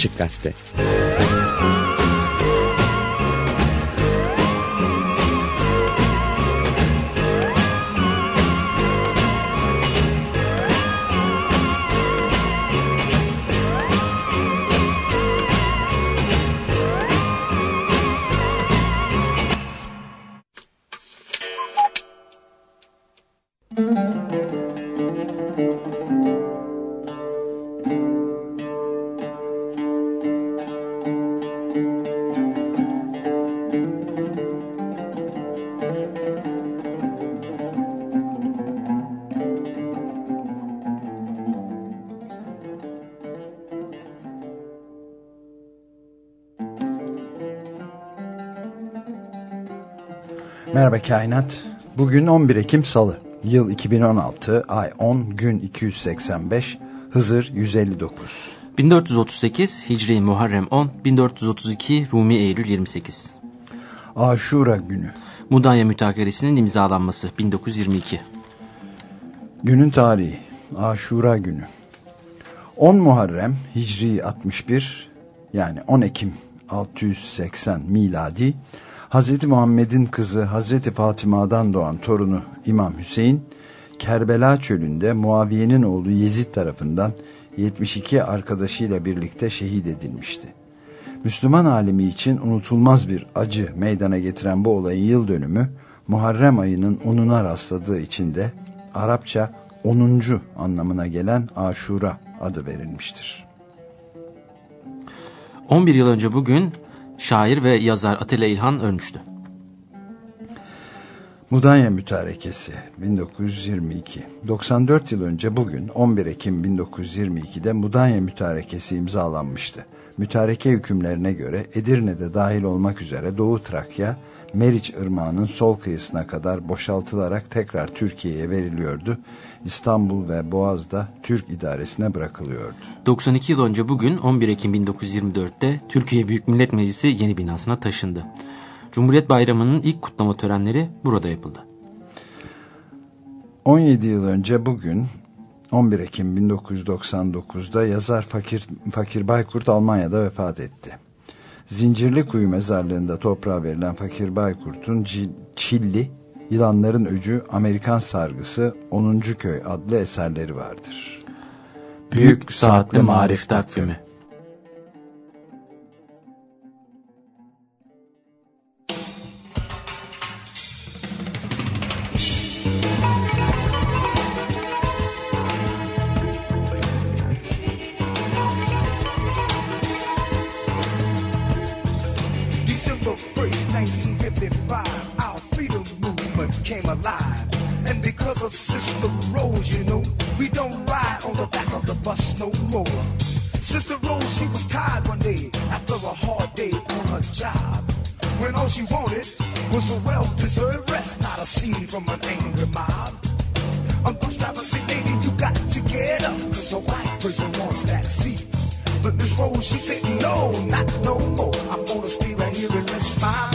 Açık Gazete Merhaba Kainat. Bugün 11 Ekim Salı. Yıl 2016, ay 10, gün 285, Hızır 159. 1438 Hicri Muharrem 10, 1432 Rumi Eylül 28. Aşura günü. Mudanya Mütakeresinin imzalanması 1922. Günün tarihi. Aşura günü. 10 Muharrem Hicri 61 yani 10 Ekim 680 miladi Hazreti Muhammed'in kızı Hazreti Fatıma'dan doğan torunu İmam Hüseyin, Kerbela çölünde Muaviye'nin oğlu Yezid tarafından 72 arkadaşıyla birlikte şehit edilmişti. Müslüman alemi için unutulmaz bir acı meydana getiren bu olayın yıl dönümü Muharrem ayının 10'una rastladığı için de Arapça 10. anlamına gelen Aşura adı verilmiştir. 11 yıl önce bugün şair ve yazar Atilla İlhan ölmüştü. Mudanya Mütarekesi 1922 94 yıl önce bugün 11 Ekim 1922'de Mudanya Mütarekesi imzalanmıştı. Mütareke hükümlerine göre Edirne'de dahil olmak üzere Doğu Trakya, Meriç Irmağı'nın sol kıyısına kadar boşaltılarak tekrar Türkiye'ye veriliyordu. İstanbul ve Boğaz'da Türk idaresine bırakılıyordu. 92 yıl önce bugün 11 Ekim 1924'te Türkiye Büyük Millet Meclisi yeni binasına taşındı. Cumhuriyet Bayramı'nın ilk kutlama törenleri burada yapıldı. 17 yıl önce bugün 11 Ekim 1999'da yazar Fakir, Fakir Baykurt Almanya'da vefat etti. Zincirli Kuyu mezarlığında toprağa verilen Fakir Baykurt'un Çilli, Yılanların Öcü, Amerikan Sargısı, 10. Köy adlı eserleri vardır. Büyük Saatli Marif Takvimi of Sister Rose, you know. We don't ride on the back of the bus no more. Sister Rose, she was tired one day after a hard day on her job. When all she wanted was a well-deserved rest, not a scene from an angry mob. I'm bus driver, say, baby, you got to get up, cause a white person wants that seat. But Miss Rose, she said, no, not no more. I'm gonna stay right here and rest my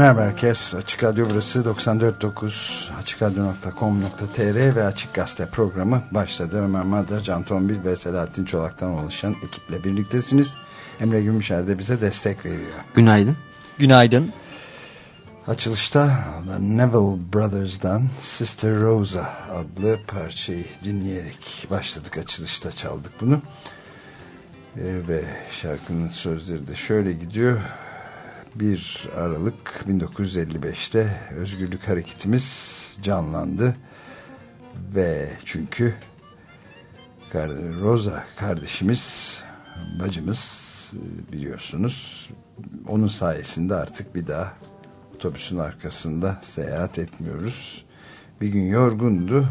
Merhaba herkes. Açık Radyo burası 94.9 açıkradyo.com.tr ve Açık Gazete programı başladı. Ömer Madra, Can Tombil ve Selahattin Çolak'tan oluşan ekiple birliktesiniz. Emre Gümüşer de bize destek veriyor. Günaydın. Günaydın. Açılışta The Neville Brothers'dan Sister Rosa adlı parçayı dinleyerek başladık. Açılışta çaldık bunu. Ee, ve şarkının sözleri de şöyle gidiyor. 1 Aralık 1955'te özgürlük hareketimiz canlandı ve çünkü Rosa kardeşimiz bacımız biliyorsunuz onun sayesinde artık bir daha otobüsün arkasında seyahat etmiyoruz. Bir gün yorgundu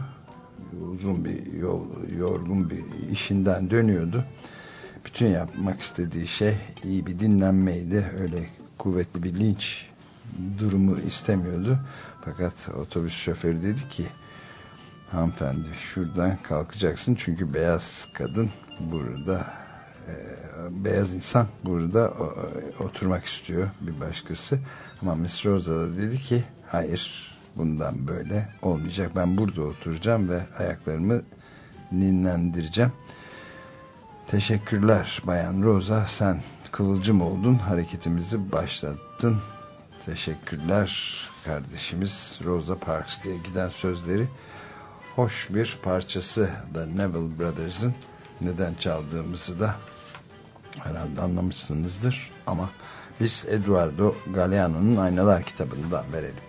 uzun bir yol yorgun bir işinden dönüyordu. Bütün yapmak istediği şey iyi bir dinlenmeydi. Öyle kuvvetli bir linç durumu istemiyordu. Fakat otobüs şoförü dedi ki hanımefendi şuradan kalkacaksın çünkü beyaz kadın burada e, beyaz insan burada o, oturmak istiyor bir başkası. Ama Miss Rosa da dedi ki hayır bundan böyle olmayacak. Ben burada oturacağım ve ayaklarımı dinlendireceğim. Teşekkürler Bayan Rosa sen kıvılcım oldun hareketimizi başlattın. Teşekkürler kardeşimiz. Rosa Parks diye giden sözleri hoş bir parçası da Neville Brothers'ın. Neden çaldığımızı da herhalde anlamışsınızdır. Ama biz Eduardo Galeano'nun Aynalar kitabından verelim.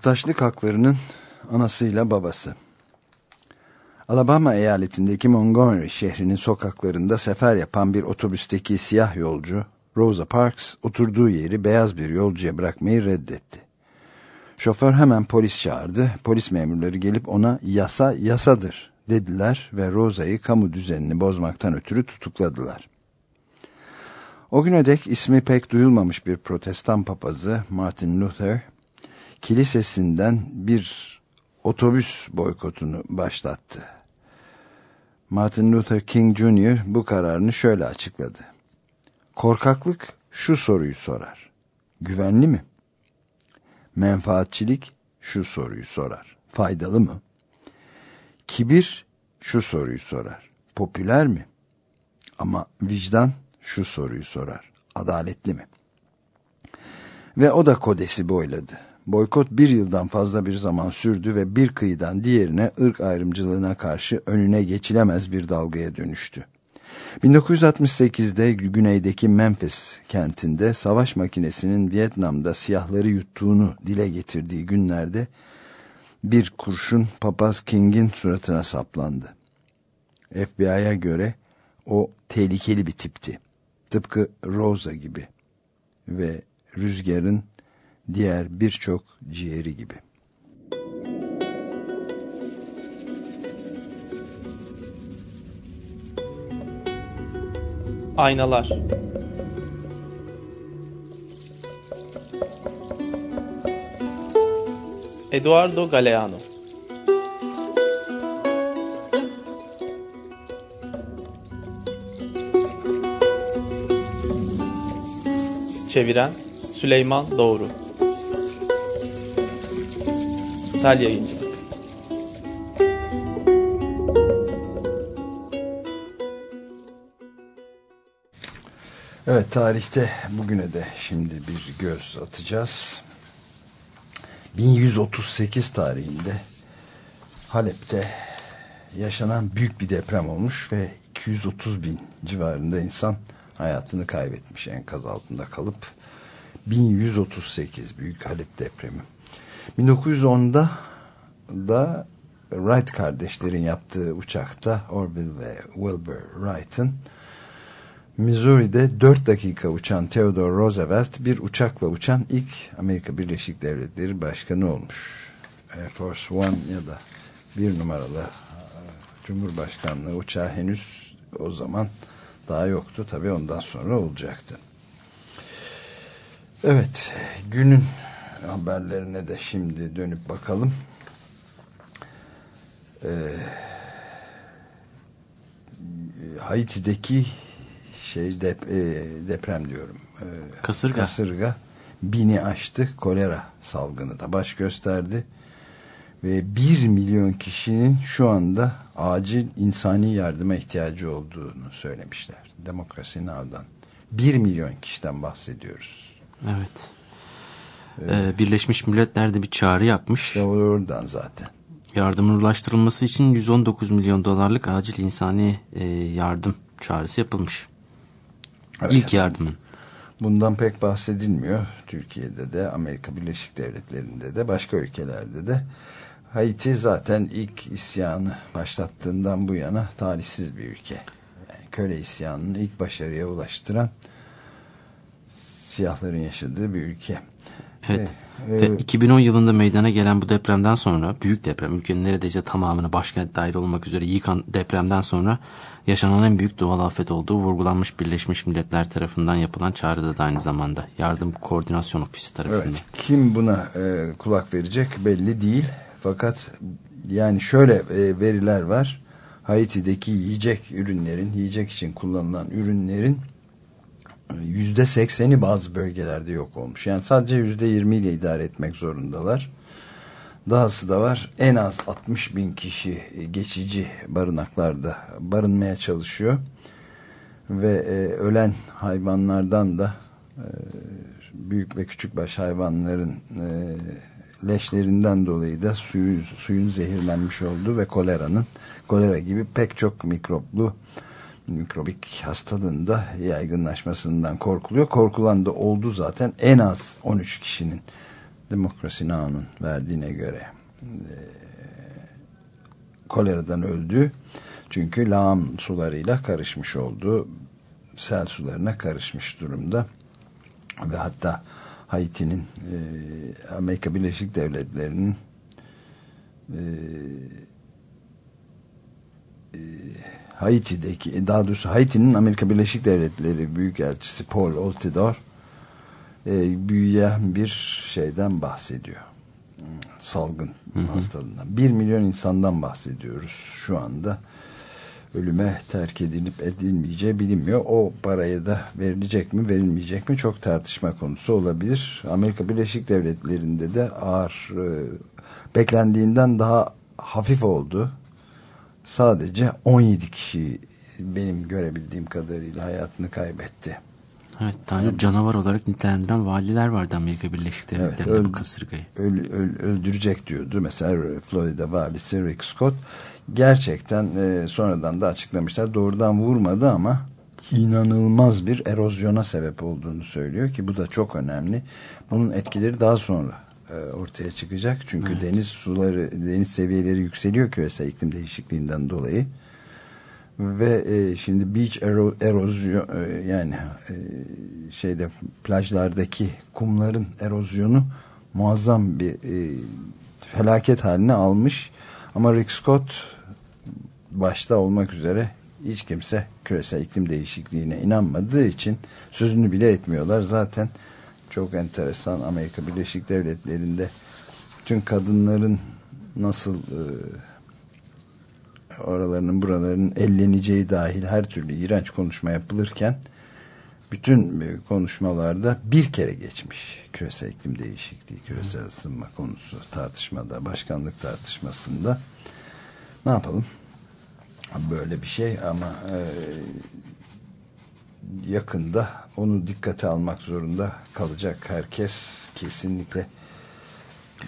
Yurttaşlık haklarının anasıyla babası. Alabama eyaletindeki Montgomery şehrinin sokaklarında sefer yapan bir otobüsteki siyah yolcu Rosa Parks oturduğu yeri beyaz bir yolcuya bırakmayı reddetti. Şoför hemen polis çağırdı. Polis memurları gelip ona yasa yasadır dediler ve Rosa'yı kamu düzenini bozmaktan ötürü tutukladılar. O güne dek ismi pek duyulmamış bir protestan papazı Martin Luther kilisesinden bir otobüs boykotunu başlattı. Martin Luther King Jr. bu kararını şöyle açıkladı. Korkaklık şu soruyu sorar. Güvenli mi? Menfaatçilik şu soruyu sorar. Faydalı mı? Kibir şu soruyu sorar. Popüler mi? Ama vicdan şu soruyu sorar. Adaletli mi? Ve o da kodesi boyladı. Boykot bir yıldan fazla bir zaman sürdü ve bir kıyıdan diğerine ırk ayrımcılığına karşı önüne geçilemez bir dalgaya dönüştü. 1968'de güneydeki Memphis kentinde savaş makinesinin Vietnam'da siyahları yuttuğunu dile getirdiği günlerde bir kurşun papaz King'in suratına saplandı. FBI'ya göre o tehlikeli bir tipti. Tıpkı Rosa gibi ve rüzgarın diğer birçok ciğeri gibi. Aynalar. Eduardo Galeano Çeviren Süleyman Doğru Sel Yayıncılık Evet tarihte bugüne de şimdi bir göz atacağız. 1138 tarihinde Halep'te yaşanan büyük bir deprem olmuş ve 230 bin civarında insan hayatını kaybetmiş enkaz altında kalıp 1138 büyük Halep depremi. 1910'da da Wright kardeşlerin yaptığı uçakta Orville ve Wilbur Wright'ın Missouri'de 4 dakika uçan Theodore Roosevelt bir uçakla uçan ilk Amerika Birleşik Devletleri Başkanı olmuş. Air Force One ya da bir numaralı Cumhurbaşkanlığı uçağı henüz o zaman daha yoktu. Tabii ondan sonra olacaktı. Evet, günün haberlerine de şimdi dönüp bakalım. Ee, Haiti'deki şey dep, e, deprem diyorum. E, Kasırga. Kasırga bini aştı. Kolera salgını da baş gösterdi. Ve bir milyon kişinin şu anda acil insani yardıma ihtiyacı olduğunu söylemişler. Demokrasi Now'dan. Bir milyon kişiden bahsediyoruz. Evet. Ee, Birleşmiş Milletler de bir çağrı yapmış. İşte oradan zaten. Yardımın ulaştırılması için 119 milyon dolarlık acil insani e, yardım çağrısı yapılmış. Evet. İlk yardımın. Bundan pek bahsedilmiyor. Türkiye'de de, Amerika Birleşik Devletleri'nde de, başka ülkelerde de. Haiti zaten ilk isyanı başlattığından bu yana talihsiz bir ülke. Yani köle isyanını ilk başarıya ulaştıran siyahların yaşadığı bir ülke. Evet. Ve, Ve e, 2010 yılında meydana gelen bu depremden sonra büyük deprem ülkenin neredeyse tamamını başkent dahil olmak üzere yıkan depremden sonra yaşanan en büyük doğal afet olduğu vurgulanmış Birleşmiş Milletler tarafından yapılan çağrıda da aynı zamanda yardım koordinasyon ofisi tarafından. Evet. Kim buna e, kulak verecek belli değil. Fakat yani şöyle e, veriler var. Haiti'deki yiyecek ürünlerin, yiyecek için kullanılan ürünlerin yüzde sekseni bazı bölgelerde yok olmuş. Yani sadece yüzde yirmi ile idare etmek zorundalar. Dahası da var. En az 60 bin kişi geçici barınaklarda barınmaya çalışıyor. Ve e, ölen hayvanlardan da e, büyük ve küçük baş hayvanların e, leşlerinden dolayı da suyu, suyun zehirlenmiş olduğu ve koleranın kolera gibi pek çok mikroplu mikrobik hastalığın da yaygınlaşmasından korkuluyor. Korkulan da oldu zaten en az 13 kişinin Demokrasi Now'nun verdiğine göre e, koleradan öldü. Çünkü lağım sularıyla karışmış oldu. Sel sularına karışmış durumda. Ve hatta Haiti'nin e, Amerika Birleşik Devletleri'nin e, Haiti'deki daha doğrusu Haiti'nin Amerika Birleşik Devletleri Büyükelçisi Paul Altidore e, büyüyen bir şeyden bahsediyor. Salgın Hı hı. hastalığından. Bir milyon insandan bahsediyoruz şu anda. Ölüme terk edilip edilmeyeceği bilinmiyor. O paraya da verilecek mi verilmeyecek mi çok tartışma konusu olabilir. Amerika Birleşik Devletleri'nde de ağır e, beklendiğinden daha hafif oldu. Sadece 17 kişi benim görebildiğim kadarıyla hayatını kaybetti. Evet, Tanrı canavar olarak nitelendiren valiler vardı Amerika Birleşik Devletleri'nde öyle. bu kasırgayı. öl- öl- öldürecek diyordu. Mesela Florida valisi Rick Scott gerçekten e, sonradan da açıklamışlar. Doğrudan vurmadı ama inanılmaz bir erozyona sebep olduğunu söylüyor ki bu da çok önemli. Bunun etkileri daha sonra ortaya çıkacak. Çünkü deniz suları, deniz seviyeleri yükseliyor küresel iklim değişikliğinden dolayı. Ve e, şimdi beach ero- erozyon e, yani e, şeyde plajlardaki kumların erozyonu muazzam bir e, felaket haline almış. Ama Rick Scott başta olmak üzere hiç kimse küresel iklim değişikliğine inanmadığı için sözünü bile etmiyorlar. Zaten çok enteresan. Amerika Birleşik Devletleri'nde bütün kadınların nasıl e, oralarının buralarının elleneceği dahil her türlü iğrenç konuşma yapılırken bütün e, konuşmalarda bir kere geçmiş. Küresel iklim değişikliği, küresel ısınma konusu tartışmada, başkanlık tartışmasında. Ne yapalım? Böyle bir şey ama e, yakında onu dikkate almak zorunda kalacak herkes kesinlikle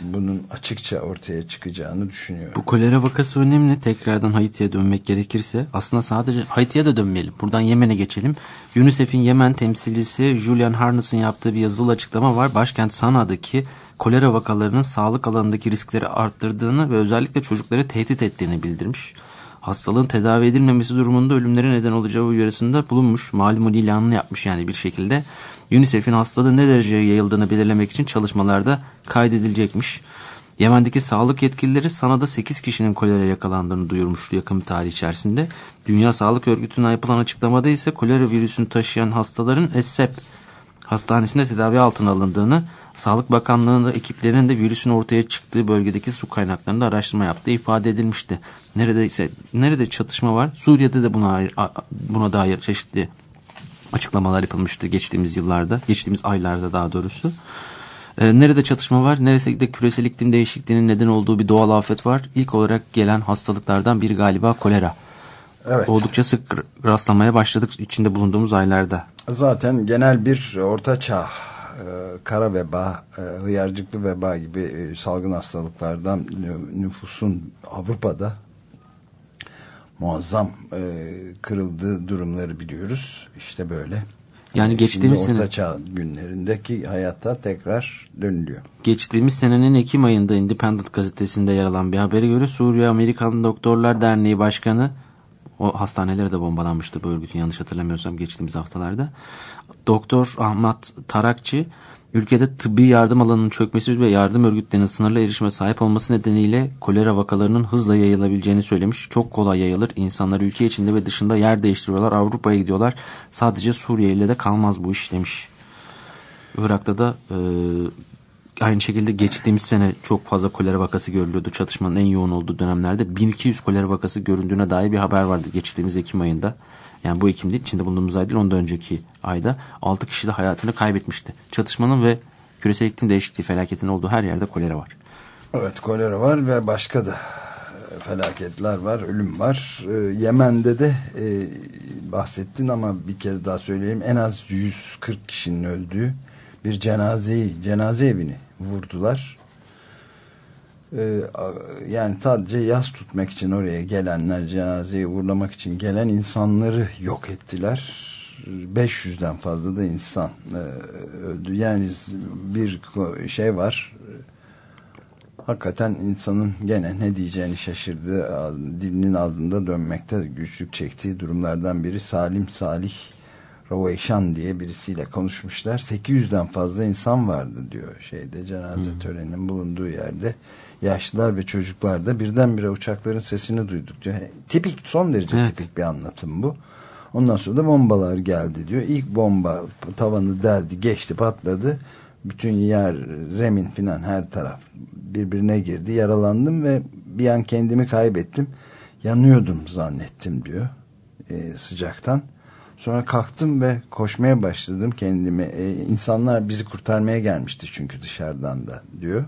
bunun açıkça ortaya çıkacağını düşünüyor. Bu kolera vakası önemli. Tekrardan Haiti'ye dönmek gerekirse aslında sadece Haiti'ye de dönmeyelim. Buradan Yemen'e geçelim. UNICEF'in Yemen temsilcisi Julian Harness'ın yaptığı bir yazılı açıklama var. Başkent Sana'daki kolera vakalarının sağlık alanındaki riskleri arttırdığını ve özellikle çocukları tehdit ettiğini bildirmiş. Hastalığın tedavi edilmemesi durumunda ölümlere neden olacağı uyarısında bulunmuş. Malumun ilanını yapmış yani bir şekilde. UNICEF'in hastalığın ne derece yayıldığını belirlemek için çalışmalarda kaydedilecekmiş. Yemen'deki sağlık yetkilileri Sana'da 8 kişinin kolera yakalandığını duyurmuştu yakın bir tarih içerisinde. Dünya Sağlık Örgütü'nden yapılan açıklamada ise kolera virüsünü taşıyan hastaların ESSEP hastanesinde tedavi altına alındığını, Sağlık Bakanlığı'nın da ekiplerinin de virüsün ortaya çıktığı bölgedeki su kaynaklarında araştırma yaptığı ifade edilmişti. Neredeyse nerede çatışma var? Suriye'de de buna buna dair çeşitli açıklamalar yapılmıştı geçtiğimiz yıllarda, geçtiğimiz aylarda daha doğrusu. Ee, nerede çatışma var, neresinde küresel iklim değişikliğinin neden olduğu bir doğal afet var. İlk olarak gelen hastalıklardan biri galiba kolera. Evet. Oldukça sık rastlamaya başladık içinde bulunduğumuz aylarda. Zaten genel bir orta çağ kara veba, e, hıyarcıklı veba gibi e, salgın hastalıklardan nü- nüfusun Avrupa'da muazzam e, kırıldığı durumları biliyoruz. İşte böyle. Yani geçtiğimiz Şimdi sene orta çağ günlerindeki hayata tekrar dönülüyor. Geçtiğimiz senenin Ekim ayında Independent gazetesinde yer alan bir habere göre Suriye Amerikan Doktorlar Derneği Başkanı o hastaneleri de bombalanmıştı bu örgütün yanlış hatırlamıyorsam geçtiğimiz haftalarda. Doktor Ahmet Tarakçı ülkede tıbbi yardım alanının çökmesi ve yardım örgütlerinin sınırlı erişime sahip olması nedeniyle kolera vakalarının hızla yayılabileceğini söylemiş. Çok kolay yayılır. İnsanlar ülke içinde ve dışında yer değiştiriyorlar. Avrupa'ya gidiyorlar. Sadece Suriye ile de kalmaz bu iş demiş. Irak'ta da e, aynı şekilde geçtiğimiz sene çok fazla kolera vakası görülüyordu. Çatışmanın en yoğun olduğu dönemlerde 1200 kolera vakası göründüğüne dair bir haber vardı geçtiğimiz Ekim ayında. Yani bu Ekim değil, içinde bulunduğumuz ay değil, ondan önceki ayda 6 kişi de hayatını kaybetmişti. Çatışmanın ve küresel iklim değişikliği felaketinin olduğu her yerde kolera var. Evet kolera var ve başka da e, felaketler var, ölüm var. E, Yemen'de de e, bahsettin ama bir kez daha söyleyeyim en az 140 kişinin öldüğü bir cenazeyi, cenaze evini vurdular. E, a- yani sadece yas tutmak için oraya gelenler, cenazeyi uğurlamak için gelen insanları yok ettiler. 500'den fazla da insan e, öldü. Yani bir şey var hakikaten insanın gene ne diyeceğini şaşırdığı, dilinin ağzında dönmekte güçlük çektiği durumlardan biri Salim Salih Roveyşan diye birisiyle konuşmuşlar. 800'den fazla insan vardı diyor şeyde cenaze töreninin bulunduğu yerde. Yaşlılar ve çocuklar da birdenbire uçakların sesini duyduk diyor. Tipik son derece Evet. tipik bir anlatım bu. Ondan sonra da bombalar geldi diyor. İlk bomba tavanı deldi, geçti, patladı. Bütün yer, zemin filan her taraf birbirine girdi. Yaralandım ve bir an kendimi kaybettim. Yanıyordum zannettim diyor e, sıcaktan. Sonra kalktım ve koşmaya başladım kendimi. E, insanlar bizi kurtarmaya gelmişti çünkü dışarıdan da diyor.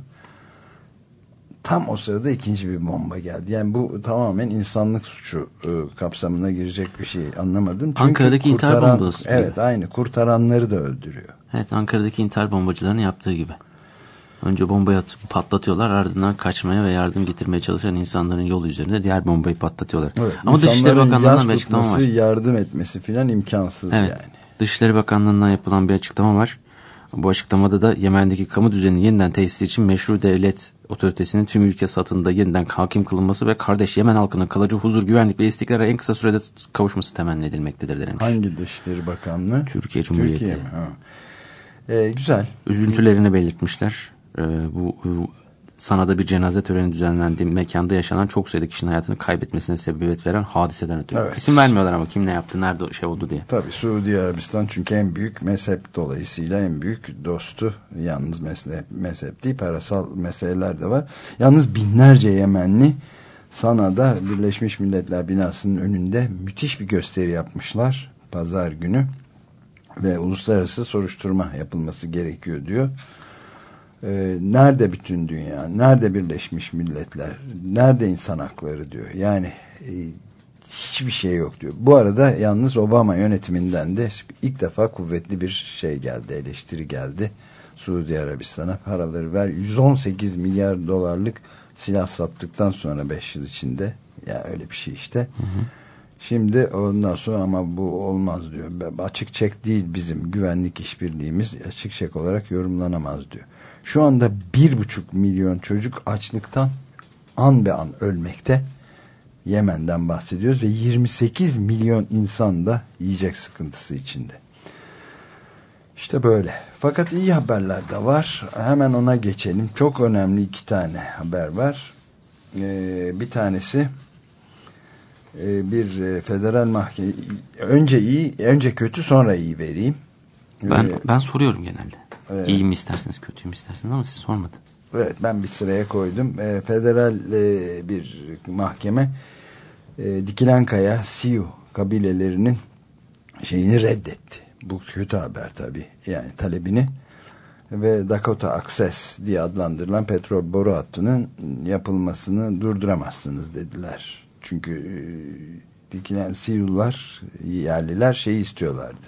Tam o sırada ikinci bir bomba geldi. Yani bu tamamen insanlık suçu e, kapsamına girecek bir şey anlamadım. Çünkü Ankara'daki intihar kurtaran- bombası. Evet aynı kurtaranları da öldürüyor. Evet Ankara'daki intihar bombacılarının yaptığı gibi. Önce bombayı atıp patlatıyorlar ardından kaçmaya ve yardım getirmeye çalışan insanların yolu üzerinde diğer bombayı patlatıyorlar. Evet, Ama Dışişleri Bakanlığı'ndan bir açıklama var. yardım etmesi filan imkansız Evet. yani. Dışişleri Bakanlığı'ndan yapılan bir açıklama var. Bu açıklamada da Yemen'deki kamu düzeninin yeniden tesisi için meşru devlet otoritesinin tüm ülke satında yeniden hakim kılınması ve kardeş Yemen halkının kalıcı huzur, güvenlik ve istikrara en kısa sürede kavuşması temenni edilmektedir denilmiş. Hangi Dışişleri Bakanlığı? Türkiye Cumhuriyeti. Türkiye mi? Ha. Ee, güzel. Üzüntülerini belirtmişler. Ee, bu sanada bir cenaze töreni düzenlendiği mekanda yaşanan çok sayıda kişinin hayatını kaybetmesine sebebiyet veren hadiseden ötürü. Evet. İsim vermiyorlar ama kim ne yaptı, nerede şey oldu diye. Tabii Suudi Arabistan çünkü en büyük mezhep dolayısıyla en büyük dostu. Yalnız mezhep, mezhep değil parasal meseleler de var. Yalnız binlerce Yemenli Sana'da Birleşmiş Milletler binasının önünde müthiş bir gösteri yapmışlar. Pazar günü ve uluslararası soruşturma yapılması gerekiyor diyor. Ee, nerede bütün dünya? Nerede Birleşmiş Milletler? Nerede insan hakları diyor. Yani e, hiçbir şey yok diyor. Bu arada yalnız Obama yönetiminden de ilk defa kuvvetli bir şey geldi, eleştiri geldi. Suudi Arabistan'a paraları ver. 118 milyar dolarlık silah sattıktan sonra 5 yıl içinde. Ya öyle bir şey işte. Şimdi ondan sonra ama bu olmaz diyor. Açık çek değil bizim güvenlik işbirliğimiz açık çek olarak yorumlanamaz diyor. Şu anda bir buçuk milyon çocuk açlıktan an be an ölmekte. Yemen'den bahsediyoruz ve 28 milyon insan da yiyecek sıkıntısı içinde. İşte böyle. Fakat iyi haberler de var. Hemen ona geçelim. Çok önemli iki tane haber var. Ee, bir tanesi bir e, federal mahkeme önce iyi, önce kötü sonra iyi vereyim. Ben Ee, ben soruyorum genelde. Evet. İyi mi istersiniz, kötü mü istersiniz ama siz sormadınız. Evet ben bir sıraya koydum. E, federal e, bir mahkeme e, Dikilenkaya, Siyu kabilelerinin şeyini reddetti. Bu kötü haber tabii. Yani talebini ve Dakota Access diye adlandırılan petrol boru hattının yapılmasını durduramazsınız dediler. Çünkü e, dikilen Siyular, yerliler şeyi istiyorlardı.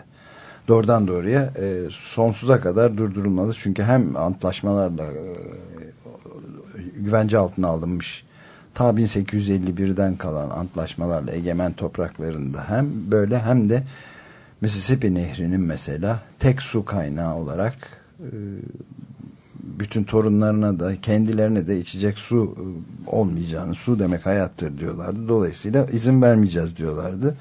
Doğrudan doğruya e, sonsuza kadar durdurulmalı. Çünkü hem antlaşmalarla e, güvence altına alınmış ta 1851'den kalan antlaşmalarla egemen topraklarında hem böyle hem de Mississippi Nehri'nin mesela tek su kaynağı olarak e, bütün torunlarına da kendilerine de içecek su e, olmayacağını su demek hayattır diyorlardı. Dolayısıyla izin vermeyeceğiz diyorlardı.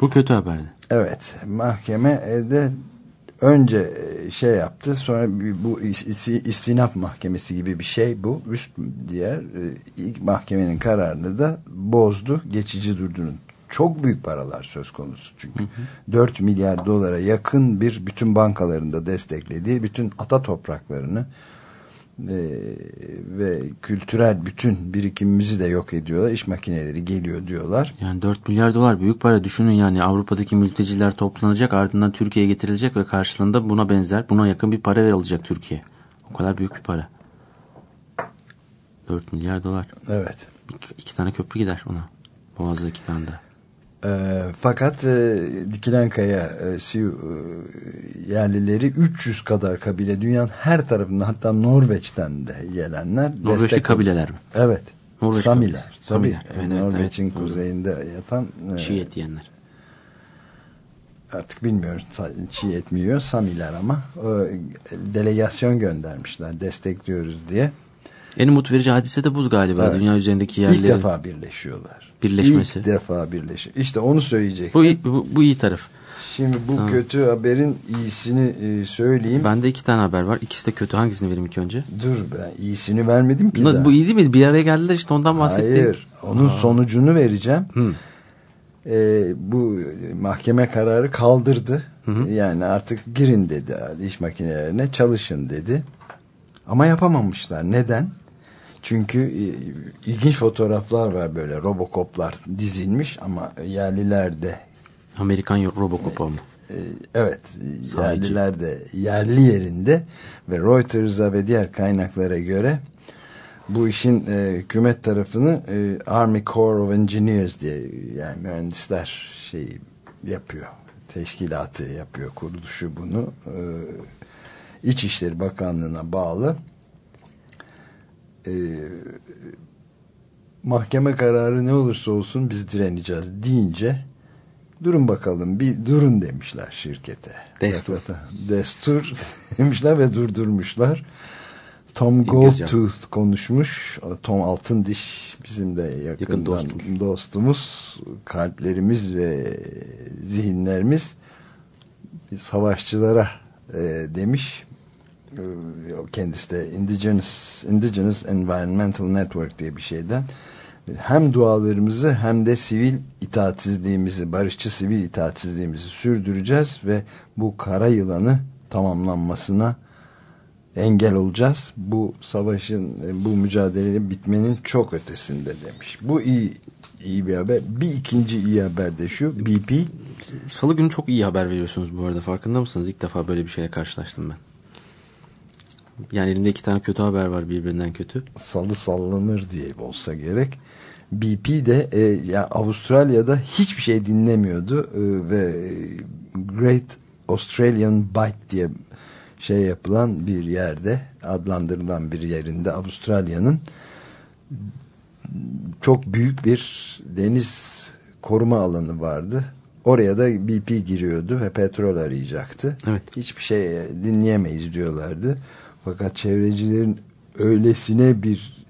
Bu kötü haberdi. Evet mahkeme de önce e, şey yaptı sonra bu is- istinaf mahkemesi gibi bir şey bu üst diğer e, ilk mahkemenin kararını da bozdu geçici durdurun çok büyük paralar söz konusu çünkü 4 milyar dolara yakın bir bütün bankalarında desteklediği bütün ata topraklarını e, ve kültürel bütün birikimimizi de yok ediyorlar iş makineleri geliyor diyorlar Yani 4 milyar dolar büyük para. Düşünün yani Avrupa'daki mülteciler toplanacak ardından Türkiye'ye getirilecek ve karşılığında buna benzer buna yakın bir para verilecek Türkiye. O kadar büyük bir para. 4 milyar dolar. evet İki, iki tane köprü gider ona. Boğaz'da iki tane daha. E, fakat e, Dikilenkaya e, Siyu e, yerlileri 300 kadar kabile dünyanın her tarafından hatta Norveç'ten de gelenler Norveçli destek- kabileler mi? Evet. Norveç Samiler. Tabii. Samiler. Evet, evet, Norveç'in evet. kuzeyinde yatan e, Çiğ et yiyenler. artık bilmiyorum çiğ et mi yiyor Samiler ama e, delegasyon göndermişler destekliyoruz diye. En umut verici hadise de bu galiba. Evet. Dünya üzerindeki İlk yerlerin. defa birleşiyorlar. Birleşmesi. İlk defa birleşiyor. İşte onu söyleyecek. Bu, bu, bu iyi taraf. Şimdi bu Tamam. kötü haberin iyisini e, söyleyeyim. Bende iki tane haber var. İkisi de kötü. Hangisini vereyim ilk önce? Dur ben iyisini vermedim ki Bu, iyi değil mi? Bir araya geldiler işte ondan bahsettim. Hayır. Onun sonucunu vereceğim. Hı. Ee, bu mahkeme kararı kaldırdı. Yani artık girin dedi iş makinelerine çalışın dedi. Ama yapamamışlar. Neden? Çünkü e, ilginç fotoğraflar var böyle robokoplar dizilmiş ama yerliler de Amerikan Robocop ama. e, evet Sahici. yerliler de yerli yerinde ve Reuters'a ve diğer kaynaklara göre bu işin e, hükümet tarafını e, Army Corps of Engineers diye yani mühendisler şey yapıyor. Teşkilatı yapıyor. Kuruluşu bunu. E, İçişleri Bakanlığı'na bağlı. E, mahkeme kararı ne olursa olsun biz direneceğiz deyince durun bakalım bir durun demişler şirkete. Destur. Hakikaten. Destur demişler ve durdurmuşlar. Tom İngilizce. Goldtooth konuşmuş. Tom Altındiş bizim de yakından Yakın dostumuz. dostumuz. Kalplerimiz ve zihinlerimiz savaşçılara e, demiş. E, kendisi de Indigenous, Indigenous Environmental Network diye bir şeyden hem dualarımızı hem de sivil itaatsizliğimizi, barışçı sivil itaatsizliğimizi sürdüreceğiz ve bu kara yılanı tamamlanmasına engel olacağız. Bu savaşın, bu mücadelenin bitmenin çok ötesinde demiş. Bu iyi iyi bir haber. Bir ikinci iyi haber de şu. BP Salı günü çok iyi haber veriyorsunuz bu arada farkında mısınız? İlk defa böyle bir şeye karşılaştım ben. Yani elimde iki tane kötü haber var birbirinden kötü. salı sallanır diye olsa gerek. BP de e, ya Avustralya'da hiçbir şey dinlemiyordu e, ve Great Australian Bight diye şey yapılan bir yerde adlandırılan bir yerinde Avustralya'nın çok büyük bir deniz koruma alanı vardı. Oraya da BP giriyordu ve petrol arayacaktı. Evet. Hiçbir şey dinleyemeyiz diyorlardı. Fakat çevrecilerin öylesine bir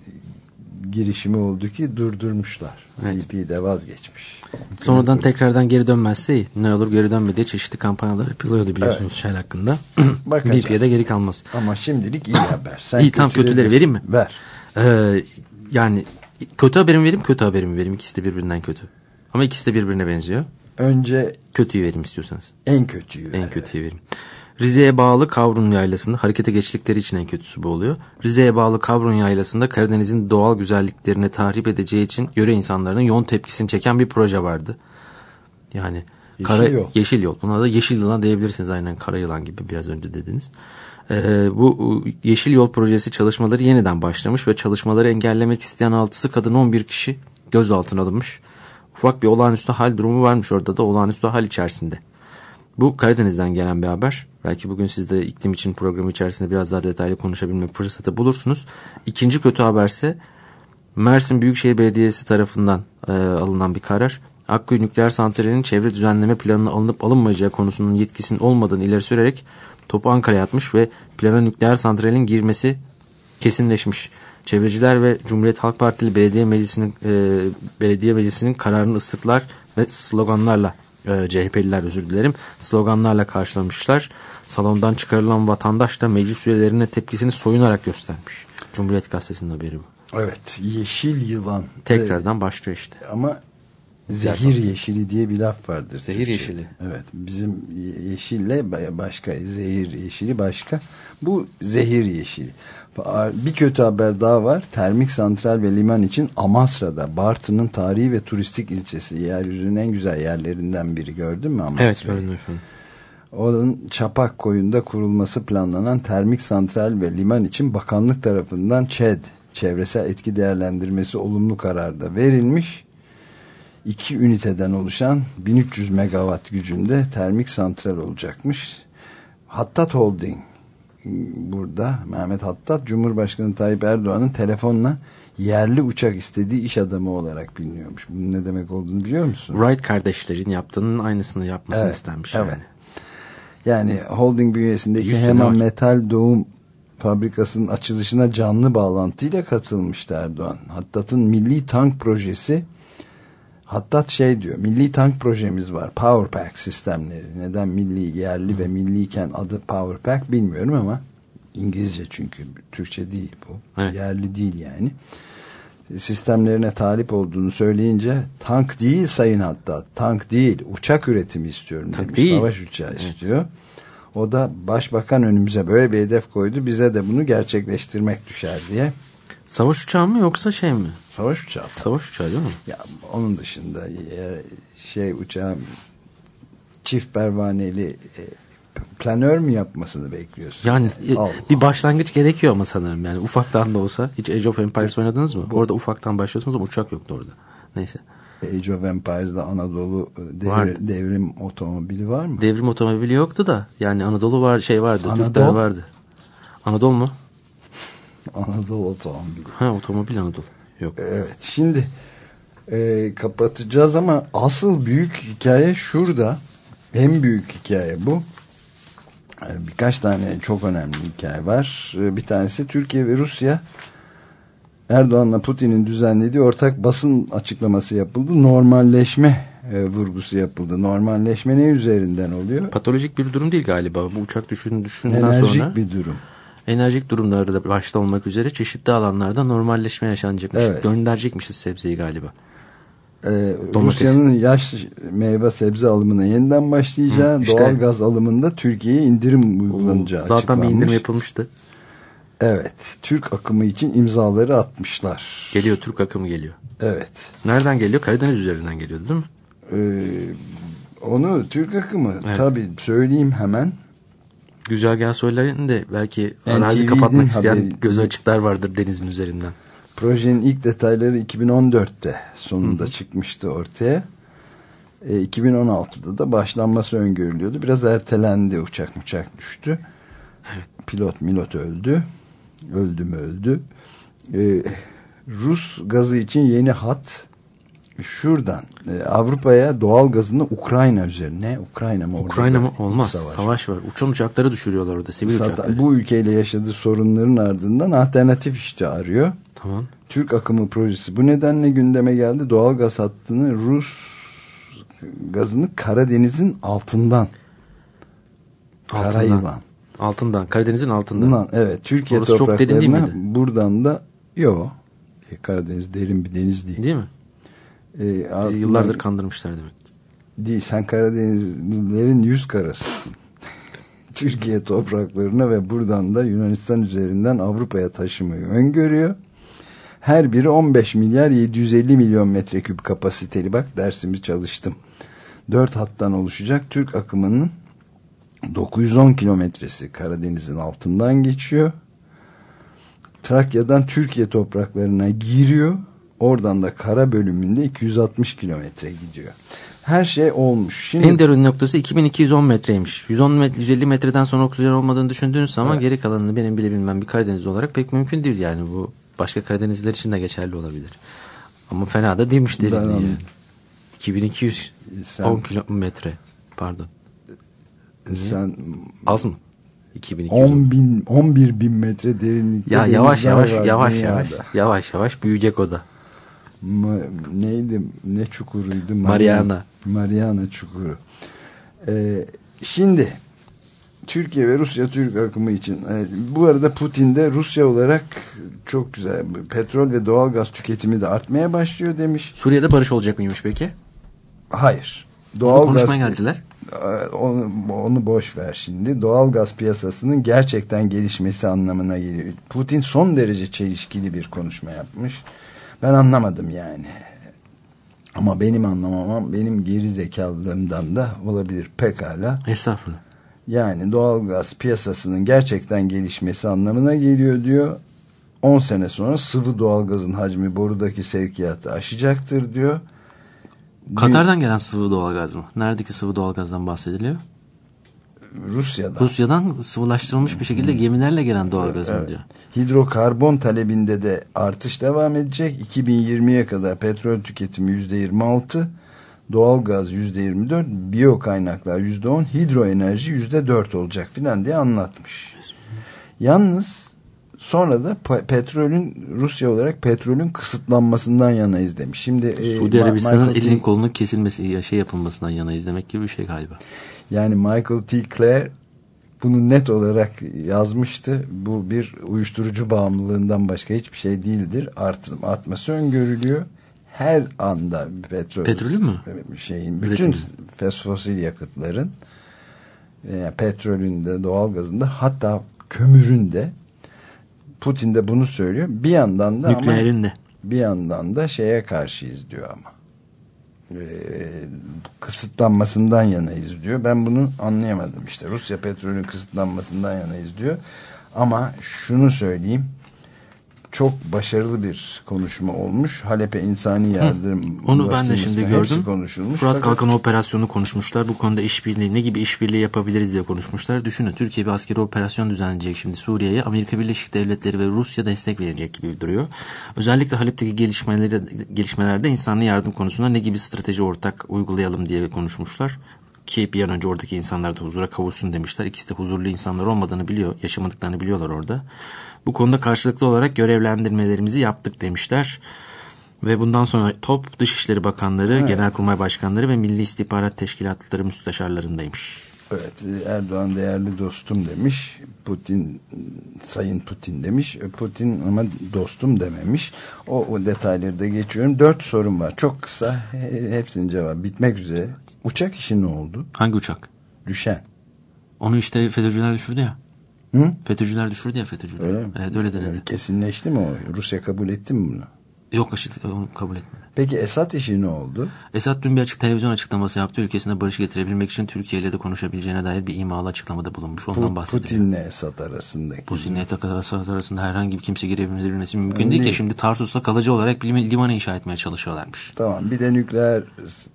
girişimi oldu ki durdurmuşlar. Evet. BP de vazgeçmiş. Sonradan tekrardan geri dönmezse. Ne olur geri dönme diye çeşitli kampanyalar yapılıyordu biliyorsunuz Shell hakkında. Bakacağız. BP'ye de geri kalmaz. Ama şimdilik iyi haber. Sen İyi, tam kötüleri vereyim mi? Ver. Ee, yani kötü haberimi vereyim kötü haberimi vereyim. İkisi de birbirinden kötü. Ama ikisi de birbirine benziyor. Önce Kötüyü vereyim istiyorsanız. en kötüyü. En kötüyü vereyim. Rize'ye bağlı Kavrun Yaylası'nda harekete geçtikleri için en kötüsü bu oluyor. Rize'ye bağlı Kavrun Yaylası'nda Karadeniz'in doğal güzelliklerini tahrip edeceği için yöre insanlarının yoğun tepkisini çeken bir proje vardı. Yani Yeşil kara, yol. Yeşil yol. Buna da yeşil yılan diyebilirsiniz aynen kara yılan gibi biraz önce dediniz. Ee, bu Yeşil Yol projesi çalışmaları yeniden başlamış ve çalışmaları engellemek isteyen 6'sı kadın 11 kişi gözaltına alınmış. Ufak bir olağanüstü hal durumu varmış orada da olağanüstü hal içerisinde. Bu Karadeniz'den gelen bir haber. Belki bugün siz de iklim için programı içerisinde biraz daha detaylı konuşabilme fırsatı bulursunuz. İkinci kötü haberse Mersin Büyükşehir Belediyesi tarafından e, alınan bir karar. Akkuyu Nükleer Santrali'nin çevre düzenleme planına alınıp alınmayacağı konusunun yetkisinin olmadığını ileri sürerek topu Ankara'ya atmış ve plana nükleer santralin girmesi kesinleşmiş. Çevreciler ve Cumhuriyet Halk Partili Belediye Meclisi'nin e, Belediye Meclisi'nin kararını ıslıklar ve sloganlarla e, CHP'liler özür dilerim sloganlarla karşılamışlar. Salondan çıkarılan vatandaş da meclis üyelerine tepkisini soyunarak göstermiş. Cumhuriyet Gazetesi'nin haberi bu. Evet. Yeşil yılan. Tekrardan başlıyor işte. Ama zehir yeşili diye bir laf vardır. Zehir Türkçe'de. yeşili. Evet. Bizim yeşille ba- başka. Zehir yeşili başka. Bu zehir yeşili. Bir kötü haber daha var. Termik santral ve liman için Amasra'da Bartın'ın tarihi ve turistik ilçesi. Yeryüzünün en güzel yerlerinden biri. Gördün mü Amasra'yı? Evet gördüm efendim. Onun Çapak koyunda kurulması planlanan termik santral ve liman için bakanlık tarafından ÇED çevresel etki değerlendirmesi olumlu kararda verilmiş. İki üniteden oluşan 1300 megawatt gücünde termik santral olacakmış. Hattat Holding burada Mehmet Hattat Cumhurbaşkanı Tayyip Erdoğan'ın telefonla yerli uçak istediği iş adamı olarak biliniyormuş. Bunun ne demek olduğunu biliyor musun? Wright kardeşlerin yaptığının aynısını yapmasını Evet, istenmiş evet. yani. Yani holding bünyesindeki hemen metal doğum fabrikasının açılışına canlı bağlantıyla katılmıştı Erdoğan. Hattat'ın milli tank projesi Hattat şey diyor milli tank projemiz var Power Pack sistemleri neden milli yerli ve milliyken adı Power Pack bilmiyorum ama İngilizce çünkü Türkçe değil bu Evet. yerli değil yani sistemlerine talip olduğunu söyleyince tank değil sayın hatta tank değil uçak üretimi istiyorum Tank demiş. değil. Savaş uçağı istiyor. O da başbakan önümüze böyle bir hedef koydu bize de bunu gerçekleştirmek düşer diye. Savaş uçağı mı yoksa şey mi? Savaş uçağı. Savaş uçağı değil mi? Ya onun dışında e, şey uçağı çift pervaneli e, planör mü yapmasını bekliyorsun? Yani e, Al. bir başlangıç gerekiyor ama sanırım yani ufaktan da olsa. Hiç Age of Empires oynadınız mı? Orada ufaktan başlıyorsunuz ama uçak yoktu orada. Neyse. Age of Empires'da Anadolu Var. devrim otomobili var mı? Devrim otomobili yoktu da yani Anadolu var şey vardı. Anadolu? Türkler vardı. Anadolu mu? Anadolu otomobili. Ha otomobil Anadolu. Yok. Evet şimdi e, kapatacağız ama asıl büyük hikaye şurada. En büyük hikaye bu. E, Birkaç tane çok önemli hikaye var. E, Bir tanesi Türkiye ve Rusya Erdoğan'la Putin'in düzenlediği ortak basın açıklaması yapıldı. Normalleşme e, vurgusu yapıldı. Normalleşme ne üzerinden oluyor? Patolojik bir durum değil galiba. Bu uçak düşün, Enerjik sonra bir durum. Enerjik durumlarda da başta olmak üzere çeşitli alanlarda normalleşme yaşanacakmış. Evet. Gönderecekmişiz sebzeyi galiba. Ee. Rusya'nın yaş meyve sebze alımına yeniden başlayacağı, Hı, işte. doğal gaz alımında Türkiye'ye indirim uygulanacağı Zaten bir açıklanmış. indirim yapılmıştı. Evet, Türk akımı için imzaları atmışlar. Geliyor Türk akımı geliyor. Evet. Nereden geliyor? Karadeniz üzerinden geliyordu değil mi? Ee, onu Türk akımı Evet. tabii söyleyeyim hemen. Güzergah söylerinde belki NTV'nin arazi kapatmak isteyen haberi- gözü açıklar vardır denizin üzerinden. Projenin ilk detayları 2014'te sonunda çıkmıştı ortaya. E, 2016'da da başlanması öngörülüyordu. Biraz ertelendi uçak uçak düştü. Pilot milot öldü. Öldü mü öldü. E, Rus gazı için yeni hat şuradan e, Avrupa'ya doğal gazını Ukrayna üzerine Ukrayna mı? Ukrayna mı? Olmaz. Savaş. var. Uçan uçakları düşürüyorlar orada. Sivil Zaten uçakları. bu ülkeyle yaşadığı sorunların ardından alternatif işte arıyor. Tamam. Türk akımı projesi bu nedenle gündeme geldi. Doğal gaz hattını Rus gazını Karadeniz'in altından Altından. Karayılan. Altından. Karadeniz'in altından. Bundan, evet Türkiye Orası çok derin değil topraklarına miydi? buradan da yok. Karadeniz derin bir deniz değil. Değil mi? Ee, Bizi altından- yıllardır kandırmışlar demek. değil. Sen Karadenizlilerin yüz karasısın. Türkiye topraklarına ve buradan da Yunanistan üzerinden Avrupa'ya taşımayı öngörüyor. Her biri 15 milyar 750 milyon metreküp kapasiteli. Bak dersimi çalıştım. 4 hattan oluşacak Türk akımının 910 kilometresi Karadeniz'in altından geçiyor. Trakya'dan Türkiye topraklarına giriyor. Oradan da kara bölümünde 260 kilometre gidiyor. Her şey olmuş. Şimdi En derin noktası 2210 metreymiş. 110 metre, 150 metreden sonra oksijen olmadığını düşündüğünüz zaman geri kalanını benim bile bilmem bir Karadeniz olarak pek mümkün değil yani bu başka Karadenizliler için de geçerli olabilir. Ama fena da değilmiş derinliği yani. 2210 Sen- kilometre pardon. sen Az mı? 2210. 10 bin, 11 bin metre derinlikte Ya yavaş yavaş yavaş dünyada. yavaş yavaş yavaş büyüyecek o da. Ma- neydi ne çukuruydu Mariana. Mariana çukuru Ee, şimdi Türkiye ve Rusya Türk akımı için e, bu arada Putin de Rusya olarak çok güzel petrol ve doğal gaz tüketimi de artmaya başlıyor demiş Suriye'de barış olacak mıymış peki? hayır Onu doğal gaz konuşmaya geldiler. Onu, onu boş ver şimdi. Doğal gaz piyasasının gerçekten gelişmesi anlamına geliyor. Putin son derece çelişkili bir konuşma yapmış. Ben anlamadım yani. Ama benim anlamamam benim geri zekalılığımdan da olabilir pekala. Estağfurullah. Yani doğal gaz piyasasının gerçekten gelişmesi anlamına geliyor diyor. 10 sene sonra sıvı doğalgazın hacmi borudaki sevkiyatı aşacaktır diyor. Katar'dan gelen sıvı doğalgaz mı? Neredeki sıvı doğalgazdan bahsediliyor? Rusya'da. Rusya'dan sıvılaştırılmış bir şekilde gemilerle gelen doğalgaz mı Evet. Hidrokarbon talebinde de artış devam edecek. 2020'ye kadar petrol tüketimi %26, doğalgaz %24, biyo kaynaklar %10, hidroenerji %4 olacak filan diye anlatmış. Yalnız sonra da pe- petrolün Rusya olarak petrolün kısıtlanmasından yanayız demiş. Şimdi e, Suudi Ma- Arabistan'ın elinin kolunun kesilmesi, ya şey yapılmasından yanayız demek gibi bir şey galiba. Yani Michael T. Clare bunu net olarak yazmıştı. Bu bir uyuşturucu bağımlılığından başka hiçbir şey değildir. Art, artması öngörülüyor. Her anda petrol Petrolün mü? şeyin bütün fosil yakıtların e, petrolün de doğalgazın da hatta kömürün de Putin de bunu söylüyor. Bir yandan da ama Nükleerin de. bir yandan da şeye karşıyız diyor ama. E, kısıtlanmasından yanayız diyor. Ben bunu anlayamadım işte. Rusya petrolün kısıtlanmasından yanayız diyor. Ama şunu söyleyeyim. Çok başarılı bir konuşma olmuş. Halep'e insani yardım Onu ben de şimdi gördüm. konuşulmuş. Fırat Fakat- Kalkan operasyonu konuşmuşlar. Bu konuda işbirliği ne gibi işbirliği yapabiliriz diye konuşmuşlar. Düşünün Türkiye bir askeri operasyon düzenleyecek şimdi Suriye'ye. Amerika Birleşik Devletleri ve Rusya destek verecek gibi duruyor. Özellikle Halep'teki gelişmeleri, gelişmelerde insanlı yardım konusunda ne gibi strateji ortak uygulayalım diye konuşmuşlar. Ki bir an önce oradaki insanlar da huzura kavuşsun demişler. İkisi de huzurlu insanlar olmadığını biliyor, yaşamadıklarını biliyorlar orada. Bu konuda karşılıklı olarak görevlendirmelerimizi yaptık demişler. Ve bundan sonra top Dışişleri Bakanları, Genelkurmay Başkanları ve Milli İstihbarat Teşkilatları müsteşarlarındaymış. Evet Erdoğan değerli dostum demiş. Putin Sayın Putin demiş. E, Putin ama dostum dememiş. O, o detayları da geçiyorum. Dört sorum var. Çok kısa. He- Hepsinin cevabı bitmek üzere. Uçak işi ne oldu? Hangi uçak? Düşen. Onu işte FETÖ'cüler düşürdü ya. Hı? FETÖ'cüler düşürdü ya FETÖ'cüler. Öyle mi? Evet öyle denildi. Kesinleşti mi o? Rusya kabul etti mi bunu? Yok onu kabul etmedi. Peki Esad işi ne oldu? Esad dün bir açık televizyon açıklaması yaptı. Ülkesine barış getirebilmek için Türkiye ile de konuşabileceğine dair bir imalı açıklamada bulunmuş. Ondan Pu- bahsediyor. Putin'le Esad arasındaki. Putin'le Esad arasında herhangi bir kimse girebilmesi mümkün değil, Değil. ki. Şimdi Tarsus'ta kalıcı olarak bir limanı inşa etmeye çalışıyorlarmış. Tamam bir de nükleer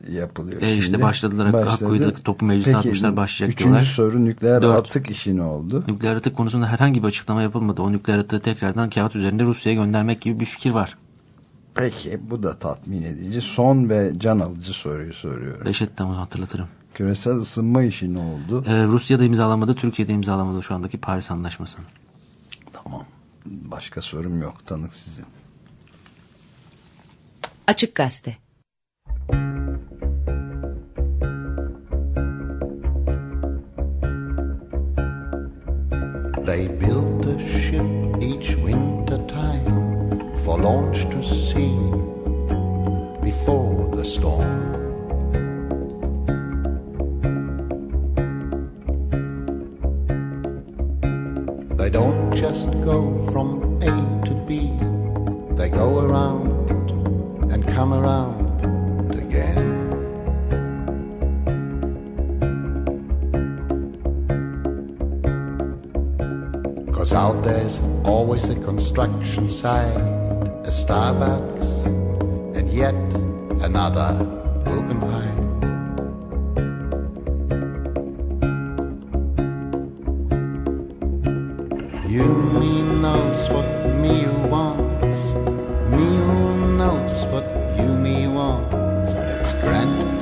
yapılıyor E şimdi. işte başladılar. Hakkıydık topu meclise Peki, atmışlar başlayacak üçüncü diyorlar. soru nükleer Dört. atık işi ne oldu? Nükleer atık konusunda herhangi bir açıklama yapılmadı. O nükleer atığı tekrardan kağıt üzerinde Rusya'ya göndermek gibi bir fikir var. Peki bu da tatmin edici. Son ve can alıcı soruyu soruyorum. Reşet tamam hatırlatırım. Küresel ısınma işi ne oldu? Ee, Rusya'da imzalamadı, Türkiye'de imzalamadı şu andaki Paris Anlaşması'nı. Tamam. Başka sorum yok. Tanık sizin. Açık Gazete They built launch to sea before the storm. They don't just go from A to B, they go around and come around again. Cause out there's always a construction site, a Starbucks, and yet another Guggenheim. You me knows what me wants, me who knows what you me wants, and it's granted.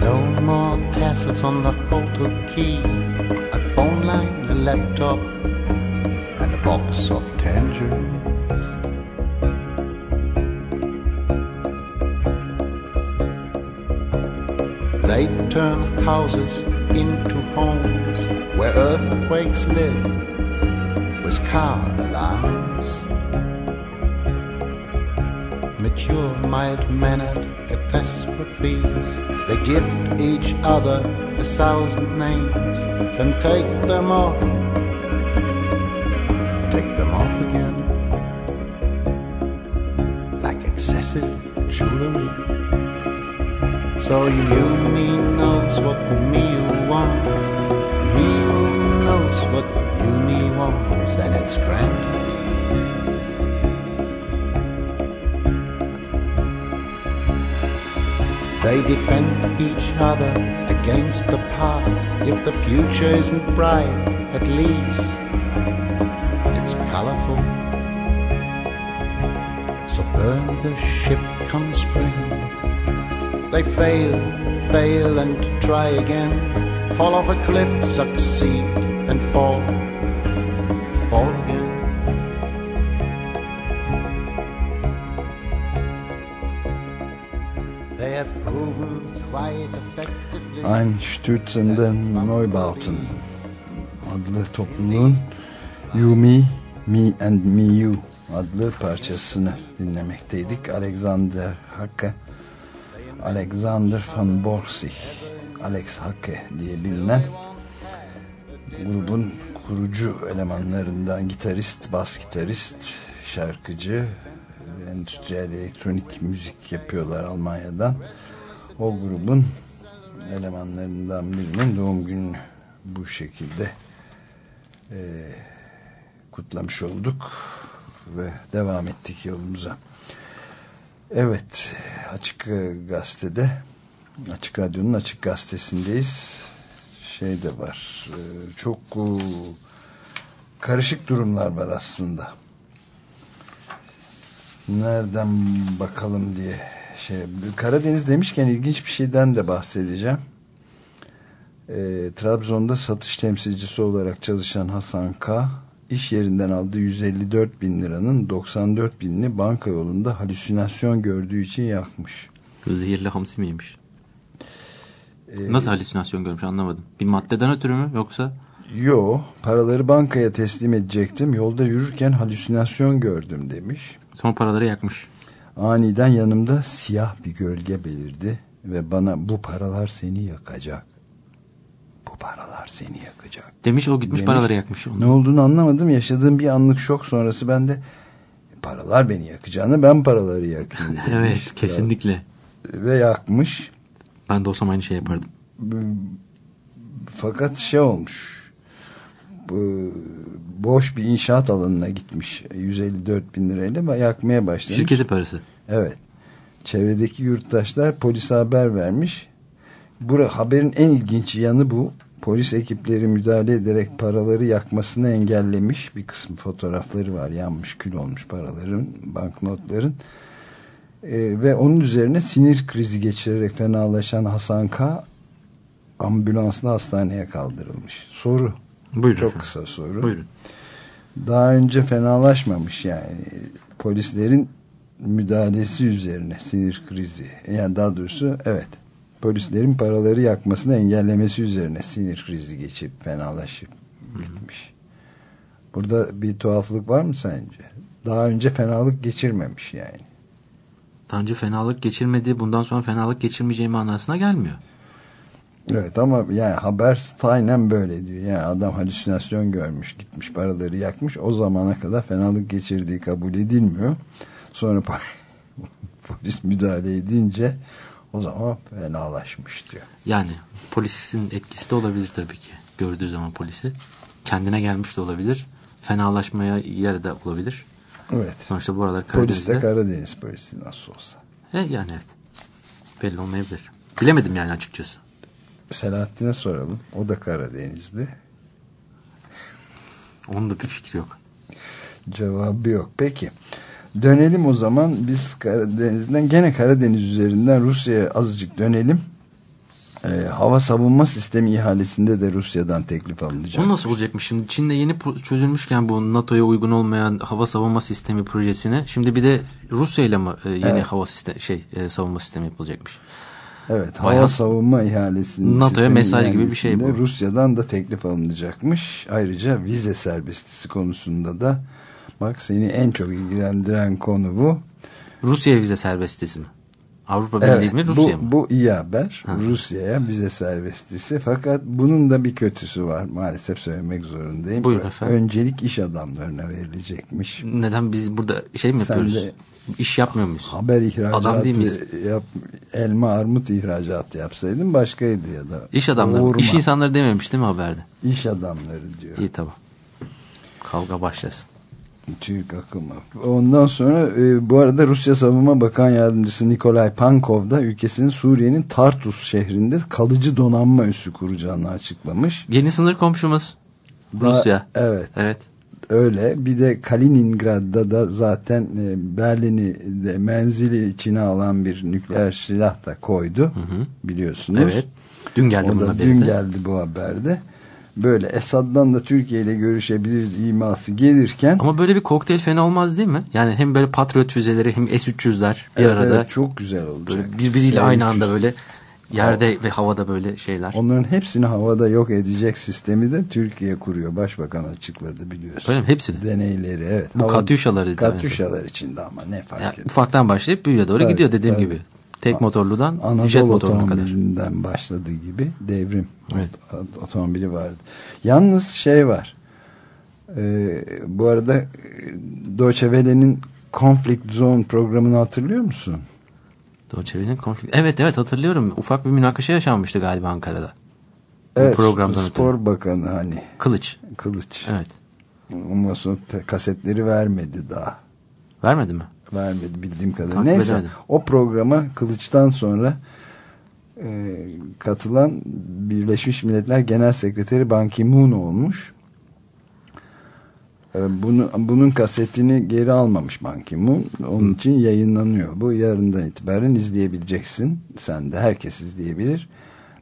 No more tassels on the hotel key. Laptop, and a box of tangerines. They turn houses into homes where earthquakes live with car alarms. Mature, mild-mannered catastrophes. They gift each other a thousand names and take them off. So you, me, knows what me wants. Me knows what you, me wants, and it's granted. They defend each other against the past. If the future isn't bright, at least it's colorful. So burn the ship fail, fail and try again. Fall off a cliff, succeed and fall, fall again. They have proven quite effectively. Einstürzenden Neubauten adlı topluluğun You Me, Me and Me You adlı parçasını dinlemekteydik. Alexander Hacke Alexander van Borsig Alex Hacke diye bilinen grubun kurucu elemanlarından gitarist, bas gitarist, şarkıcı, endüstriyel elektronik müzik yapıyorlar Almanya'dan. O grubun elemanlarından birinin doğum gününü bu şekilde e, kutlamış olduk ve devam ettik yolumuza. Evet, Açık e, Gazete'de, Açık Radyo'nun Açık Gazetesindeyiz. Şey de var, e, çok e, karışık durumlar var aslında. Nereden bakalım diye şey Karadeniz demişken ilginç bir şeyden de bahsedeceğim. E, Trabzon'da satış temsilcisi olarak çalışan Hasan K. iş yerinden aldığı 154 bin liranın 94 binini banka yolunda halüsinasyon gördüğü için yakmış. Zehirli hamsi miymiş? E, Nasıl halüsinasyon görmüş anlamadım. Bir maddeden ötürü mü yoksa? Yo paraları bankaya teslim edecektim yolda yürürken halüsinasyon gördüm demiş. Son paraları yakmış. Aniden yanımda siyah bir gölge belirdi ve bana bu paralar seni yakacak. Paralar seni yakacak. Demiş o gitmiş Demiş. paraları yakmış. Onu. Ne olduğunu anlamadım. Yaşadığım bir anlık şok sonrası ben de paralar beni yakacağını ben paraları yakayım demiş. Evet kesinlikle. Ve yakmış. Ben de olsam aynı şey yapardım. Fakat şey olmuş. Boş bir inşaat alanına gitmiş. 154 bin lirayla yakmaya başlamış. Şirketi parası. Evet. Çevredeki yurttaşlar polise haber vermiş. Bu haberin en ilginç yanı bu. Polis ekipleri müdahale ederek paraları yakmasını engellemiş. Bir kısım fotoğrafları var. Yanmış kül olmuş paraların, banknotların. Ee, ve onun üzerine sinir krizi geçirerek fenalaşan Hasan K. ambulansla hastaneye kaldırılmış. Soru. Buyurun Çok efendim. kısa soru. Buyurun. Daha önce fenalaşmamış yani. Polislerin müdahalesi üzerine sinir krizi. Yani daha doğrusu evet. Polislerin paraları yakmasını engellemesi üzerine sinir krizi geçip fenalaşıp gitmiş. Burada bir tuhaflık var mı sence? Daha önce fenalık geçirmemiş yani. Daha önce fenalık geçirmediği bundan sonra fenalık geçirmeyeceği manasına gelmiyor. Evet ama yani haber aynen böyle diyor. Yani adam halüsinasyon görmüş, gitmiş paraları yakmış. O zamana kadar fenalık geçirdiği kabul edilmiyor. Sonra polis müdahale edince o zaman fenalaşmış diyor. Yani polisin etkisi de olabilir tabii ki. Gördüğü zaman polisi. Kendine gelmiş de olabilir. Fenalaşmaya yer de olabilir. Evet. Sonuçta bu aralar Polis de Karadeniz'de. Karadeniz polisi nasıl olsa. E, yani evet. Belli olmayabilir. Bilemedim yani açıkçası. Selahattin'e soralım. O da Karadenizli. Onun da bir fikri yok. Cevabı yok. Peki. Dönelim o zaman. Biz Karadeniz'den gene Karadeniz üzerinden Rusya'ya azıcık dönelim. Ee, hava savunma sistemi ihalesinde de Rusya'dan teklif alınacak. O nasıl olacakmış şimdi? Çin'de yeni çözülmüşken bu NATO'ya uygun olmayan hava savunma sistemi projesine şimdi bir de Rusya ile mi e, yeni Evet. hava sistemi şey e, savunma sistemi yapılacakmış? Evet, Bayağı- hava savunma ihalesinin NATO'ya mesaj gibi bir şey bu. Rusya'dan da teklif alınacakmış. Ayrıca vize serbestisi konusunda da bak seni en çok ilgilendiren konu bu. Rusya vize serbestisi mi? Avrupa Birliği mi bu, Rusya mı? bu iyi haber. Ha. Rusya'ya vize serbestisi. Fakat bunun da bir kötüsü var. Maalesef söylemek zorundayım. Buyurun efendim. Öncelik iş adamlarına verilecekmiş. Neden biz burada şey mi Sen yapıyoruz? de- İş yapmıyor muyuz? Haber Adam değil miyiz? ihracatı yap, elma armut ihracatı yapsaydın başkaydı ya da. İş adamları. Vurma. İş insanları dememiş değil mi haberde? İş adamları diyor. İyi tamam. Kavga başlasın. TÜİK akımı. Ondan sonra e, bu arada Rusya Savunma Bakan Yardımcısı Nikolay Pankov da ülkesinin Suriye'nin Tartus şehrinde kalıcı donanma üssü kuracağını açıklamış. Yeni sınır komşumuz. Daha- Rusya. Evet Evet. öyle. Bir de Kaliningrad'da da zaten e, Berlin'i de menzili içine alan bir nükleer silah da koydu. hı. Biliyorsunuz. Evet. Dün geldi O da haberi dün geldi bu haberde. Böyle Esad'dan da Türkiye ile görüşebiliriz iması gelirken Ama böyle bir kokteyl fena olmaz değil mi? Yani hem böyle Patriot füzeleri hem S-300'ler bir Evet, arada evet, çok güzel olacak. böyle birbiriyle aynı anda S-300. böyle yerde ve havada böyle şeyler. Onların hepsini havada yok edecek sistemi de Türkiye kuruyor. Başbakan açıkladı biliyorsun. Öyle mi? Hepsini? Deneyleri evet. Bu Katyuşaları da Katyuşalar içinde ama ne fark Ya, eder. ufaktan başlayıp büyüye doğru Tabii, gidiyor dediğim tabii. gibi. Tek motorludan jet Anadolu motoruna kadar. otomobilinden başladığı gibi devrim Evet. ot- otomobili vardı. Yalnız şey var. Ee, bu arada e, Deutsche Welle'nin Conflict Zone programını hatırlıyor musun? Doğu konflikt. Evet evet hatırlıyorum. Ufak bir münakaşa yaşanmıştı galiba Ankara'da. Evet, programdan Spor ötürü. Bakanı hani Kılıç. Kılıç. Evet. Ondan sonra kasetleri vermedi daha. Vermedi mi? Vermedi bildiğim kadarıyla. Takip Neyse edemedim. o programa Kılıç'tan sonra e, katılan Birleşmiş Milletler Genel Sekreteri Ban Ki-moon olmuş. E, bunu, bunun kasetini geri almamış Ban Ki-moon. Onun için yayınlanıyor. Bu yarından itibaren izleyebileceksin. Sen de herkes izleyebilir.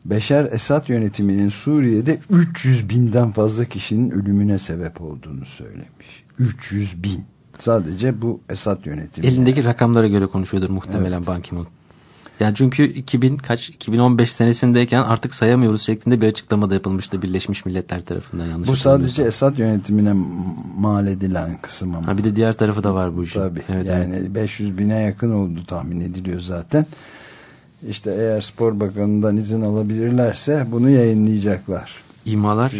Beşer Esad yönetiminin Suriye'de 300 binden fazla kişinin ölümüne sebep olduğunu söylemiş. 300 bin. Sadece bu Esad yönetimi. Elindeki rakamlara göre konuşuyordur muhtemelen Ban Ki-moon. Yani çünkü 2000 kaç 2015 senesindeyken artık sayamıyoruz şeklinde bir açıklama da yapılmıştı Birleşmiş Milletler tarafından yanlış Bu sadece. Esad yönetimine mal edilen kısım ama. Ha bir de diğer tarafı da var bu işin. Tabii. Evet, yani evet. 500 bine yakın oldu tahmin ediliyor zaten. İşte eğer Spor Bakanı'ndan izin alabilirlerse bunu yayınlayacaklar. İmalar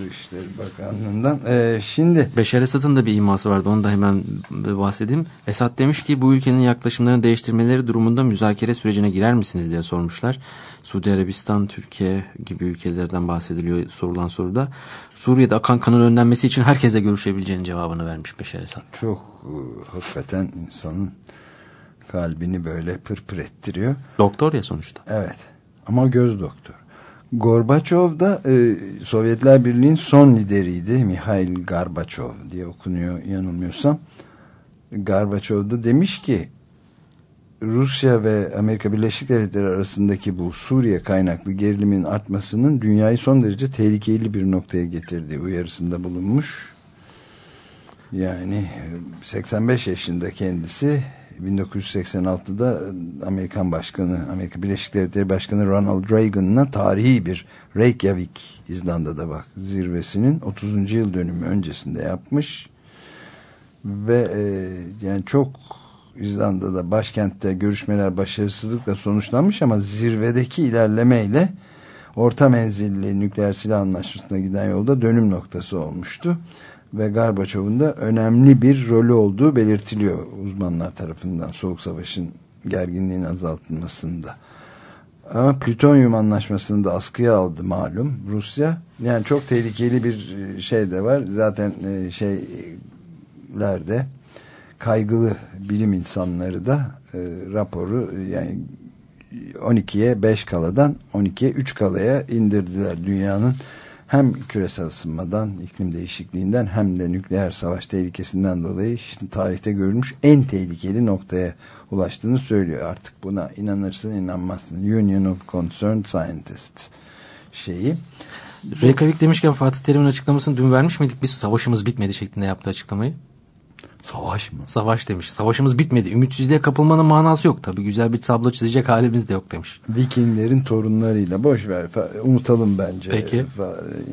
Dışişleri Bakanlığı'ndan. Ee, şimdi Beşer Esad'ın da bir iması vardı. Onu da hemen bahsedeyim. Esad demiş ki bu ülkenin yaklaşımlarını değiştirmeleri durumunda müzakere sürecine girer misiniz diye sormuşlar. Suudi Arabistan, Türkiye gibi ülkelerden bahsediliyor sorulan soruda. Suriye'de akan kanın önlenmesi için herkesle görüşebileceğinin cevabını vermiş Beşer Esad. çok e, hakikaten insanın kalbini böyle pırpır ettiriyor. Doktor ya sonuçta. Evet. Ama göz doktor. Gorbaçov da e, Sovyetler Birliği'nin son lideriydi. Mihail Gorbaçov diye okunuyor yanılmıyorsam. Gorbaçov da demiş ki Rusya ve Amerika Birleşik Devletleri arasındaki bu Suriye kaynaklı gerilimin artmasının dünyayı son derece tehlikeli bir noktaya getirdiği uyarısında bulunmuş. Yani e, 85 yaşında kendisi 1986'da Amerikan Başkanı, Amerika Birleşik Devletleri Başkanı Ronald Reagan'la tarihi bir Reykjavik İzlanda'da bak zirvesinin 30. yıl dönümü öncesinde yapmış ve e, yani çok İzlanda'da başkentte görüşmeler başarısızlıkla sonuçlanmış ama zirvedeki ilerlemeyle orta menzilli nükleer silah anlaşmasına giden yolda dönüm noktası olmuştu ve Gorbaçov'un da önemli bir rolü olduğu belirtiliyor uzmanlar tarafından Soğuk Savaş'ın gerginliğin azaltılmasında. Ama plütonyum anlaşmasını da askıya aldı malum Rusya. Yani çok tehlikeli bir e, şey de var. Zaten e, şeylerde kaygılı bilim insanları da e, raporu yani 12'ye 5 kaladan 12'ye 3 kalaya indirdiler dünyanın hem küresel ısınmadan, iklim değişikliğinden hem de nükleer savaş tehlikesinden dolayı işte tarihte görülmüş en tehlikeli noktaya ulaştığını söylüyor. Artık buna inanırsın inanmazsın. Union of Concerned Scientists şeyi. Reykjavik demişken Fatih Terim'in açıklamasını dün vermiş miydik? Biz savaşımız bitmedi şeklinde yaptığı açıklamayı. Savaş mı? Savaş demiş. Savaşımız bitmedi. Ümitsizliğe kapılmanın manası yok. Tabii güzel bir tablo çizecek halimiz de yok demiş. Vikinglerin torunlarıyla boş ver unutalım bence Peki.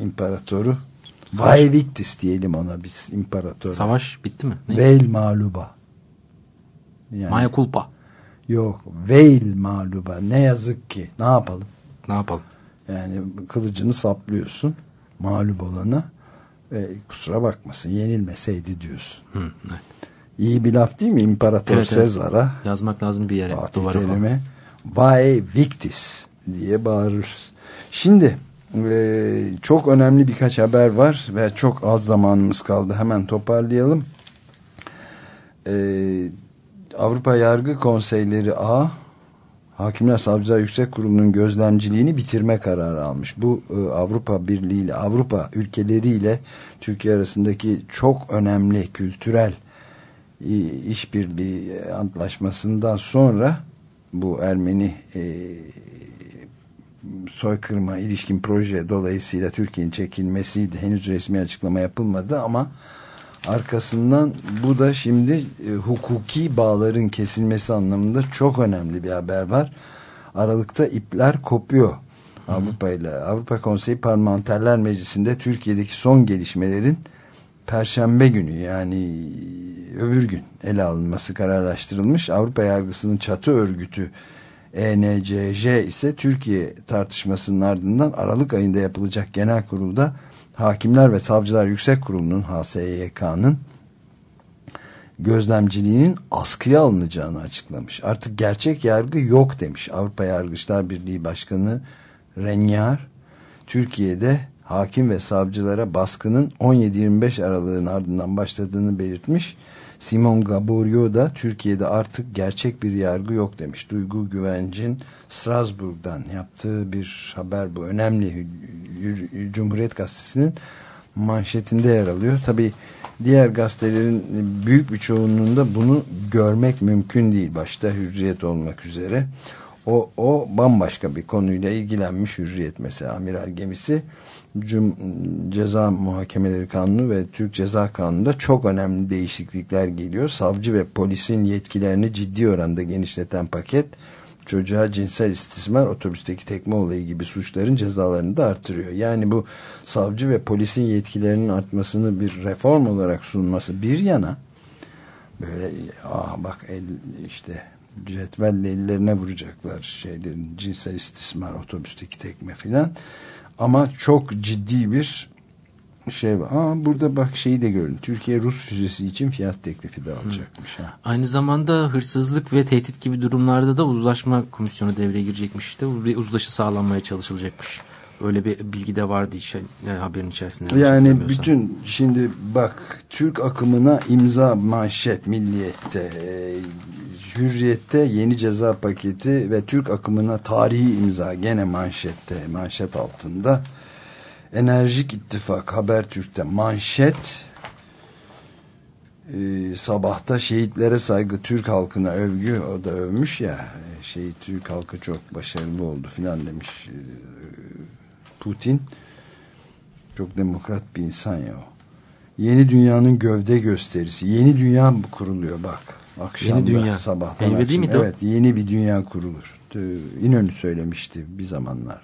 imparatoru. Savaş- Vae Victis diyelim ona biz imparator. Savaş bitti mi? Ne? Veil mağluba. Yani, Maya culpa. Yok. Veil mağluba. Ne yazık ki. Ne yapalım? Ne yapalım? Yani kılıcını saplıyorsun mağlup olana ve kusura bakmasın yenilmeseydi diyorsun. Hı, evet. İyi bir laf değil mi? İmparator Evet, evet. Sezar'a Yazmak lazım bir yere. Fatih. Terim'e Vae Victis diye bağırırız. Şimdi e, çok önemli birkaç haber var ve çok az zamanımız kaldı. Hemen toparlayalım. E, Avrupa Yargı Konseyleri A Hakimler Savcılar Yüksek Kurulu'nun gözlemciliğini bitirme kararı almış. Bu e, Avrupa Birliği ile Avrupa ülkeleriyle Türkiye arasındaki çok önemli kültürel i- işbirliği e, antlaşmasından sonra bu Ermeni e, soykırıma ilişkin proje dolayısıyla Türkiye'nin çekilmesiydi. Henüz resmi açıklama yapılmadı ama arkasından bu da şimdi e, hukuki bağların kesilmesi anlamında çok önemli bir haber var. Aralıkta ipler kopuyor. Avrupa ile Avrupa Konseyi Parlamenterler Meclisi'nde Türkiye'deki son gelişmelerin Perşembe günü yani öbür gün ele alınması kararlaştırılmış. Avrupa Yargısı'nın çatı örgütü ENCJ ise Türkiye tartışmasının ardından Aralık ayında yapılacak genel kurulda Hakimler ve Savcılar Yüksek Kurulu'nun HSYK'nın gözlemciliğinin askıya alınacağını açıklamış. Artık gerçek yargı yok demiş. Avrupa Yargıçlar Birliği Başkanı Renyar, Türkiye'de hakim ve savcılara baskının 17-25 aralığın ardından başladığını belirtmiş. Simon Gaborio da Türkiye'de artık gerçek bir yargı yok demiş. Duygu Güvenc'in Strasbourg'dan yaptığı bir haber bu. Önemli Cumhuriyet Gazetesi'nin manşetinde yer alıyor. Tabi diğer gazetelerin büyük bir çoğunluğunda bunu görmek mümkün değil. Başta Hürriyet olmak üzere. O, o bambaşka bir konuyla ilgilenmiş Hürriyet mesela amiral gemisi Cum, Ceza Muhakemeleri Kanunu ve Türk Ceza Kanunu'nda çok önemli değişiklikler geliyor. Savcı ve polisin yetkilerini ciddi oranda genişleten paket çocuğa cinsel istismar, otobüsteki tekme olayı gibi suçların cezalarını da artırıyor. Yani bu savcı ve polisin yetkilerinin artmasını bir reform olarak sunması bir yana böyle ah bak el, işte cetvelle ellerine vuracaklar şeylerin cinsel istismar, otobüsteki tekme filan ama çok ciddi bir şey var. Aa, burada bak şeyi de görün. Türkiye Rus füzesi için fiyat teklifi de alacakmış. Ha. Aynı zamanda hırsızlık ve tehdit gibi durumlarda da uzlaşma komisyonu devreye girecekmiş işte. Bir uzlaşı sağlanmaya çalışılacakmış. Öyle bir bilgi de vardı işte, haberin içerisinde. Yani bütün şimdi bak Türk akımına imza manşet milliyette e, hürriyette yeni ceza paketi ve Türk akımına tarihi imza gene manşette manşet altında Enerjik İttifak Habertürk'te manşet e, sabahta şehitlere saygı Türk halkına övgü o da övmüş ya şey Türk halkı çok başarılı oldu filan demiş e, Putin çok demokrat bir insan ya o. Yeni dünyanın gövde gösterisi. Yeni dünya kuruluyor bak. Akşamda, Yeni dünya. sabahtan Meyve akşam. miydi? Evet yeni bir dünya kurulur. İnönü söylemişti bir zamanlar.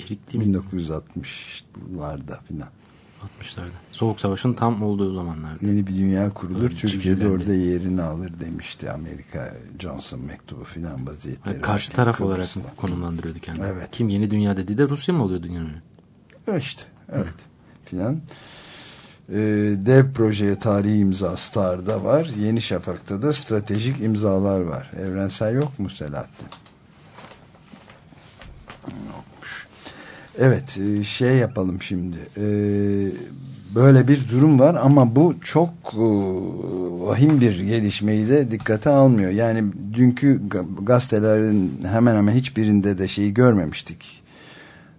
Erik değil mi? 1960'larda filan. 60'larda. Soğuk Savaş'ın tam olduğu zamanlarda. Yeni bir dünya kurulur. Öyle Türkiye'de çizgilendi. orada yerini alır demişti. Amerika Johnson mektubu filan vaziyetleri. Yani karşı taraf Kıbrıs'ta. olarak konumlandırıyordu kendini. Evet. Kim yeni dünya dediği de Rusya mı oluyor dünyanın? İşte evet filan. Ee, dev projeye tarihi imza Star'da var. Yeni Şafak'ta da stratejik imzalar var. Evrensel yok mu Selahattin? Evet e, şey yapalım şimdi. Ee, böyle bir durum var ama bu çok e, vahim bir gelişmeyi de dikkate almıyor. Yani dünkü ga- gazetelerin hemen hemen hiçbirinde de şeyi görmemiştik.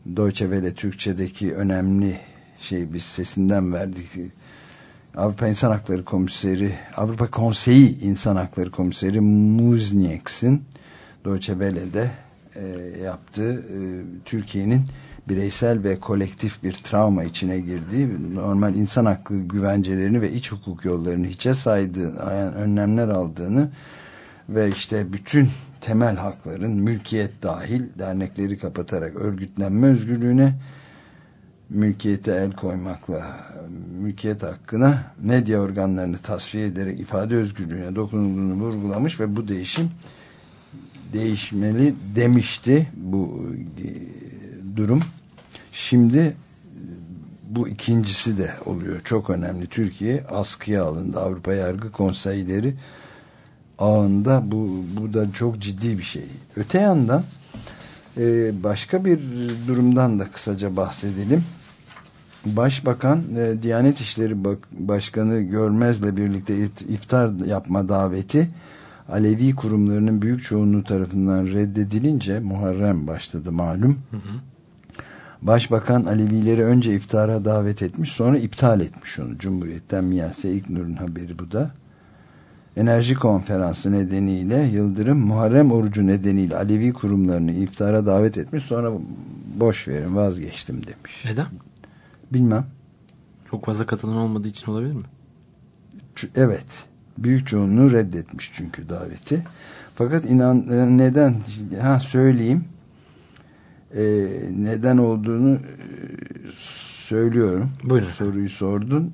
Deutsche Welle Türkçe'deki önemli şey biz sesinden verdik. Avrupa İnsan Hakları Komiseri, Avrupa Konseyi İnsan Hakları Komiseri Muzniek'sin Deutsche Welle'de e, yaptığı e, Türkiye'nin bireysel ve kolektif bir travma içine girdiği normal insan hakkı güvencelerini ve iç hukuk yollarını hiçe saydığı yani önlemler aldığını ve işte bütün temel hakların mülkiyet dahil dernekleri kapatarak örgütlenme özgürlüğüne mülkiyete el koymakla mülkiyet hakkına medya organlarını tasfiye ederek ifade özgürlüğüne dokunulduğunu vurgulamış ve bu değişim değişmeli demişti. Bu durum. Şimdi bu ikincisi de oluyor. Çok önemli. Türkiye askıya alındı. Avrupa Yargı Konseyleri ağında bu, bu da çok ciddi bir şey. Öte yandan e, başka bir durumdan da kısaca bahsedelim. Başbakan e, Diyanet İşleri Başkanı Görmez'le birlikte iftar yapma daveti Alevi kurumlarının büyük çoğunluğu tarafından reddedilince Muharrem başladı malum. Başbakan Alevileri önce iftara davet etmiş sonra iptal etmiş onu. Cumhuriyet'ten Miyase İlknur'un haberi bu da. Enerji konferansı nedeniyle Yıldırım Muharrem orucu nedeniyle Alevi kurumlarını iftara davet etmiş sonra boş verin vazgeçtim demiş. Neden? Bilmem. Çok fazla katılan olmadığı için olabilir mi? Evet. Büyük çoğunluğu reddetmiş çünkü daveti. Fakat inan e, neden ha söyleyeyim. E, neden olduğunu e, söylüyorum. Buyurun. Soruyu sordun.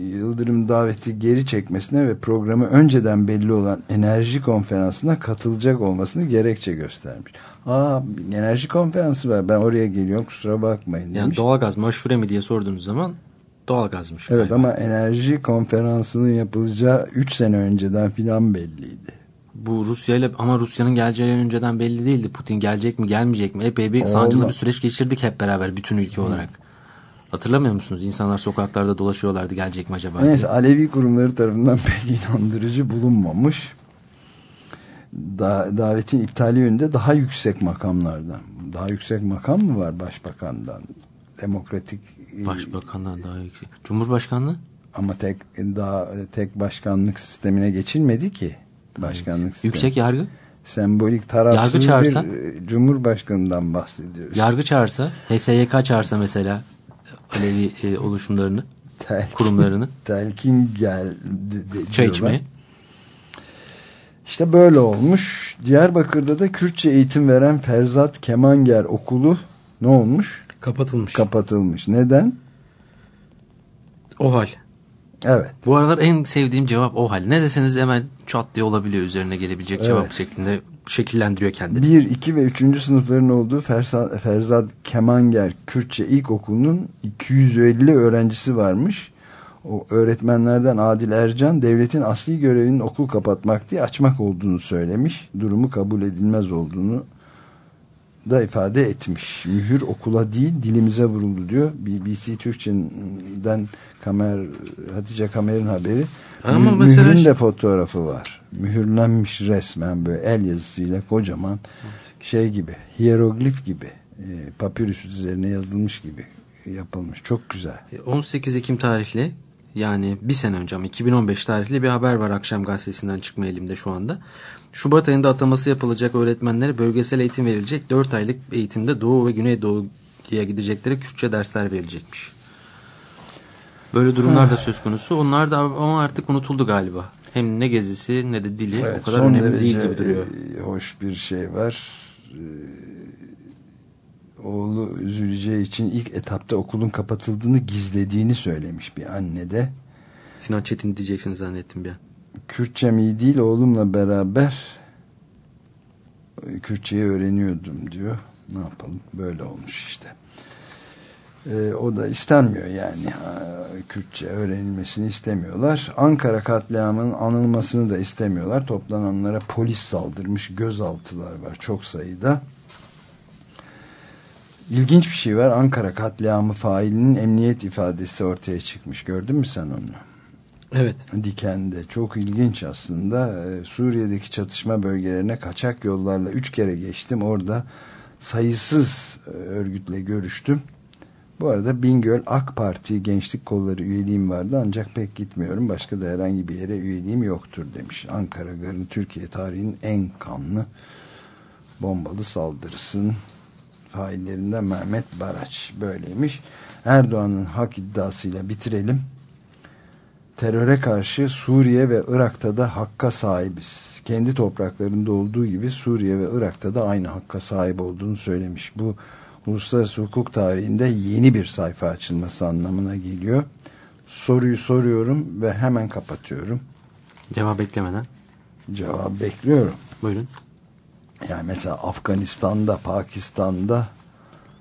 Yıldırım daveti geri çekmesine ve programı önceden belli olan enerji konferansına katılacak olmasını gerekçe göstermiş. Aa enerji konferansı var ben oraya geliyorum kusura bakmayın Yani demiş. doğalgaz mı aşure mi diye sorduğunuz zaman doğalgazmış. Evet galiba. ama enerji konferansının yapılacağı 3 sene önceden filan belliydi. Bu Rusya ile ama Rusya'nın geleceği önceden belli değildi. Putin gelecek mi gelmeyecek mi? Epey bir sancılı bir süreç geçirdik hep beraber bütün ülke olarak. Hatırlamıyor musunuz? İnsanlar sokaklarda dolaşıyorlardı gelecek mi acaba diye. Neyse Alevi kurumları tarafından pek inandırıcı bulunmamış. Da, davetin iptali yönünde daha yüksek makamlardan. Daha yüksek makam mı var başbakandan? Demokratik e, Başbakandan daha yüksek. Cumhurbaşkanlığı? ama tek daha tek başkanlık sistemine geçilmedi ki. Başkanlık sistemi. Yüksek yargı? sembolik tarafsız Yargı çağırsa? bir e, cumhurbaşkanından bahsediyoruz. Yargı çağırsa, HSYK çağırsa mesela Alevi e, oluşumlarını, Tel- kurumlarını telkin geldi de- çay içmeye. İşte böyle olmuş. Diyarbakır'da da Kürtçe eğitim veren Ferzat Kemanger okulu ne olmuş? Kapatılmış. Kapatılmış. Neden? o hal. Evet. Bu aralar en sevdiğim cevap o hal. Ne deseniz hemen çat diye olabiliyor üzerine gelebilecek cevap Evet. şeklinde şekillendiriyor kendini. 1, 2 ve 3. sınıfların olduğu Ferzat, Ferzat Kemanger Kürtçe İlkokulu'nun 250 öğrencisi varmış. O öğretmenlerden Adil Ercan devletin asli görevinin okul kapatmak değil açmak olduğunu söylemiş. Durumu kabul edilmez olduğunu da ifade etmiş. Mühür okula değil dilimize vuruldu diyor. BBC Türkçe'den Kamer, Hatice Kamer'in haberi. Ama Mü- mesela- Mührün de fotoğrafı var. Mühürlenmiş resmen böyle el yazısıyla kocaman şey gibi hieroglif gibi e, papyrus üzerine yazılmış gibi yapılmış. Çok güzel. 18 Ekim tarihli yani bir sene önce ama 2015 tarihli bir haber var akşam gazetesinden çıkma elimde şu anda. Şubat ayında ataması yapılacak öğretmenlere bölgesel eğitim verilecek. 4 aylık eğitimde Doğu ve Güneydoğu'ya gidecekleri Kürtçe dersler verilecekmiş. Böyle durumlar da söz konusu. Onlar da ama artık unutuldu galiba. Hem ne gezisi ne de dili Evet, o kadar önemli değil gibi duruyor. e, hoş bir şey var. E, oğlu üzüleceği için ilk etapta okulun kapatıldığını gizlediğini söylemiş bir anne de. Sinan Çetin diyeceksin zannettim bir an. Kürtçem iyi değil oğlumla beraber e, Kürtçeyi öğreniyordum diyor. Ne yapalım böyle olmuş işte. E, o da istenmiyor yani Kürtçe öğrenilmesini istemiyorlar. Ankara katliamının anılmasını da istemiyorlar. Toplananlara polis saldırmış gözaltılar var çok sayıda. İlginç bir şey var. Ankara katliamı failinin emniyet ifadesi ortaya çıkmış. Gördün mü sen onu? Evet. Diken'de çok ilginç aslında. Ee, Suriye'deki çatışma bölgelerine kaçak yollarla üç kere geçtim. Orada sayısız e, örgütle görüştüm. Bu arada Bingöl AK Parti Gençlik Kolları üyeliğim vardı. Ancak pek gitmiyorum. Başka da herhangi bir yere üyeliğim yoktur demiş. Ankara Garı'nın Türkiye tarihinin en kanlı bombalı saldırısının faillerinden Mehmet Baraç. Böyleymiş. Erdoğan'ın hak iddiasıyla bitirelim teröre karşı Suriye ve Irak'ta da hakka sahibiz. Kendi topraklarında olduğu gibi Suriye ve Irak'ta da aynı hakka sahip olduğunu söylemiş. Bu uluslararası hukuk tarihinde yeni bir sayfa açılması anlamına geliyor. Soruyu soruyorum ve hemen kapatıyorum. Cevap beklemeden. Cevap bekliyorum. Buyurun. Yani mesela Afganistan'da, Pakistan'da,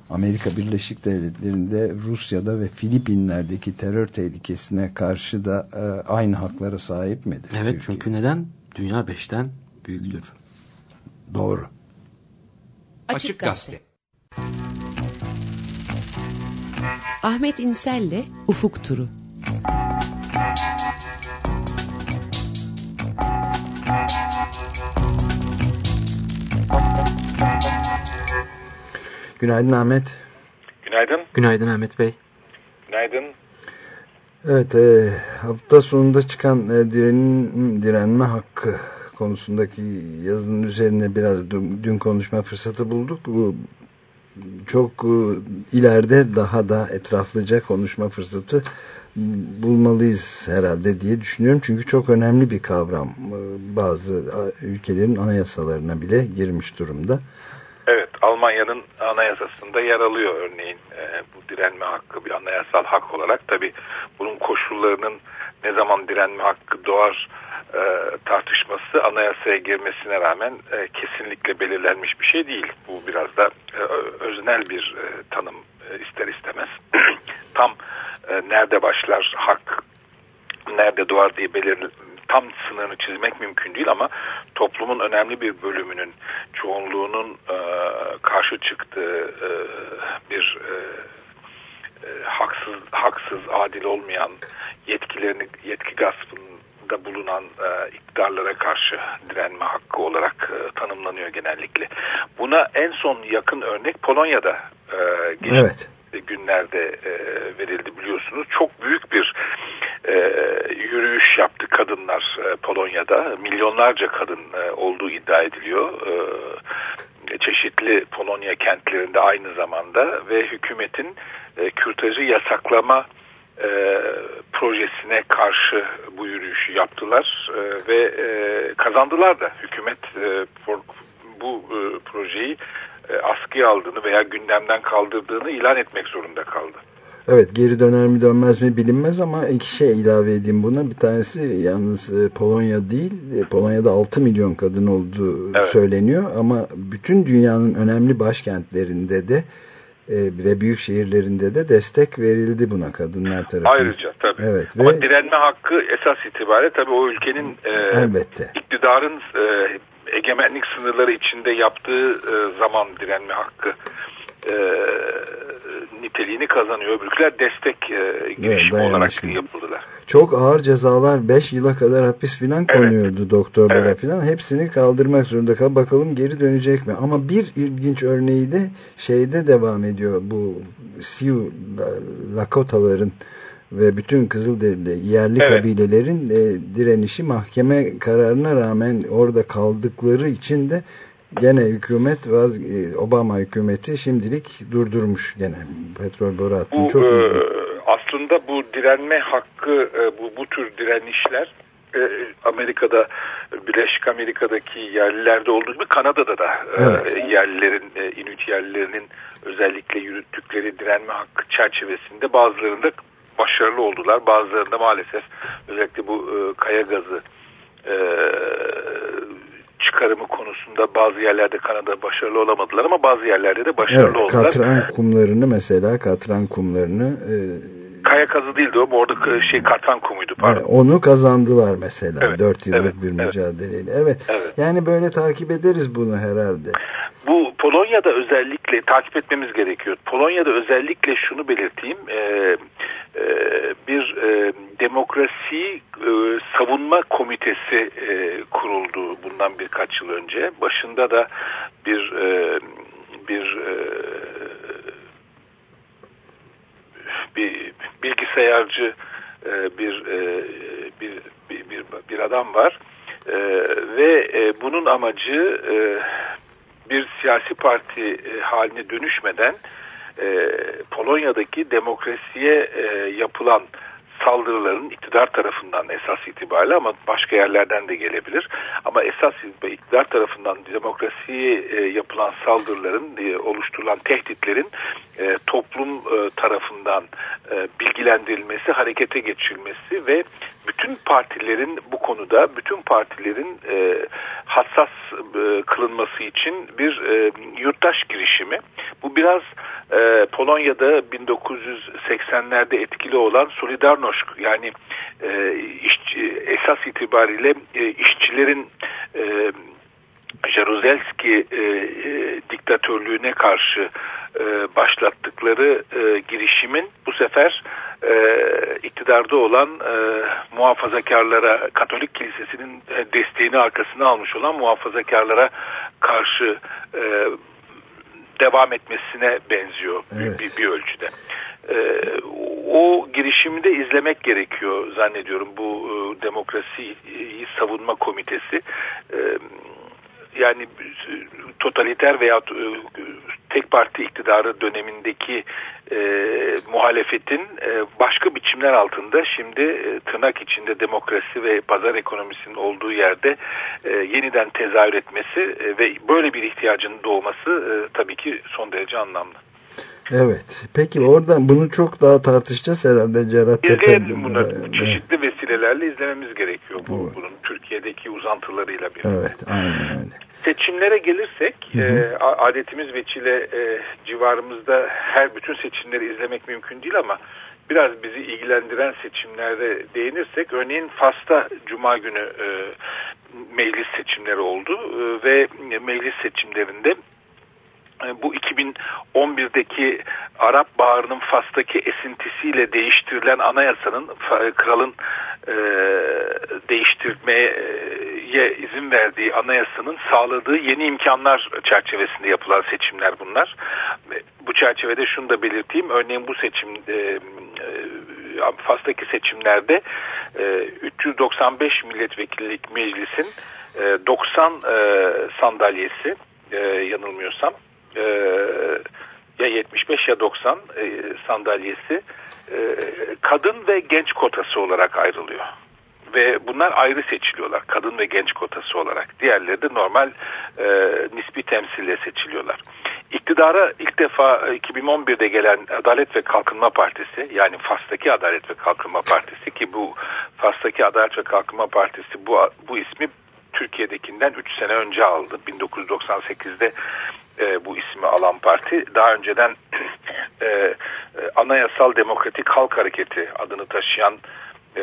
Amerika Birleşik Devletleri'nde, Rusya'da ve Filipinler'deki terör tehlikesine karşı da e, aynı haklara sahip midir? Evet Türkiye? çünkü neden? Dünya beşten büyüktür. Doğru. Açık Gazete. Ahmet İnsel'le Ufuk Turu. Günaydın Ahmet. Günaydın. Günaydın Ahmet Bey. Günaydın. Evet, e, hafta sonunda çıkan e, direnin, direnme hakkı konusundaki yazının üzerine biraz dün, dün konuşma fırsatı bulduk. Bu çok e, ileride daha da etraflıca konuşma fırsatı bulmalıyız herhalde diye düşünüyorum. Çünkü çok önemli bir kavram. E, Bazı ülkelerin anayasalarına bile girmiş durumda. Evet Almanya'nın anayasasında yer alıyor örneğin e, bu direnme hakkı bir anayasal hak olarak. Tabi bunun koşullarının ne zaman direnme hakkı doğar e, tartışması anayasaya girmesine rağmen e, kesinlikle belirlenmiş bir şey değil. Bu biraz da e, öznel bir e, tanım e, ister istemez. Tam e, nerede başlar hak, nerede doğar diye belir tam sınırını çizmek mümkün değil ama toplumun önemli bir bölümünün çoğunluğunun e, karşı çıktığı e, bir e, e, haksız haksız adil olmayan yetkilerini yetki gaspında bulunan e, iktidarlara karşı direnme hakkı olarak e, tanımlanıyor genellikle. Buna en son yakın örnek Polonya'da e, Evet. Günlerde e, verildi biliyorsunuz. Çok büyük bir e, yürüyüş yaptı kadınlar e, Polonya'da. Milyonlarca kadın e, olduğu iddia ediliyor. E, çeşitli Polonya kentlerinde aynı zamanda ve hükümetin e, kürtajı yasaklama e, projesine karşı bu yürüyüşü yaptılar e, ve e, kazandılar da hükümet e, bu e, projeyi e, askıya aldığını veya gündemden kaldırdığını ilan etmek zorunda kaldı. Evet geri döner mi dönmez mi bilinmez ama iki şey ilave edeyim buna. Bir tanesi yalnız e, Polonya değil. e, Polonya'da 6 milyon kadın olduğu Evet. söyleniyor ama bütün dünyanın önemli başkentlerinde de e, ve büyük şehirlerinde de destek verildi buna kadınlar tarafından. Ayrıca tabii. Evet Ama ve direnme hakkı esas itibariyle tabii o ülkenin e, elbette. iktidarın e, egemenlik sınırları içinde yaptığı e, zaman direnme hakkı e, niteliğini kazanıyor. Öbürküler destek e, girişimi olarak dayanışma. yapıldılar. Çok ağır cezalar 5 yıla kadar hapis filan Evet. konuyordu doktorlara Evet. filan. Hepsini kaldırmak zorunda kal. Bakalım geri dönecek mi? Ama bir ilginç örneği de şeyde devam ediyor. Bu Sioux Lakotaların ve bütün Kızılderili yerli Evet. kabilelerin e, direnişi mahkeme kararına rağmen orada kaldıkları için de gene hükümet vaz, e, Obama hükümeti şimdilik durdurmuş gene petrol boru hattını. Çok e, aslında bu direnme hakkı e, bu bu tür direnişler e, Amerika'da Birleşik Amerika'daki yerlilerde olduğu gibi Kanada'da da e, Evet. yerlilerin e, Inuit yerlilerinin özellikle yürüttükleri direnme hakkı çerçevesinde bazılarında başarılı oldular. Bazılarında maalesef özellikle bu e, kaya gazı e, çıkarımı konusunda bazı yerlerde Kanada başarılı olamadılar ama bazı yerlerde de başarılı Evet, oldular. katran kumlarını mesela katran kumlarını e, Kaya kazı değildi o. Orada k- şey kartan kumuydu pardon. e, onu kazandılar mesela Evet, 4 yıllık evet, bir evet. mücadeleyle. Evet. Evet. Yani böyle takip ederiz bunu herhalde. Bu Polonya'da özellikle takip etmemiz gerekiyor. Polonya'da özellikle şunu belirteyim. e, e, bir e, demokrasi e, savunma komitesi kuruldu bundan birkaç yıl önce. Başında da bir bir bir bilgisayarcı bir, bir bir bir bir adam var ve bunun amacı bir siyasi parti haline dönüşmeden e, Polonya'daki demokrasiye e, yapılan saldırıların iktidar tarafından esas itibariyle ama başka yerlerden de gelebilir. Ama esas iktidar tarafından demokrasiye e, yapılan saldırıların, e, oluşturulan tehditlerin e, toplum e, tarafından e, bilgilendirilmesi, harekete geçirilmesi ve bütün partilerin bu konuda bütün partilerin e, hassas e, kılınması için bir e, yurttaş girişimi. Bu biraz e, Polonya'da 1980'lerde etkili olan Solidarność yani e, işçi, esas itibariyle e, işçilerin e, Jaruzelski e, e, diktatörlüğüne karşı e, başlattıkları e, girişimin bu sefer e, iktidarda olan e, muhafazakarlara, Katolik Kilisesi'nin e, desteğini arkasına almış olan muhafazakarlara karşı e, devam etmesine benziyor Evet. bir, bir ölçüde. E, o girişimi de izlemek gerekiyor zannediyorum bu e, demokrasiyi savunma komitesi. E, yani totaliter veya e, tek parti iktidarı dönemindeki e, muhalefetin e, başka biçimler altında şimdi e, tırnak içinde demokrasi ve pazar ekonomisinin olduğu yerde e, yeniden tezahür etmesi e, ve böyle bir ihtiyacın doğması e, tabii ki son derece anlamlı. Evet. Peki oradan bunu çok daha tartışacağız herhalde Cerat İzleyelim bunları. Evet. Çeşitli vesilelerle izlememiz gerekiyor bu, bunun Türkiye'deki uzantılarıyla birlikte. Evet, aynen öyle. Seçimlere gelirsek e, a- adetimiz veçile e, civarımızda her bütün seçimleri izlemek mümkün değil ama biraz bizi ilgilendiren seçimlerde değinirsek örneğin Fas'ta Cuma günü e, meclis seçimleri oldu e, ve meclis seçimlerinde e, bu 2011'deki Arap Baharı'nın Fas'taki esintisiyle değiştirilen anayasanın kralın e, değiştirmeye izin verdiği anayasanın sağladığı yeni imkanlar çerçevesinde yapılan seçimler bunlar. Bu çerçevede şunu da belirteyim. Örneğin bu seçim e, e, Fas'taki seçimlerde e, 395 milletvekillik meclisin e, 90 e, sandalyesi e, yanılmıyorsam e, ya 75 ya 90 e, sandalyesi e, kadın ve genç kotası olarak ayrılıyor. Ve bunlar ayrı seçiliyorlar. Kadın ve genç kotası olarak. Diğerleri de normal e, nispi temsille seçiliyorlar. İktidara ilk defa e, 2011'de gelen Adalet ve Kalkınma Partisi yani Fas'taki Adalet ve Kalkınma Partisi ki bu Fas'taki Adalet ve Kalkınma Partisi bu, bu ismi Türkiye'dekinden 3 sene önce aldı. 1998'de e, bu ismi alan parti daha önceden e, e, Anayasal Demokratik Halk Hareketi adını taşıyan e,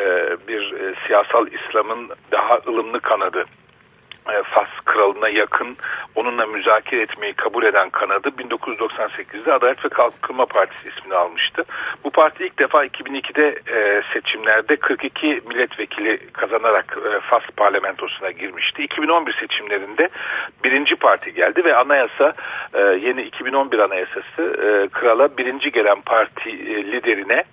bir e, siyasal İslam'ın daha ılımlı kanadı Fas kralına yakın onunla müzakere etmeyi kabul eden kanadı 1998'de Adalet ve Kalkınma Partisi ismini almıştı. Bu parti ilk defa 2002'de e, seçimlerde 42 milletvekili kazanarak e, Fas parlamentosuna girmişti. 2011 seçimlerinde birinci parti geldi ve anayasa e, yeni 2011 anayasası e, krala birinci gelen parti e, liderine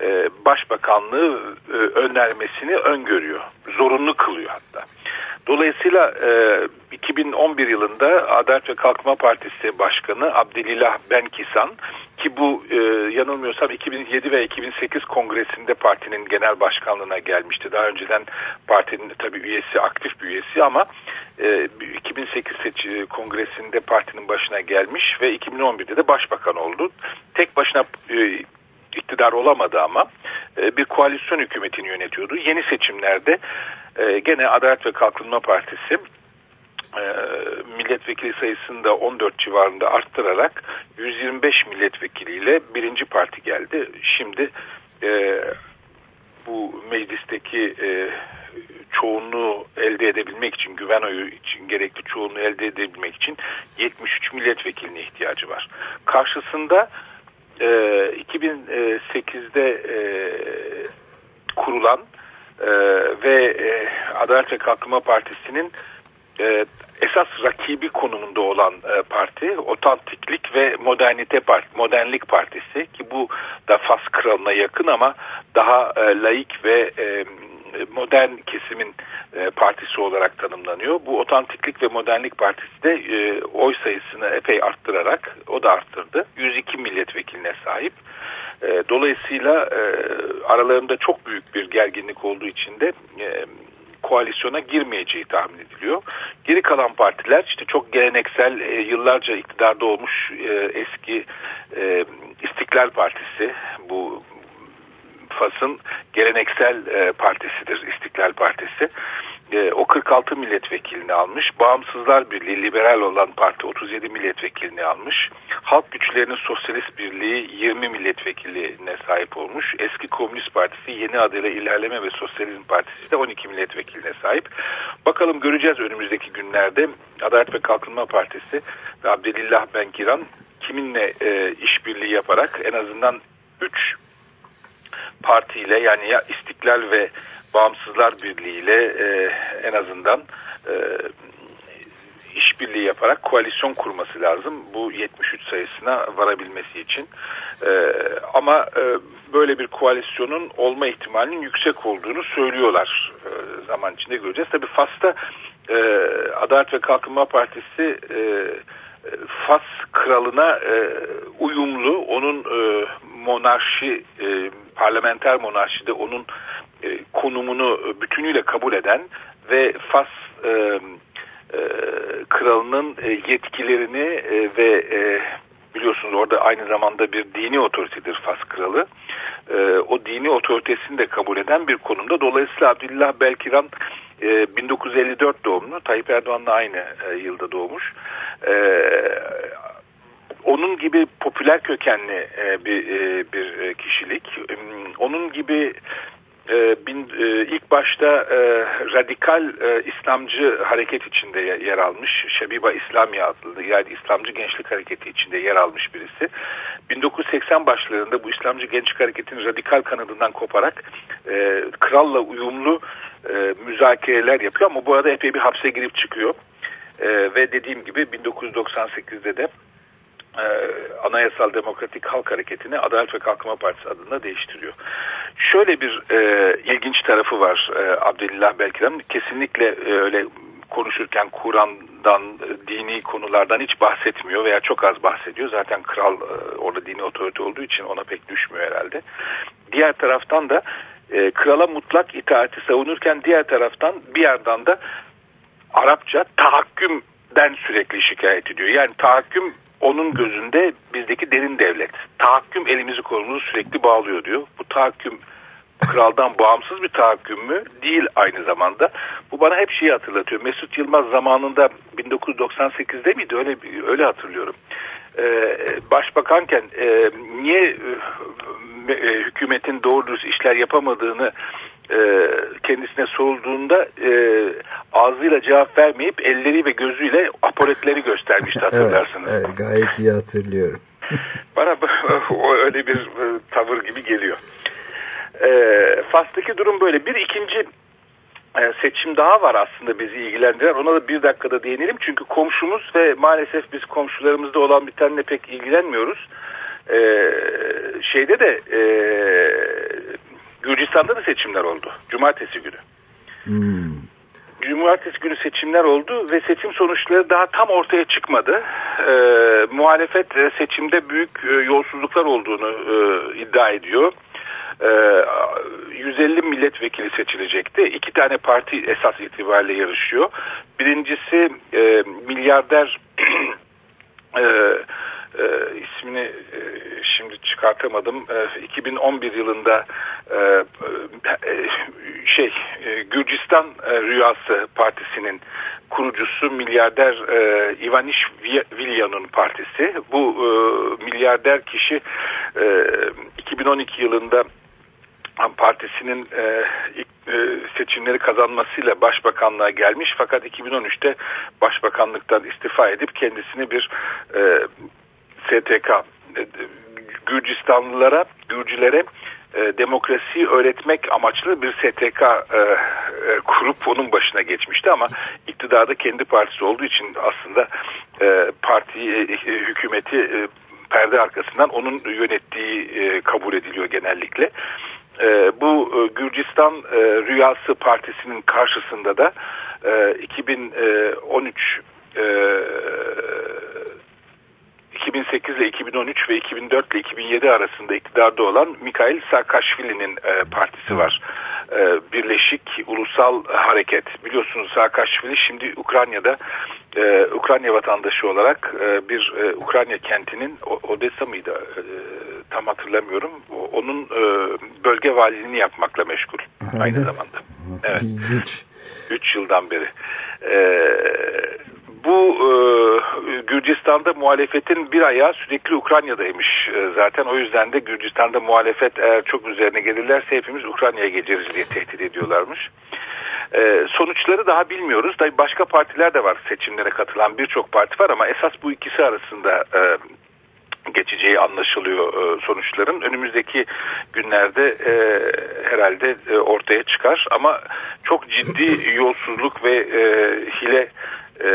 e, başbakanlığı e, önermesini öngörüyor. Zorunlu kılıyor hatta. Dolayısıyla e, 2011 yılında Adalet ve Kalkınma Partisi Başkanı Abdelilah Benkisan ki bu e, yanılmıyorsam 2007 ve 2008 kongresinde partinin genel başkanlığına gelmişti. Daha önceden partinin tabii üyesi aktif bir üyesi ama e, 2008 seçi, kongresinde partinin başına gelmiş ve 2011'de de başbakan oldu. Tek başına e, iktidar olamadı ama e, bir koalisyon hükümetini yönetiyordu. Yeni seçimlerde e, gene Adalet ve Kalkınma Partisi e, milletvekili sayısını da 14 civarında arttırarak 125 milletvekiliyle birinci parti geldi. Şimdi e, bu meclisteki e, çoğunluğu elde edebilmek için, güven oyu için gerekli çoğunluğu elde edebilmek için 73 milletvekiline ihtiyacı var. Karşısında e, 2008'de e, kurulan e, ve e, Adalet ve Kalkınma Partisi'nin e, esas rakibi konumunda olan e, parti Otantiklik ve Modernite Parti, Modernlik Partisi ki bu da Fas kralına yakın ama daha e, laik ve e, modern kesimin e, partisi olarak tanımlanıyor. Bu Otantiklik ve Modernlik Partisi de e, oy sayısını epey arttırarak o da arttırdı. 102 milletvekiline sahip. E, dolayısıyla e, aralarında çok büyük bir gerginlik olduğu için de e, koalisyona girmeyeceği tahmin ediliyor. Geri kalan partiler işte çok geleneksel e, yıllarca iktidarda olmuş e, eski e, İstiklal Partisi bu Fas'ın geleneksel e, partisidir İstiklal Partisi. E, o 46 milletvekilini almış. Bağımsızlar Birliği, liberal olan parti 37 milletvekilini almış. Halk Güçlerinin Sosyalist Birliği 20 milletvekiline sahip olmuş. Eski Komünist Partisi yeni adıyla İlerleme ve Sosyalizm Partisi de 12 milletvekiline sahip. Bakalım göreceğiz önümüzdeki günlerde Adalet ve Kalkınma Partisi ve Abdelillah Benkiran kiminle e, işbirliği yaparak en azından 3 partiyle yani ya İstiklal ve Bağımsızlar Birliği ile e, en azından e, işbirliği yaparak koalisyon kurması lazım bu 73 sayısına varabilmesi için. E, ama e, böyle bir koalisyonun olma ihtimalinin yüksek olduğunu söylüyorlar e, zaman içinde göreceğiz. Tabii Fas'ta e, Adalet ve Kalkınma Partisi e, Fas kralına e, uyumlu, onun e, monarşi, e, parlamenter monarşide onun e, konumunu bütünüyle kabul eden ve Fas e, e, kralının e, yetkilerini e, ve e, biliyorsunuz orada aynı zamanda bir dini otoritedir Fas kralı. E, o dini otoritesini de kabul eden bir konumda. Dolayısıyla Abdullah Belkiran e, 1954 doğumlu. Tayyip Erdoğan'la aynı e, yılda doğmuş. E, onun gibi popüler kökenli e, bir e, bir e, kişilik. E, Onun gibi e, bin, e, ilk başta e, radikal e, İslamcı hareket içinde ye- yer almış. Şebiba İslamiye adlı yani İslamcı Gençlik Hareketi içinde yer almış birisi. 1980 başlarında bu İslamcı Gençlik Hareketi'nin radikal kanadından koparak e, kralla uyumlu e, müzakereler yapıyor ama bu arada epey bir hapse girip çıkıyor. E, ve dediğim gibi 1998'de de e, Anayasal Demokratik Halk Hareketi'ni Adalet ve Kalkınma Partisi adına değiştiriyor. Şöyle bir e, ilginç tarafı var e, Abdülillah Belkiram'ın. Kesinlikle e, öyle konuşurken Kur'an'dan, e, dini konulardan hiç bahsetmiyor veya çok az bahsediyor. Zaten kral e, orada dini otorite olduğu için ona pek düşmüyor herhalde. Diğer taraftan da e, krala mutlak itaati savunurken diğer taraftan bir yandan da Arapça tahakkümden sürekli şikayet ediyor. Yani tahakküm onun gözünde bizdeki derin devlet. Tahakküm elimizi kolumuzu sürekli bağlıyor diyor. Bu tahakküm kraldan bağımsız bir tahakküm mü? Değil aynı zamanda. Bu bana hep şeyi hatırlatıyor. Mesut Yılmaz zamanında 1998'de miydi? Öyle öyle hatırlıyorum. Ee, başbakanken e, niye e, e, hükümetin doğru dürüst işler yapamadığını e, kendisine sorulduğunda e, ağzıyla cevap vermeyip elleri ve gözüyle apoletleri göstermişti Evet, hatırlarsınız. evet, gayet iyi hatırlıyorum. Bana o öyle bir e, tavır gibi geliyor. E, Fas'taki durum böyle. Bir ikinci e, seçim daha var aslında bizi ilgilendiren. Ona da bir dakikada değinelim. Çünkü komşumuz ve maalesef biz komşularımızda olan bir tane pek ilgilenmiyoruz. E, şeyde de e, Gürcistan'da da seçimler oldu. Cumartesi günü. Hmm. Cumartesi günü seçimler oldu ve seçim sonuçları daha tam ortaya çıkmadı. Ee, muhalefet e, seçimde büyük e, yolsuzluklar olduğunu e, iddia ediyor. Ee, 150 milletvekili seçilecekti. İki tane parti esas itibariyle yarışıyor. Birincisi e, milyarder e, e, ismini e, şimdi çıkartamadım. E, 2011 yılında e, e, şey e, Gürcistan e, Rüyası Partisi'nin kurucusu milyarder e, Ivanish Vilya'nın partisi. Bu e, milyarder kişi e, 2012 yılında Partisi'nin e, ilk e, seçimleri kazanmasıyla başbakanlığa gelmiş fakat 2013'te başbakanlıktan istifa edip kendisini bir e, STK e, Gürcistanlılara, Gürcülere e, demokrasiyi öğretmek amaçlı bir STK e, e, kurup onun başına geçmişti ama iktidarda kendi partisi olduğu için aslında e, parti e, e, hükümeti e, perde arkasından onun yönettiği e, kabul ediliyor genellikle. E, bu e, Gürcistan e, Rüyası Partisi'nin karşısında da e, 2013 e, 2008 ile 2013 ve 2004 ile 2007 arasında iktidarda olan Mikhail Saakashvili'nin e, partisi var. E, Birleşik Ulusal Hareket. Biliyorsunuz Saakashvili şimdi Ukrayna'da e, Ukrayna vatandaşı olarak e, bir e, Ukrayna kentinin Odessa mıydı? E, tam hatırlamıyorum. Onun e, bölge valiliğini yapmakla meşgul aynı zamanda. Evet. İlginç. 3 yıldan beri. Ee, bu e, Gürcistan'da muhalefetin bir ayağı sürekli Ukrayna'daymış e, zaten. O yüzden de Gürcistan'da muhalefet eğer çok üzerine gelirlerse hepimiz Ukrayna'ya geliriz diye tehdit ediyorlarmış. Ee, sonuçları daha bilmiyoruz. Tabii başka partiler de var seçimlere katılan birçok parti var ama esas bu ikisi arasında e, geçeceği anlaşılıyor e, sonuçların. Önümüzdeki günlerde e, herhalde e, ortaya çıkar ama çok ciddi yolsuzluk ve e, hile e,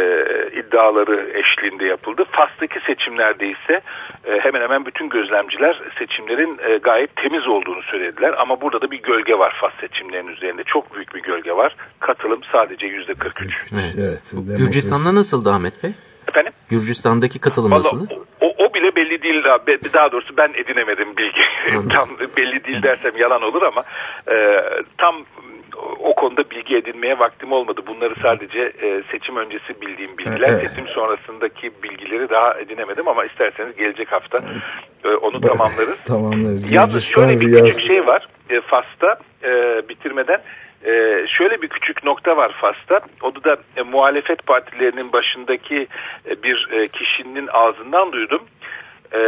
iddiaları eşliğinde yapıldı. Fas'taki seçimlerde ise e, hemen hemen bütün gözlemciler seçimlerin e, gayet temiz olduğunu söylediler. Ama burada da bir gölge var Fas seçimlerinin üzerinde. Çok büyük bir gölge var. Katılım sadece yüzde 43. Evet. Evet. Gürcistan'da nasıldı Ahmet Bey? Efendim? Gürcistan'daki katılım Vallahi nasıl? o, o bile belli değil. Daha doğrusu ben edinemedim bilgi. tam belli değil dersem yalan olur ama e, tam o konuda bilgi edinmeye vaktim olmadı. Bunları sadece e, seçim öncesi bildiğim bilgiler. Evet. Seçim sonrasındaki bilgileri daha edinemedim ama isterseniz gelecek hafta e, onu tamamlarız. Tamamlarız. Yalnız şöyle bir rüyası. küçük şey var e, Fas'ta e, bitirmeden. E, şöyle bir küçük nokta var Fas'ta. O da e, muhalefet partilerinin başındaki e, bir e, kişinin ağzından duydum. E,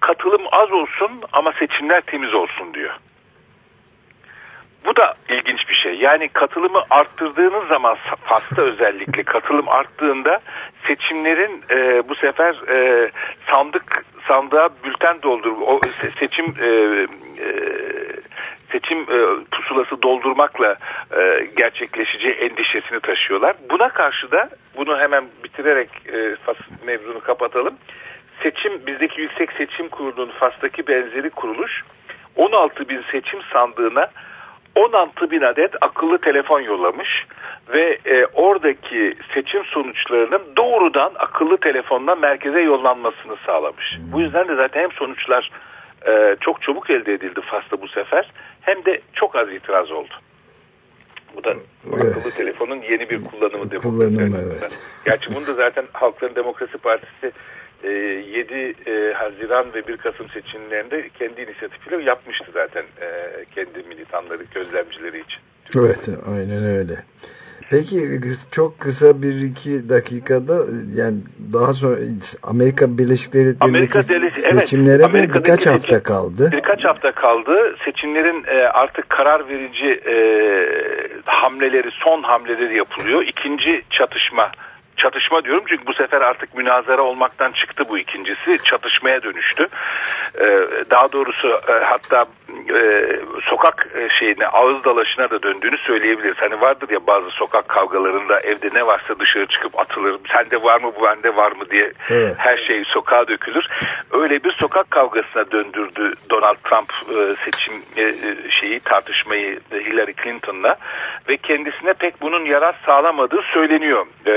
katılım az olsun ama seçimler temiz olsun diyor. Bu da ilginç bir şey. Yani katılımı arttırdığınız zaman Fas'ta özellikle katılım arttığında seçimlerin e, bu sefer e, sandık sandığa bülten doldur o se- seçim e, e, seçim e, pusulası doldurmakla e, gerçekleşeceği endişesini taşıyorlar. Buna karşı da bunu hemen bitirerek e, Fas mevzunu kapatalım. Seçim bizdeki Yüksek Seçim Kurulu'nun Fas'taki benzeri kuruluş 16 bin seçim sandığına 16 bin adet akıllı telefon yollamış ve e, oradaki seçim sonuçlarının doğrudan akıllı telefonla merkeze yollanmasını sağlamış. Bu yüzden de zaten hem sonuçlar e, çok çabuk elde edildi Fas'ta bu sefer hem de çok az itiraz oldu. Bu da Evet. akıllı telefonun yeni bir kullanımı demokrasi Kullanımı, evet. Gerçi bunu da zaten Halkların Demokrasi Partisi 7 e, Haziran ve 1 Kasım seçimlerinde kendi inisiyatifiyle yapmıştı zaten e, kendi militanları, gözlemcileri için. Evet aynen öyle. Peki çok kısa bir iki dakikada yani daha sonra Amerika Birleşik Devletleri'ndeki Devleti- evet, seçimlere de birkaç hafta kaldı. Birkaç hafta kaldı. Seçimlerin e, artık karar verici e, hamleleri, son hamleleri yapılıyor. İkinci çatışma çatışma diyorum çünkü bu sefer artık münazara olmaktan çıktı bu ikincisi çatışmaya dönüştü. E, daha doğrusu e, hatta e, sokak e, şeyine ağız dalaşına da döndüğünü söyleyebiliriz. Hani vardır ya bazı sokak kavgalarında evde ne varsa dışarı çıkıp atılır. Sende var mı bu bende var mı diye Evet. her şey sokağa dökülür. Öyle bir sokak kavgasına döndürdü Donald Trump e, seçim e, şeyi tartışmayı Hillary Clinton'la ve kendisine pek bunun yarar sağlamadığı söyleniyor. E,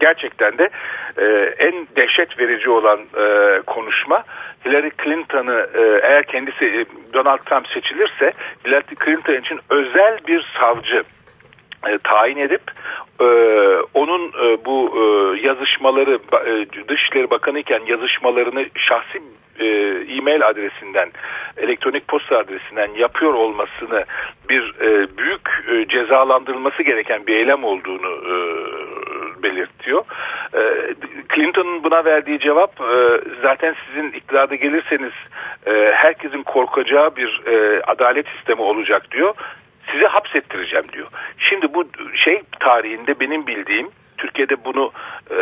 gerçekten de e, en dehşet verici olan e, konuşma Hillary Clinton'ı e, eğer kendisi e, Donald Trump seçilirse Hillary Clinton için özel bir savcı e, tayin edip e, onun e, bu e, yazışmaları e, Dışişleri Bakanı iken yazışmalarını şahsi e, e-mail adresinden elektronik posta adresinden yapıyor olmasını bir e, büyük e, cezalandırılması gereken bir eylem olduğunu e, belirtiyor. E, Clinton'ın buna verdiği cevap e, zaten sizin iktidarda gelirseniz e, herkesin korkacağı bir e, adalet sistemi olacak diyor size hapsettireceğim diyor. Şimdi bu şey tarihinde benim bildiğim Türkiye'de bunu e,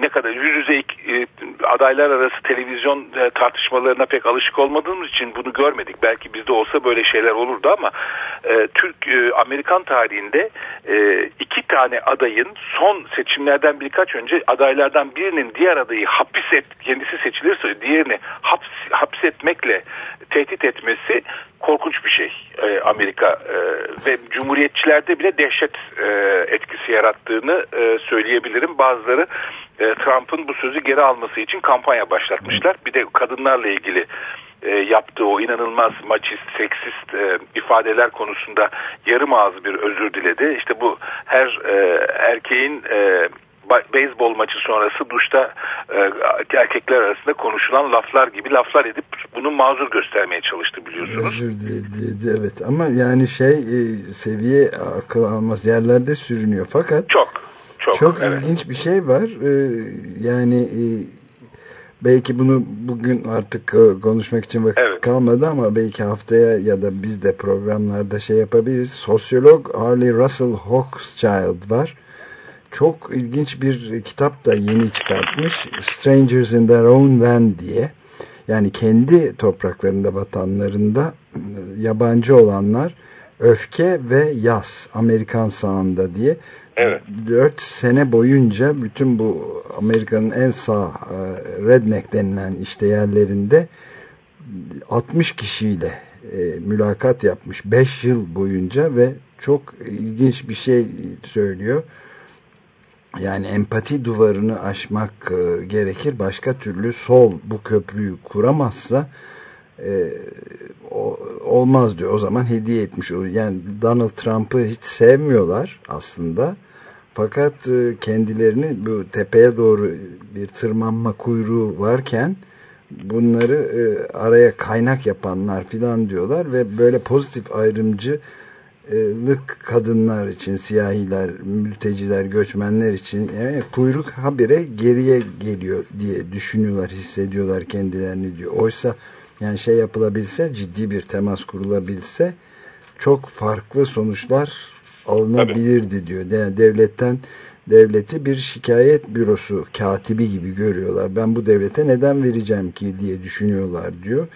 ne kadar yüz yüze e, adaylar arası televizyon e, tartışmalarına pek alışık olmadığımız için bunu görmedik. Belki bizde olsa böyle şeyler olurdu ama e, Türk e, Amerikan tarihinde e, iki tane adayın son seçimlerden birkaç önce adaylardan birinin diğer adayı hapis et kendisi seçilirse diğerini haps, hapsetmekle tehdit etmesi korkunç bir şey e, Amerika e, ve cumhuriyetçilerde bile dehşet e, etkisi yarattığını e, söyleyebilirim. Bazıları e, Trump'ın bu sözü geri alması için kampanya başlatmışlar. Bir de kadınlarla ilgili e, yaptığı o inanılmaz maçist, seksist e, ifadeler konusunda yarım ağız bir özür diledi. İşte bu her e, erkeğin e, beyzbol maçı sonrası duşta e, erkekler arasında konuşulan laflar gibi laflar edip bunu mazur göstermeye çalıştı biliyorsunuz. Özür diledi evet ama yani şey e, seviye akıl almaz yerlerde sürünüyor fakat Çok, çok, çok evet. ilginç bir şey var. Ee, yani e, belki bunu bugün artık e, konuşmak için vakit Evet. kalmadı ama belki haftaya ya da biz de programlarda şey yapabiliriz. Sosyolog Harley Russell Hochschild var. Çok ilginç bir kitap da yeni çıkartmış. Strangers in Their Own Land diye. Yani kendi topraklarında vatanlarında e, yabancı olanlar öfke ve yas Amerikan sağında diye Evet. 4 sene boyunca bütün bu Amerika'nın en sağ e, redneck denilen işte yerlerinde 60 kişiyle e, mülakat yapmış 5 yıl boyunca ve çok ilginç bir şey söylüyor. Yani empati duvarını aşmak e, gerekir. Başka türlü sol bu köprüyü kuramazsa e, o, olmaz diyor. O zaman hediye etmiş olur. Yani Donald Trump'ı hiç sevmiyorlar aslında. Fakat e, kendilerini bu tepeye doğru bir tırmanma kuyruğu varken bunları e, araya kaynak yapanlar filan diyorlar ve böyle pozitif ayrımcı lık kadınlar için, siyahiler, mülteciler, göçmenler için e, kuyruk habire geriye geliyor diye düşünüyorlar, hissediyorlar kendilerini diyor. Oysa yani şey yapılabilse, ciddi bir temas kurulabilse çok farklı sonuçlar alınabilirdi diyor. Yani devletten devleti bir şikayet bürosu katibi gibi görüyorlar. Ben bu devlete neden vereceğim ki diye düşünüyorlar diyor.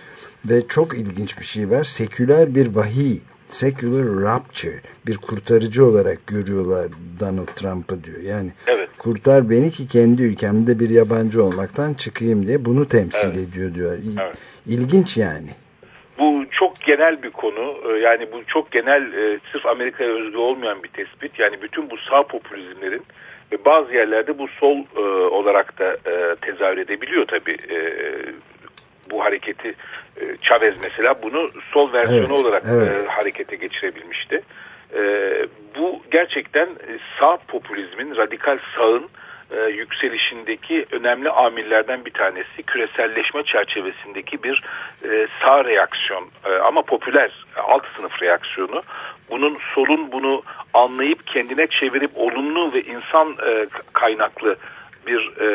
Ve çok ilginç bir şey var. Seküler bir vahiy secular rapture bir kurtarıcı olarak görüyorlar Donald Trump'ı diyor. Yani Evet. kurtar beni ki kendi ülkemde bir yabancı olmaktan çıkayım diye bunu temsil ediyor diyor. Evet. İlginç yani. Bu çok genel bir konu. Ee, Yani bu çok genel, e, sırf Amerika'ya özgü olmayan bir tespit. Yani bütün bu sağ popülizmlerin ve bazı yerlerde bu sol e, olarak da e, tezahür edebiliyor tabii. Bu hareketi Chavez mesela bunu sol versiyonu Evet, olarak evet. harekete geçirebilmişti. Bu gerçekten sağ popülizmin, radikal sağın e, yükselişindeki önemli amillerden bir tanesi küreselleşme çerçevesindeki bir e, sağ reaksiyon e, ama popüler e, alt sınıf reaksiyonu. Bunun solun bunu anlayıp kendine çevirip olumlu ve insan e, kaynaklı bir e,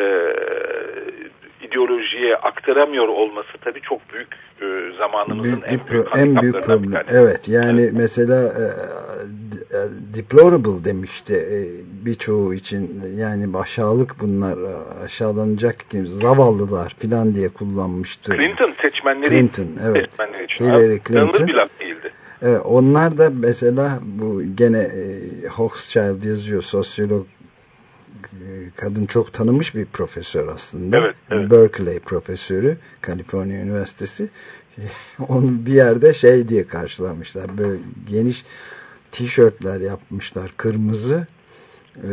ideolojiye aktaramıyor olması tabii çok büyük e, zamanımızın Büyük, en büyük en büyük problem. Evet yani mesela e, e, deplorable demişti e, birçoğu için yani aşağılık bunlar e, aşağılanacak kim zavallılar filan diye kullanmıştı. Clinton seçmenleri Clinton, evet. seçmenleri için. Hillary Clinton. bir laf değildi. Evet, onlar da mesela bu gene e, Hochschild yazıyor sosyolog kadın çok tanınmış bir profesör aslında. Evet, evet. Berkeley profesörü Kaliforniya Üniversitesi. Onu bir yerde şey diye karşılamışlar. Böyle geniş tişörtler yapmışlar kırmızı e,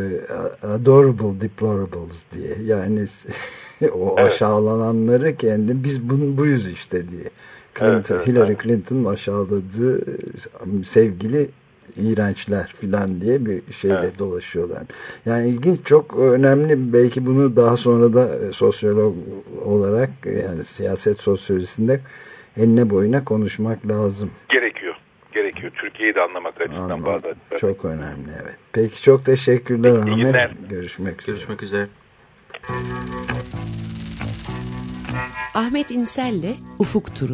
adorable deplorables diye. Yani o Evet. aşağılananları kendi biz bunu buyuz işte diye. Clinton, Evet, evet, Hillary evet. Clinton'ın aşağıladığı sevgili iğrençler filan diye bir şeyle Evet. dolaşıyorlar. Yani ilginç çok önemli belki bunu daha sonra da e, sosyolog olarak yani siyaset sosyolojisinde enine boyuna konuşmak lazım. Gerekiyor. Gerekiyor. Türkiye'yi de anlamak açısından Anladım. bazı açıdan. Çok önemli evet. Peki çok teşekkürler İyi Ahmet. günler. Görüşmek üzere. Görüşmek üzere. Ahmet İnsel'le Ufuk Turu.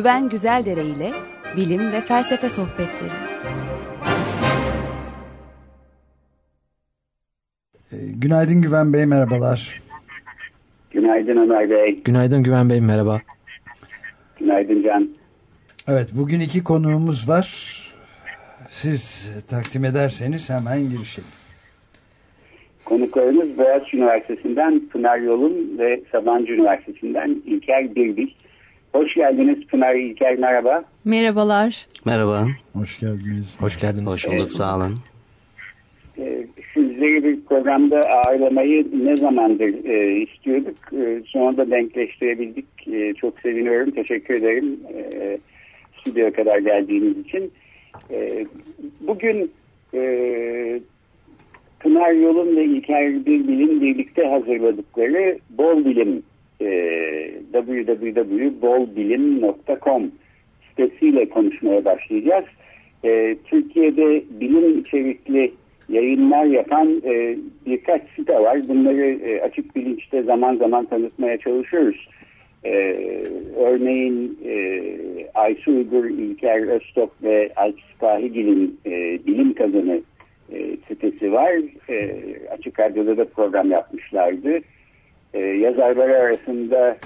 Güven Güzeldere ile bilim ve felsefe sohbetleri. Ee, Günaydın Güven Bey merhabalar. Günaydın Ömer Bey. Günaydın Güven Bey merhaba. Günaydın Can. Evet bugün iki konuğumuz var. Siz takdim ederseniz hemen girişelim. Konuklarımız Boğaziçi Üniversitesi'nden Pınar Yolun ve Sabancı Üniversitesi'nden İlker Birbil. Hoş geldiniz Pınar İlker merhaba. Merhabalar. Merhaba. Hoş geldiniz. Hoş geldiniz. Hoş bulduk sağ olun. Ee, sizleri bir programda ağırlamayı ne zamandır e, istiyorduk. E, sonra da denkleştirebildik. E, çok seviniyorum. Teşekkür ederim. E, stüdyoya kadar geldiğiniz için. E, bugün e, Pınar Yolun ve İlker Birbil'in birlikte hazırladıkları Bol Bilim e, www.bolbilim.com sitesiyle konuşmaya başlayacağız. e, Türkiye'de bilim içerikli yayınlar yapan e, birkaç site var. Bunları e, açık bilinçte zaman zaman tanıtmaya çalışıyoruz. E, örneğin e, Aysu Uygur, İlker Öztok ve Alp Spahigil'in e, bilim kazanı e, sitesi var. E, açık Radyo'da da program yapmışlardı. E, yazarları arasında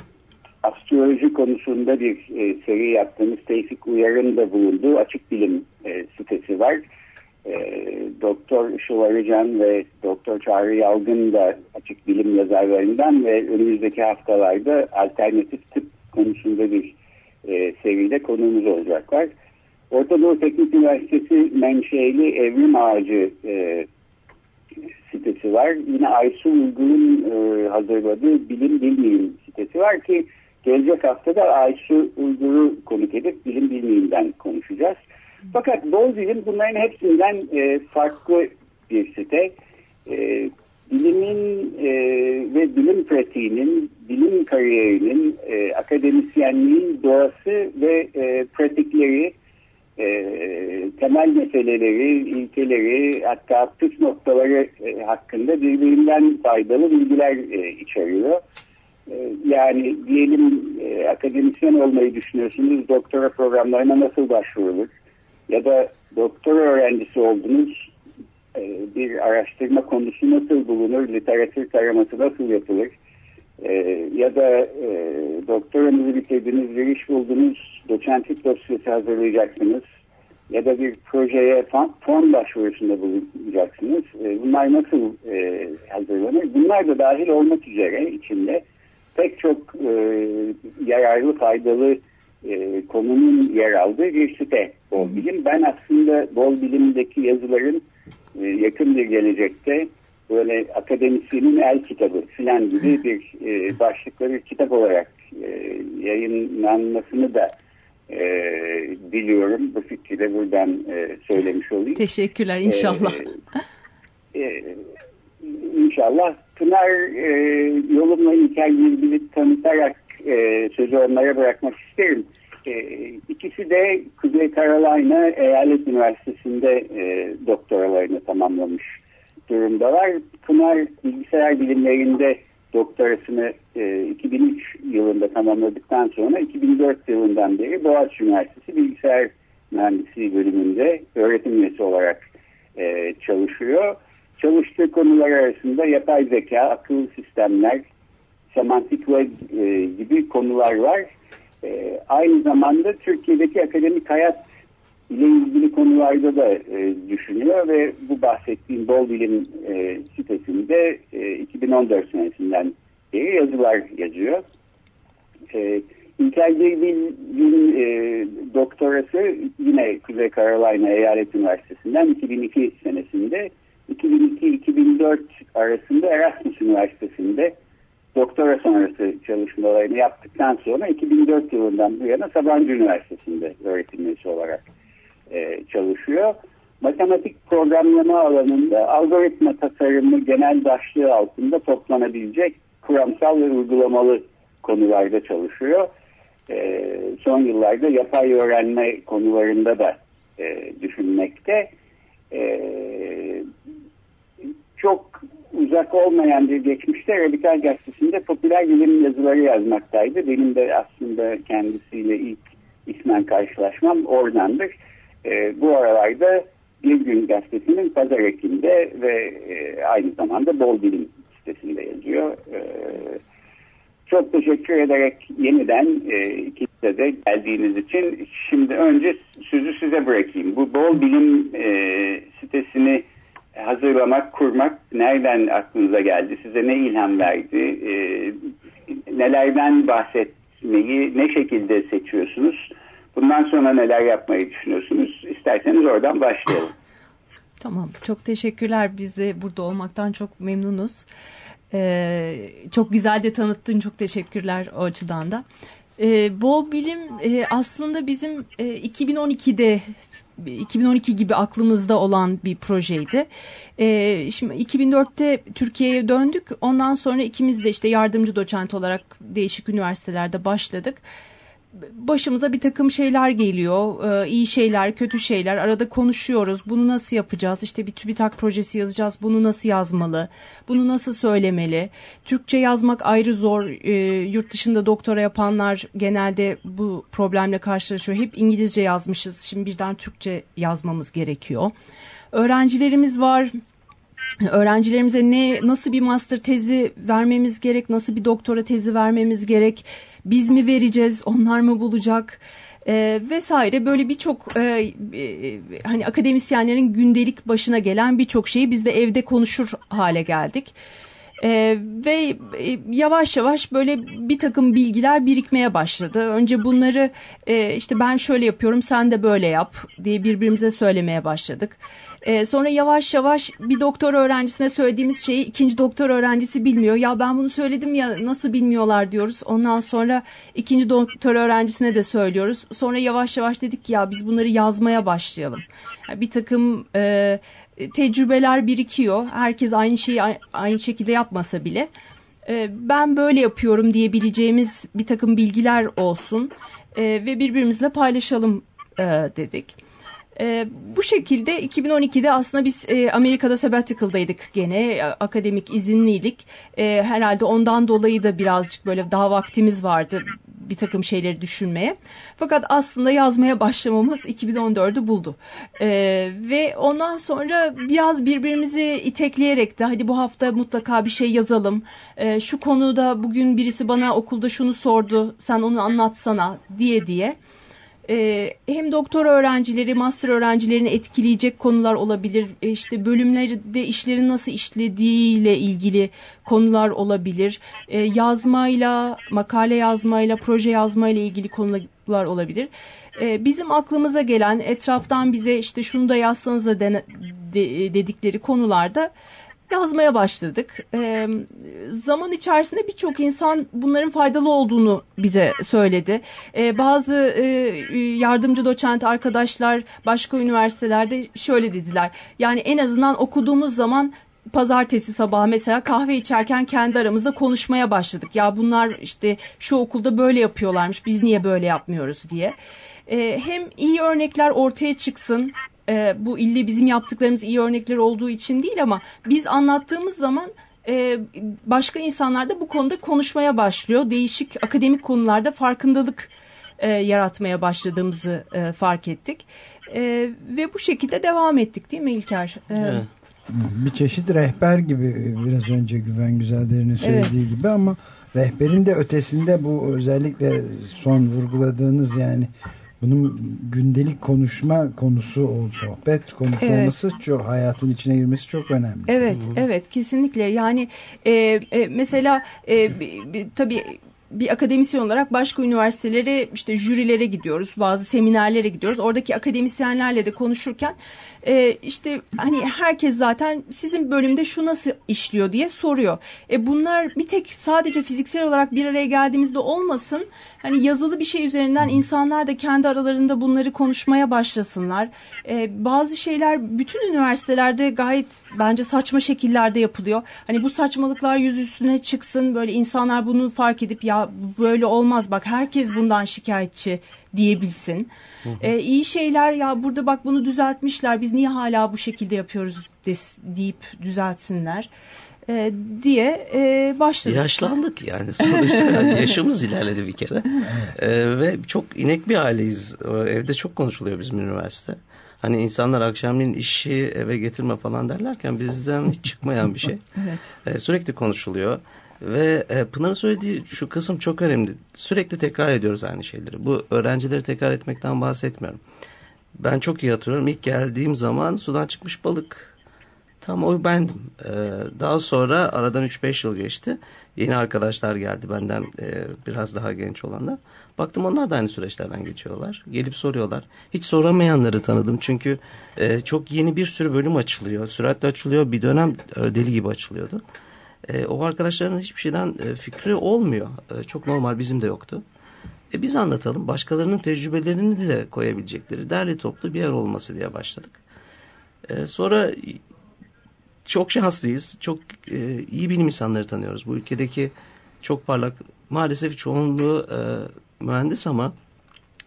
astroloji konusunda bir e, seri yaptığımız Tevfik Uyar'ın da bulunduğu Açık Bilim e, sitesi var. E, Doktor Işıl Arıcan ve Doktor Çağrı Yalgın da açık bilim yazarlarından ve önümüzdeki haftalarda alternatif tıp konusunda bir e, seride konuğumuz olacaklar. Orta Doğu Teknik Üniversitesi menşeli Evrim Ağacı e, sitesi var. Yine Aysu Uygur'un e, hazırladığı Bilim Bilmeyim sitesi var ki gelecek hafta da Aysu Uygur'u konuk edip Bilim Bilmeyim'den konuşacağız. Fakat Bol Bilim bunların hepsinden e, farklı bir site. E, bilimin e, ve bilim pratiğinin, bilim kariyerinin, e, akademisyenliğin doğası ve e, pratikleri, e, temel meseleleri, ilkeleri, hatta püf noktaları e, hakkında birbirinden faydalı bilgiler e, içeriyor. E, yani diyelim e, akademisyen olmayı düşünüyorsunuz, doktora programlarına nasıl başvurulur? Ya da doktora öğrencisi oldunuz, e, bir araştırma konusu nasıl bulunur, literatür taraması nasıl yapılır? E, ya da e, doktoranızı bitirdiniz, bir iş buldunuz, doçentlik dosyası hazırlayacaksınız ya da bir projeye fon, fon başvurusunda bulunacaksınız. E, bunlar nasıl e, hazırlanır? Bunlar da dahil olmak üzere içinde pek çok e, yararlı, faydalı e, konunun yer aldığı bir site Bol Bilim. Ben aslında Bol Bilim'deki yazıların e, yakın bir gelecekte böyle akademisyenin el kitabı filan gibi bir e, başlıklı bir kitap olarak e, yayınlanmasını da e, diliyorum. Bu fikri de buradan e, söylemiş olayım. Teşekkürler inşallah. E, e, inşallah. Pınar e, yolumla İlker ilgili tanıtarak e, sözü onlara bırakmak isterim. E, ikisi de Kuzey Carolina Eyalet Üniversitesi'nde e, doktoralarını tamamlamış durumdalar. Pınar bilgisayar bilimlerinde doktorasını e, 2003 yılında tamamladıktan sonra 2004 yılından beri Boğaziçi Üniversitesi Bilgisayar Mühendisliği bölümünde öğretim üyesi olarak e, çalışıyor. Çalıştığı konular arasında yapay zeka, akıllı sistemler, semantik web e, gibi konular var. E, aynı zamanda Türkiye'deki akademik hayat ile ilgili konularda da e, düşünüyor ve bu bahsettiğim Bol Bilim e, sitesinde e, 2014 senesinden beri yazılar yazıyor. E, İlker Bilgin e, doktorası yine Kuzey Carolina Eyalet Üniversitesi'nden 2002 senesinde 2002-2004 arasında Erasmus Üniversitesi'nde doktora sonrası çalışmalarını yaptıktan sonra 2004 yılından bu yana Sabancı Üniversitesi'nde öğretim üyesi olarak e, çalışıyor. Matematik programlama alanında algoritma tasarımı genel başlığı altında toplanabilecek kuramsal ve uygulamalı konularda çalışıyor. E, son yıllarda yapay öğrenme konularında da e, düşünmekte. E, çok uzak olmayan bir geçmişte Radikal Gazetesi'nde popüler bilim yazıları yazmaktaydı. Benim de aslında kendisiyle ilk ismen karşılaşmam oradandır. E, bu aralarda Bir Gün Gazetesi'nin Pazar Ekim'de ve e, aynı zamanda Bol Bilim sitesinde yazıyor. E, çok teşekkür ederek yeniden e, ikinize de geldiğiniz için. Şimdi önce sözü size bırakayım. Bu Bol Bilim e, sitesini hazırlamak, kurmak nereden aklınıza geldi? Size ne ilham verdi? E, nelerden bahsetmeyi ne şekilde seçiyorsunuz? Bundan sonra neler yapmayı düşünüyorsunuz? İsterseniz oradan başlayalım. Tamam, çok teşekkürler. Biz de burada olmaktan çok memnunuz. Ee, çok güzel de tanıttın, çok teşekkürler o açıdan da. Ee, Bol Bilim e, aslında bizim e, 2012'de 2012 gibi aklımızda olan bir projeydi. Ee, şimdi 2004'te Türkiye'ye döndük. Ondan sonra ikimiz de işte yardımcı doçent olarak değişik üniversitelerde başladık. Başımıza bir takım şeyler geliyor. E, iyi şeyler, kötü şeyler. Arada konuşuyoruz. Bunu nasıl yapacağız? İşte bir TÜBİTAK projesi yazacağız. Bunu nasıl yazmalı? Bunu nasıl söylemeli? Türkçe yazmak ayrı zor. E, yurt dışında doktora yapanlar genelde bu problemle karşılaşıyor. Hep İngilizce yazmışız. Şimdi birden Türkçe yazmamız gerekiyor. Öğrencilerimiz var öğrencilerimize ne nasıl bir master tezi vermemiz gerek, nasıl bir doktora tezi vermemiz gerek, biz mi vereceğiz, onlar mı bulacak e, vesaire böyle birçok e, e, hani akademisyenlerin gündelik başına gelen birçok şeyi biz de evde konuşur hale geldik. Ee, ve e, yavaş yavaş böyle bir takım bilgiler birikmeye başladı. Önce bunları e, işte ben şöyle yapıyorum sen de böyle yap diye birbirimize söylemeye başladık. Ee, sonra yavaş yavaş bir doktor öğrencisine söylediğimiz şeyi ikinci doktor öğrencisi bilmiyor. Ya ben bunu söyledim ya nasıl bilmiyorlar diyoruz. Ondan sonra ikinci doktor öğrencisine de söylüyoruz. Sonra yavaş yavaş dedik ki ya biz bunları yazmaya başlayalım. Yani bir takım e, tecrübeler birikiyor. Herkes aynı şeyi aynı şekilde yapmasa bile. E, ben böyle yapıyorum diyebileceğimiz bir takım bilgiler olsun e, ve birbirimizle paylaşalım e, dedik. E, bu şekilde 2012'de aslında biz e, Amerika'da sabbatical'daydık gene e, akademik izinliydik. E, herhalde ondan dolayı da birazcık böyle daha vaktimiz vardı bir takım şeyleri düşünmeye. Fakat aslında yazmaya başlamamız 2014'ü buldu. E, ve ondan sonra biraz birbirimizi itekleyerek de hadi bu hafta mutlaka bir şey yazalım. E, şu konuda bugün birisi bana okulda şunu sordu sen onu anlatsana diye diye e, hem doktor öğrencileri, master öğrencilerini etkileyecek konular olabilir. E, işte bölümlerde işlerin nasıl işlediğiyle ilgili konular olabilir. E, yazmayla, makale yazmayla, proje yazmayla ilgili konular olabilir. E, bizim aklımıza gelen etraftan bize işte şunu da yazsanıza de, de, dedikleri konularda yazmaya başladık. E, zaman içerisinde birçok insan bunların faydalı olduğunu bize söyledi. E, bazı e, yardımcı doçent arkadaşlar başka üniversitelerde şöyle dediler. Yani en azından okuduğumuz zaman pazartesi sabahı mesela kahve içerken kendi aramızda konuşmaya başladık. Ya bunlar işte şu okulda böyle yapıyorlarmış biz niye böyle yapmıyoruz diye. E, hem iyi örnekler ortaya çıksın e, bu ille bizim yaptıklarımız iyi örnekler olduğu için değil ama biz anlattığımız zaman e, başka insanlar da bu konuda konuşmaya başlıyor. Değişik akademik konularda farkındalık e, yaratmaya başladığımızı e, fark ettik. E, ve bu şekilde devam ettik değil mi İlker? E, evet. Bir çeşit rehber gibi biraz önce Güven Güzelder'in söylediği evet. gibi ama rehberin de ötesinde bu özellikle son vurguladığınız yani bunun gündelik konuşma konusu sohbet konusu evet. olması çok hayatın içine girmesi çok önemli. Evet, Hı. evet kesinlikle. Yani e, e, mesela e, tabii bir akademisyen olarak başka üniversitelere işte jürilere gidiyoruz bazı seminerlere gidiyoruz oradaki akademisyenlerle de konuşurken e, işte hani herkes zaten sizin bölümde şu nasıl işliyor diye soruyor. E bunlar bir tek sadece fiziksel olarak bir araya geldiğimizde olmasın. Hani yazılı bir şey üzerinden insanlar da kendi aralarında bunları konuşmaya başlasınlar. E, bazı şeyler bütün üniversitelerde gayet bence saçma şekillerde yapılıyor. Hani bu saçmalıklar yüz üstüne çıksın böyle insanlar bunu fark edip ya böyle olmaz bak herkes bundan şikayetçi diyebilsin. Hı hı. E, iyi şeyler ya burada bak bunu düzeltmişler biz niye hala bu şekilde yapıyoruz des, deyip düzeltsinler e, diye e, başladık. Yaşlandık yani sonuçta yani yaşımız ilerledi bir kere evet. e, ve çok inek bir aileyiz evde çok konuşuluyor bizim üniversite. Hani insanlar akşamleyin işi eve getirme falan derlerken bizden hiç çıkmayan bir şey. evet. e, sürekli konuşuluyor. Ve e, Pınar'ın söylediği şu kısım çok önemli. Sürekli tekrar ediyoruz aynı şeyleri. Bu öğrencileri tekrar etmekten bahsetmiyorum. Ben çok iyi hatırlıyorum. İlk geldiğim zaman sudan çıkmış balık. Tam o bendim. Ee, daha sonra aradan 3-5 yıl geçti. Yeni arkadaşlar geldi benden e, biraz daha genç olanlar. Baktım onlar da aynı süreçlerden geçiyorlar. Gelip soruyorlar. Hiç soramayanları tanıdım. Çünkü e, çok yeni bir sürü bölüm açılıyor. Süratle açılıyor. Bir dönem e, deli gibi açılıyordu. E, o arkadaşların hiçbir şeyden e, fikri olmuyor. E, çok normal bizim de yoktu. E, biz anlatalım. Başkalarının tecrübelerini de koyabilecekleri derli toplu bir yer olması diye başladık. E, sonra çok şanslıyız. Çok e, iyi bilim insanları tanıyoruz. Bu ülkedeki çok parlak maalesef çoğunluğu e, mühendis ama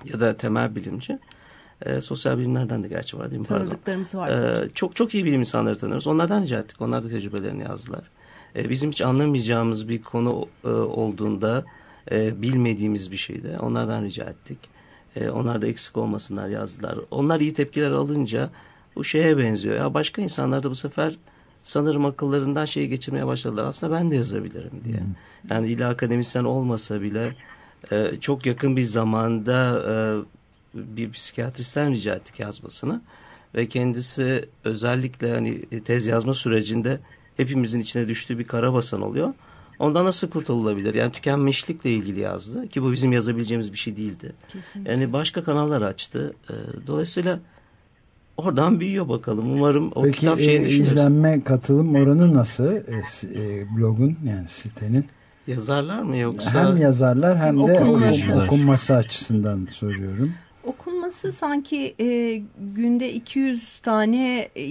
ya da temel bilimci. E, sosyal bilimlerden de gerçi var değil mi? Tanıdıklarımız var. E, çok çok iyi bilim insanları tanıyoruz. Onlardan rica ettik. Onlar da tecrübelerini yazdılar. E, bizim hiç anlamayacağımız bir konu e, olduğunda e, bilmediğimiz bir şeyde onlardan rica ettik. E, onlar da eksik olmasınlar yazdılar. Onlar iyi tepkiler alınca bu şeye benziyor. Ya başka insanlar da bu sefer sanırım akıllarından şeyi geçirmeye başladılar. Aslında ben de yazabilirim diye. Yani illa akademisyen olmasa bile e, çok yakın bir zamanda e, bir psikiyatristten rica ettik yazmasını. Ve kendisi özellikle hani tez yazma sürecinde hepimizin içine düştüğü bir karabasan oluyor. Ondan nasıl kurtululabilir? Yani tükenmişlikle ilgili yazdı ki bu bizim yazabileceğimiz bir şey değildi. Kesinlikle. Yani başka kanallar açtı. Ee, Dolayısıyla oradan büyüyor bakalım. Umarım o Peki kitap e, şeyini düşünür. izlenme katılım oranı nasıl e, e, blogun yani sitenin? Yazarlar mı yoksa? Hem yazarlar hem de Okunması. okum- okunması açısından soruyorum. Okunması sanki e, günde 200 tane e,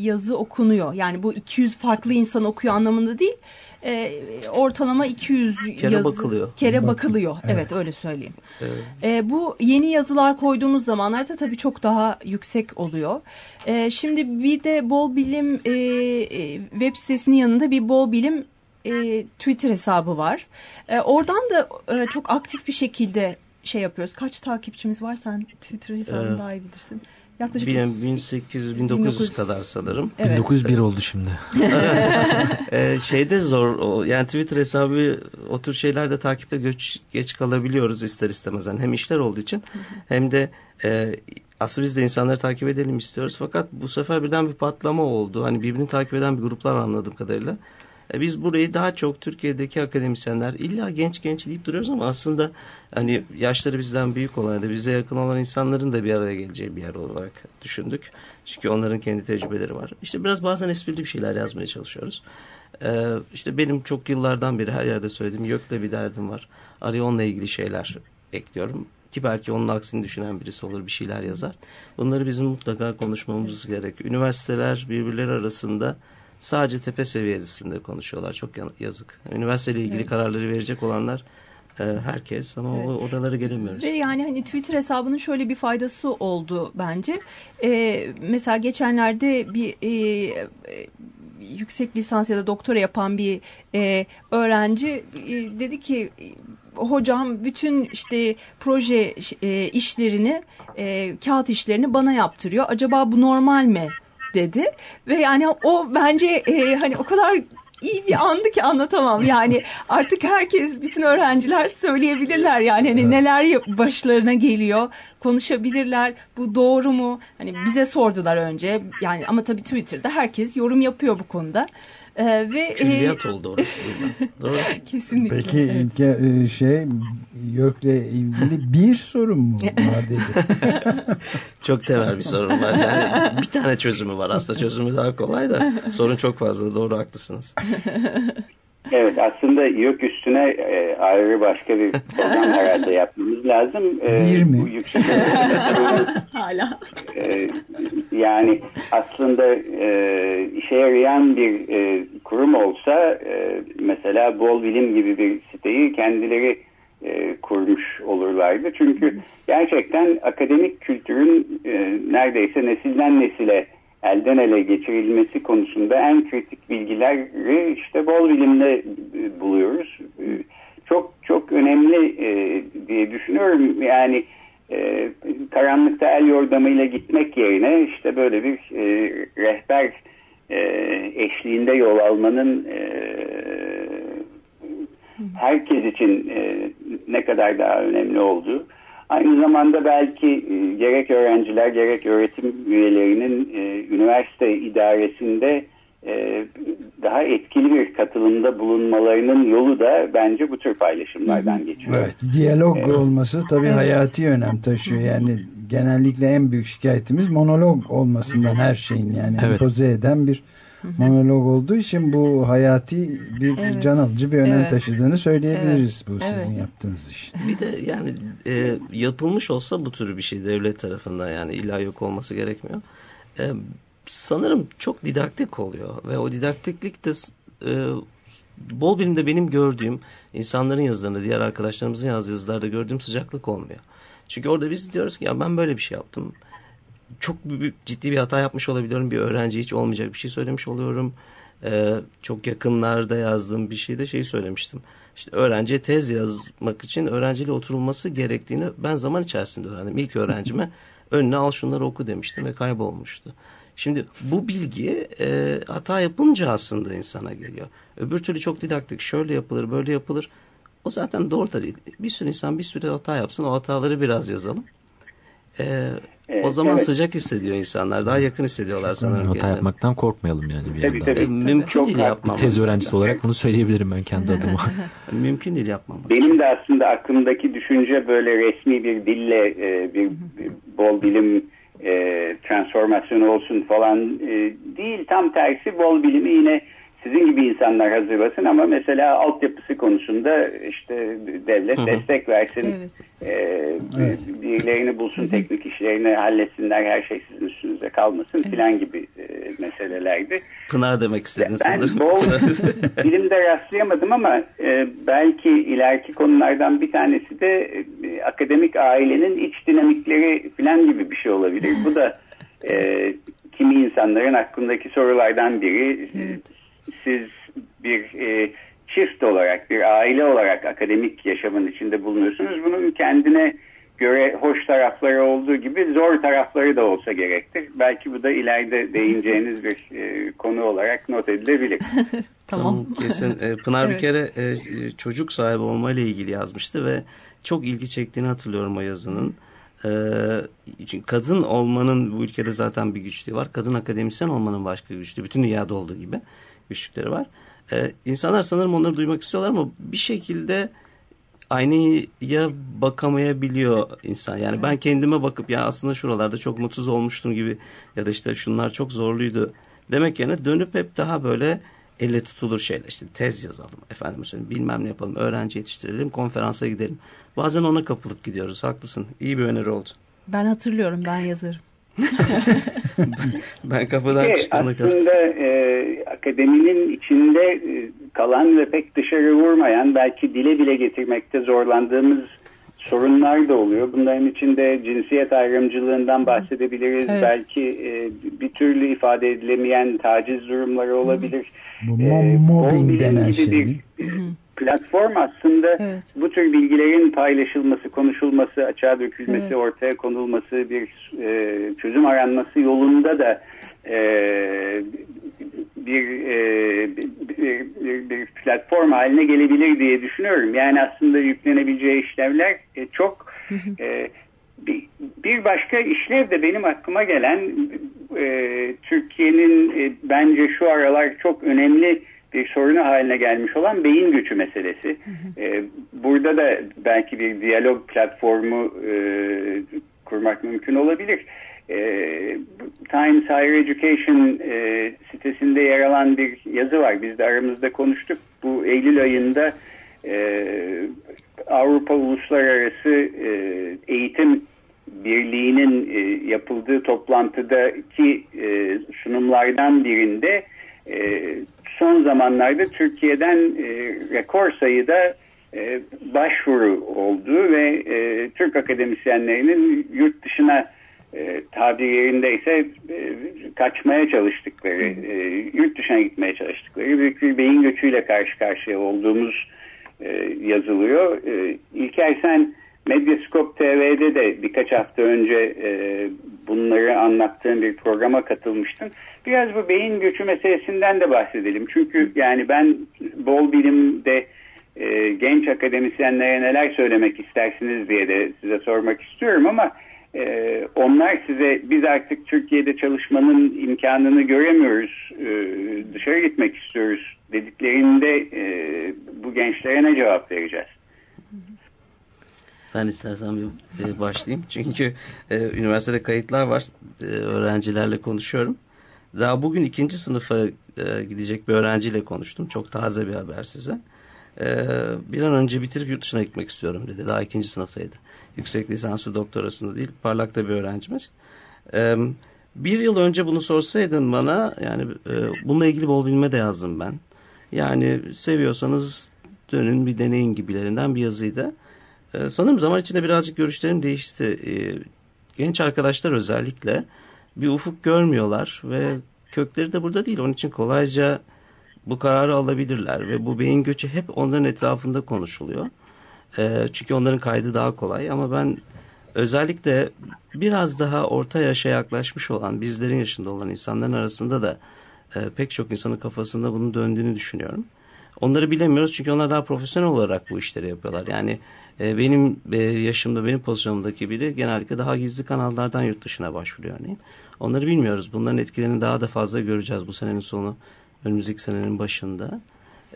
yazı okunuyor. Yani bu 200 farklı insan okuyor anlamında değil. E, ortalama 200 Kere yazı bakılıyor. kere Bak- bakılıyor. Evet. Evet. öyle söyleyeyim. Evet. E, bu yeni yazılar koyduğumuz zamanlarda tabii çok daha yüksek oluyor. E, şimdi bir de Bol Bilim e, e, web sitesinin yanında bir Bol Bilim e, Twitter hesabı var. E, oradan da e, çok aktif bir şekilde şey yapıyoruz. Kaç takipçimiz var sen Twitter hesabını Ee, daha iyi bilirsin. Yaklaşık Bilmiyorum, 1800 1900 1900 kadar sanırım. Evet. 1901 oldu şimdi. Ee, şeyde zor yani Twitter hesabı o tür şeylerde takipte göç, geç kalabiliyoruz ister istemez. Yani hem işler olduğu için hem de e, aslında biz de insanları takip edelim istiyoruz. Fakat bu sefer birden bir patlama oldu. Hani birbirini takip eden bir gruplar anladığım kadarıyla. E, biz burayı daha çok Türkiye'deki akademisyenler illa genç genç deyip duruyoruz ama aslında hani yaşları bizden büyük olan ya da bize yakın olan insanların da bir araya geleceği bir yer olarak düşündük. Çünkü onların kendi tecrübeleri var. İşte biraz bazen esprili bir şeyler yazmaya çalışıyoruz. Ee, işte benim çok yıllardan beri her yerde söylediğim YÖK'le bir derdim var. Araya onunla ilgili şeyler ekliyorum. Ki belki onun aksini düşünen birisi olur bir şeyler yazar. Bunları bizim mutlaka konuşmamız gerek. Üniversiteler birbirleri arasında sadece tepe seviyesinde konuşuyorlar. Çok ya- yazık. Üniversiteyle ilgili Evet. kararları verecek olanlar e, herkes ama o oralara gelemiyoruz. Ve yani hani Twitter hesabının şöyle bir faydası oldu bence. Ee, mesela geçenlerde bir e, e, yüksek lisans ya da doktora yapan bir e, öğrenci e, dedi ki hocam bütün işte proje e, işlerini e, kağıt işlerini bana yaptırıyor. Acaba bu normal mi? Dedi ve yani o bence e, hani o kadar iyi bir andı ki anlatamam. Yani artık herkes, bütün öğrenciler söyleyebilirler yani hani neler başlarına geliyor, konuşabilirler. Bu doğru mu? Hani bize sordular önce. Yani ama tabii Twitter'da herkes yorum yapıyor bu konuda. Ee, ve e, Külliyat oldu orası. burada. Doğru. kesinlikle. Peki evet. E, şey YÖK'le ilgili bir sorun mu. Çok temel bir sorun var. Yani bir tane çözümü var. Aslında çözümü daha kolay da sorun çok fazla. Doğru haklısınız. Evet aslında yok üstüne e, ayrı başka bir program herhalde yapmamız lazım. E, Bir mi? Bu yüksek Hala. e, yani aslında e, işe yarayan bir e, kurum olsa e, mesela Bol Bilim gibi bir siteyi kendileri e, kurmuş olurlardı. Çünkü gerçekten akademik kültürün e, neredeyse nesilden nesile elden ele geçirilmesi konusunda en kritik bilgileri işte Bol Bilim'de e, buluyoruz. E, çok çok önemli e, diye düşünüyorum. Yani karanlıkta el yordamıyla gitmek yerine işte böyle bir rehber eşliğinde yol almanın herkes için ne kadar daha önemli olduğu. Aynı zamanda belki e, gerek öğrenciler gerek öğretim üyelerinin e, üniversite idaresinde e, daha etkili bir katılımda bulunmalarının yolu da bence bu tür paylaşımlardan geçiyor. Evet, diyalog Evet. olması tabii Evet. hayati önem taşıyor. Yani genellikle en büyük şikayetimiz monolog olmasından her şeyin yani Evet. empoze eden bir monolog olduğu için bu hayati bir Evet. can alıcı bir önem Evet. taşıdığını söyleyebiliriz bu Evet. sizin yaptığınız iş. Bir de yani e, yapılmış olsa bu tür bir şey devlet tarafından yani illa yok olması gerekmiyor. E, sanırım çok didaktik oluyor ve o didaktiklik de e, bol bilimde benim gördüğüm insanların yazılarında diğer arkadaşlarımızın yazdığı yazılarda gördüğüm sıcaklık olmuyor. Çünkü orada biz diyoruz ki ya ben böyle bir şey yaptım. Çok büyük, ciddi bir hata yapmış olabiliyorum. Bir öğrenci hiç olmayacak bir şey söylemiş oluyorum. Ee, çok yakınlarda yazdığım bir şeyde şeyi söylemiştim. İşte öğrenciye tez yazmak için öğrenciyle oturulması gerektiğini ben zaman içerisinde öğrendim. İlk öğrencime önüne al şunları oku demiştim ve kaybolmuştu. Şimdi bu bilgi e, hata yapınca aslında insana geliyor. Öbür türlü çok didaktik şöyle yapılır böyle yapılır. O zaten doğru da değil. Bir sürü insan bir sürü hata yapsın o hataları biraz yazalım. E, o zaman evet. sıcak hissediyor insanlar. Daha yakın hissediyorlar sanırım. Hata yapmaktan korkmayalım yani bir Tabii, yandan. tabii. E, mümkün Çok değil yapmamız. Tez öğrencisi olarak bunu söyleyebilirim ben kendi adıma. Mümkün değil yapmamak. Benim de aslında aklımdaki düşünce böyle resmi bir dille e, bir, bir bol bilim e, transformasyonu olsun falan e, değil. Tam tersi bol bilimi yine sizin gibi insanlar hazırlasın ama mesela altyapısı konusunda işte devlet Hı hı. destek versin. Evet. E, Evet. birilerini bulsun teknik işlerini halletsinler her şey sizin üstünüze kalmasın filan gibi e, meselelerdi. Pınar demek istedin Ben sanırım. bol bilimde rastlayamadım ama e, belki ileriki konulardan bir tanesi de e, akademik ailenin iç dinamikleri falan gibi bir şey olabilir. Bu da e, kimi insanların aklındaki sorulardan biri. Siz bir e, çift olarak, bir aile olarak akademik yaşamın içinde bulunuyorsunuz. Bunun kendine göre hoş tarafları olduğu gibi zor tarafları da olsa gerektir. Belki bu da ileride değineceğiniz bir e, konu olarak not edilebilir. Tamam. kesin. E, Pınar bir Evet. kere e, çocuk sahibi olmayla ilgili yazmıştı ve çok ilgi çektiğini hatırlıyorum o yazının. E, çünkü kadın olmanın bu ülkede zaten bir güçlüğü var. Kadın akademisyen olmanın başka bir güçlüğü. Bütün dünyada olduğu gibi güçlükleri var. E, insanlar sanırım onları duymak istiyorlar ama bir şekilde aynaya bakamayabiliyor insan. Yani ben kendime bakıp ya aslında şuralarda çok mutsuz olmuştum gibi ya da işte şunlar çok zorluydu demek yerine dönüp hep daha böyle elle tutulur şeyler işte tez yazalım efendim söyleyeyim bilmem ne yapalım öğrenci yetiştirelim konferansa gidelim. Bazen ona kapılıp gidiyoruz haklısın iyi bir öneri oldu. Ben hatırlıyorum ben yazarım. Ben kapıdan Ki çıkana kadar. aslında e, akademinin içinde e, kalan ve pek dışarı vurmayan belki dile dile getirmekte zorlandığımız sorunlar da oluyor. Bunların içinde cinsiyet ayrımcılığından bahsedebiliriz. Evet. Belki e, bir türlü ifade edilemeyen taciz durumları olabilir. Bu E, mo- mobbing bol bilim denen şey. Platform aslında Evet. bu tür bilgilerin paylaşılması, konuşulması, açığa dökülmesi, Evet. ortaya konulması, bir e, çözüm aranması yolunda da e, bir, e, bir, bir, bir platform haline gelebilir diye düşünüyorum. Yani aslında yüklenebileceği işlevler e, çok e, bir, bir başka işlev de benim aklıma gelen e, Türkiye'nin e, bence şu aralar çok önemli bir sorunu haline gelmiş olan beyin göçü meselesi. E, burada da belki bir diyalog platformu e, kurmak mümkün olabilir. E, Times Higher Education e, sitesinde yer alan bir yazı var. Biz de aramızda konuştuk. Bu Eylül ayında e, Avrupa Uluslararası e, Eğitim Birliği'nin e, yapıldığı toplantıdaki e, sunumlardan birinde e, son zamanlarda Türkiye'den e, rekor sayıda e, başvuru olduğu ve e, Türk akademisyenlerinin yurt dışına e, tabir yerindeyse e, kaçmaya çalıştıkları, e, yurt dışına gitmeye çalıştıkları büyük bir beyin göçüyle karşı karşıya olduğumuz e, yazılıyor. E, İlker sen Medyascope TV'de de birkaç hafta önce e, bunları anlattığın bir programa katılmıştın. Biraz bu beyin göçü meselesinden de bahsedelim. Çünkü yani ben bol bilimde e, genç akademisyenlere neler söylemek istersiniz diye de size sormak istiyorum ama e, onlar size biz artık Türkiye'de çalışmanın imkanını göremiyoruz, e, dışarı gitmek istiyoruz dediklerinde e, bu gençlere ne cevap vereceğiz? Ben istersen bir e, başlayayım. Çünkü e, üniversitede kayıtlar var. E, öğrencilerle konuşuyorum. Daha bugün ikinci sınıfa e, gidecek bir öğrenciyle konuştum. Çok taze bir haber size. E, bir an önce bitirip yurt dışına gitmek istiyorum dedi. Daha ikinci sınıftaydı. Yüksek lisansı doktorasında değil. Parlakta bir öğrencimiz. E, bir yıl önce bunu sorsaydın bana yani e, bununla ilgili bol bilme de yazdım ben. Yani seviyorsanız dönün bir deneyin gibilerinden bir yazıydı. E, sanırım zaman içinde birazcık görüşlerim değişti. E, genç arkadaşlar özellikle bir ufuk görmüyorlar ve kökleri de burada değil. Onun için kolayca bu kararı alabilirler ve bu beyin göçü hep onların etrafında konuşuluyor. E, çünkü onların kaydı daha kolay ama ben özellikle biraz daha orta yaşa yaklaşmış olan bizlerin yaşında olan insanların arasında da e, pek çok insanın kafasında bunun döndüğünü düşünüyorum. Onları bilemiyoruz çünkü onlar daha profesyonel olarak bu işleri yapıyorlar. Yani e, benim e, yaşımda, benim pozisyonumdaki biri genellikle daha gizli kanallardan yurt dışına başvuruyor örneğin. Onları bilmiyoruz. Bunların etkilerini daha da fazla göreceğiz bu senenin sonu, önümüzdeki senenin başında.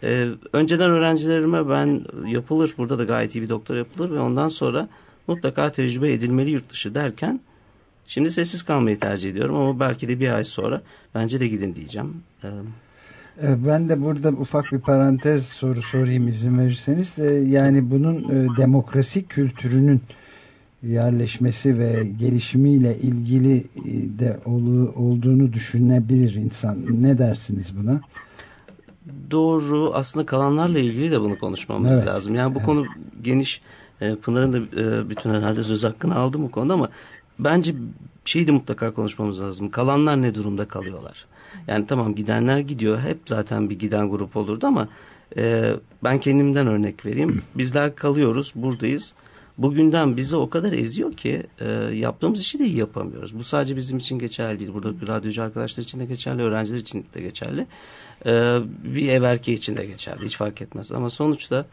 E, önceden öğrencilerime ben yapılır, burada da gayet iyi bir doktor yapılır ve ondan sonra mutlaka tecrübe edilmeli yurt dışı derken şimdi sessiz kalmayı tercih ediyorum ama belki de bir ay sonra bence de gidin diyeceğim. E, E, Ben de burada ufak bir parantez soru sorayım izin verirseniz. E, Yani bunun e, demokrasi kültürünün yerleşmesi ve gelişimiyle ilgili e, de olduğunu düşünebilir insan. Ne dersiniz buna? doğru aslında kalanlarla ilgili de bunu konuşmamız Evet. lazım. Yani bu konu geniş. E, Pınar'ın da e, bütün herhalde söz hakkını aldı bu konuda ama bence şeyi de mutlaka konuşmamız lazım. Kalanlar ne durumda kalıyorlar? Yani tamam gidenler gidiyor. Hep zaten bir giden grup olurdu ama e, ben kendimden örnek vereyim. Bizler kalıyoruz, buradayız. Bugünden bizi o kadar eziyor ki e, yaptığımız işi de iyi yapamıyoruz. Bu sadece bizim için geçerli değil. Burada radyocu arkadaşlar için de geçerli, öğrenciler için de geçerli. E, bir ev erkeği için de geçerli. Hiç fark etmez. Ama sonuçta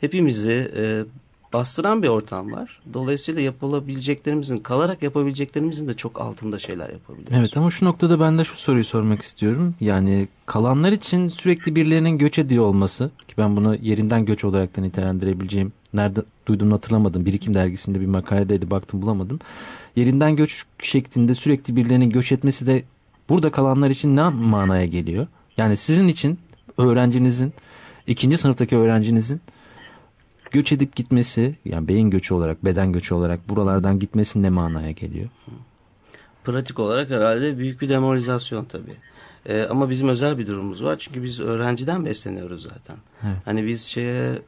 hepimizi e, bastıran bir ortam var. Dolayısıyla yapılabileceklerimizin, kalarak yapabileceklerimizin de çok altında şeyler yapabiliyoruz. Evet ama şu noktada ben de şu soruyu sormak istiyorum. Yani kalanlar için sürekli birilerinin göç ediyor olması ki ben bunu yerinden göç olarak da nitelendirebileceğim. Nerede duyduğumu hatırlamadım. Birikim dergisinde bir makaledeydi baktım bulamadım. Yerinden göç şeklinde sürekli birilerinin göç etmesi de burada kalanlar için ne manaya geliyor? Yani sizin için öğrencinizin ikinci sınıftaki öğrencinizin göç edip gitmesi yani beyin göçü olarak beden göçü olarak buralardan gitmesi ne manaya geliyor? pratik olarak herhalde büyük bir demoralizasyon tabii. Ee, ama bizim özel bir durumumuz var. Çünkü biz öğrenciden besleniyoruz zaten. Evet. Hani biz şeye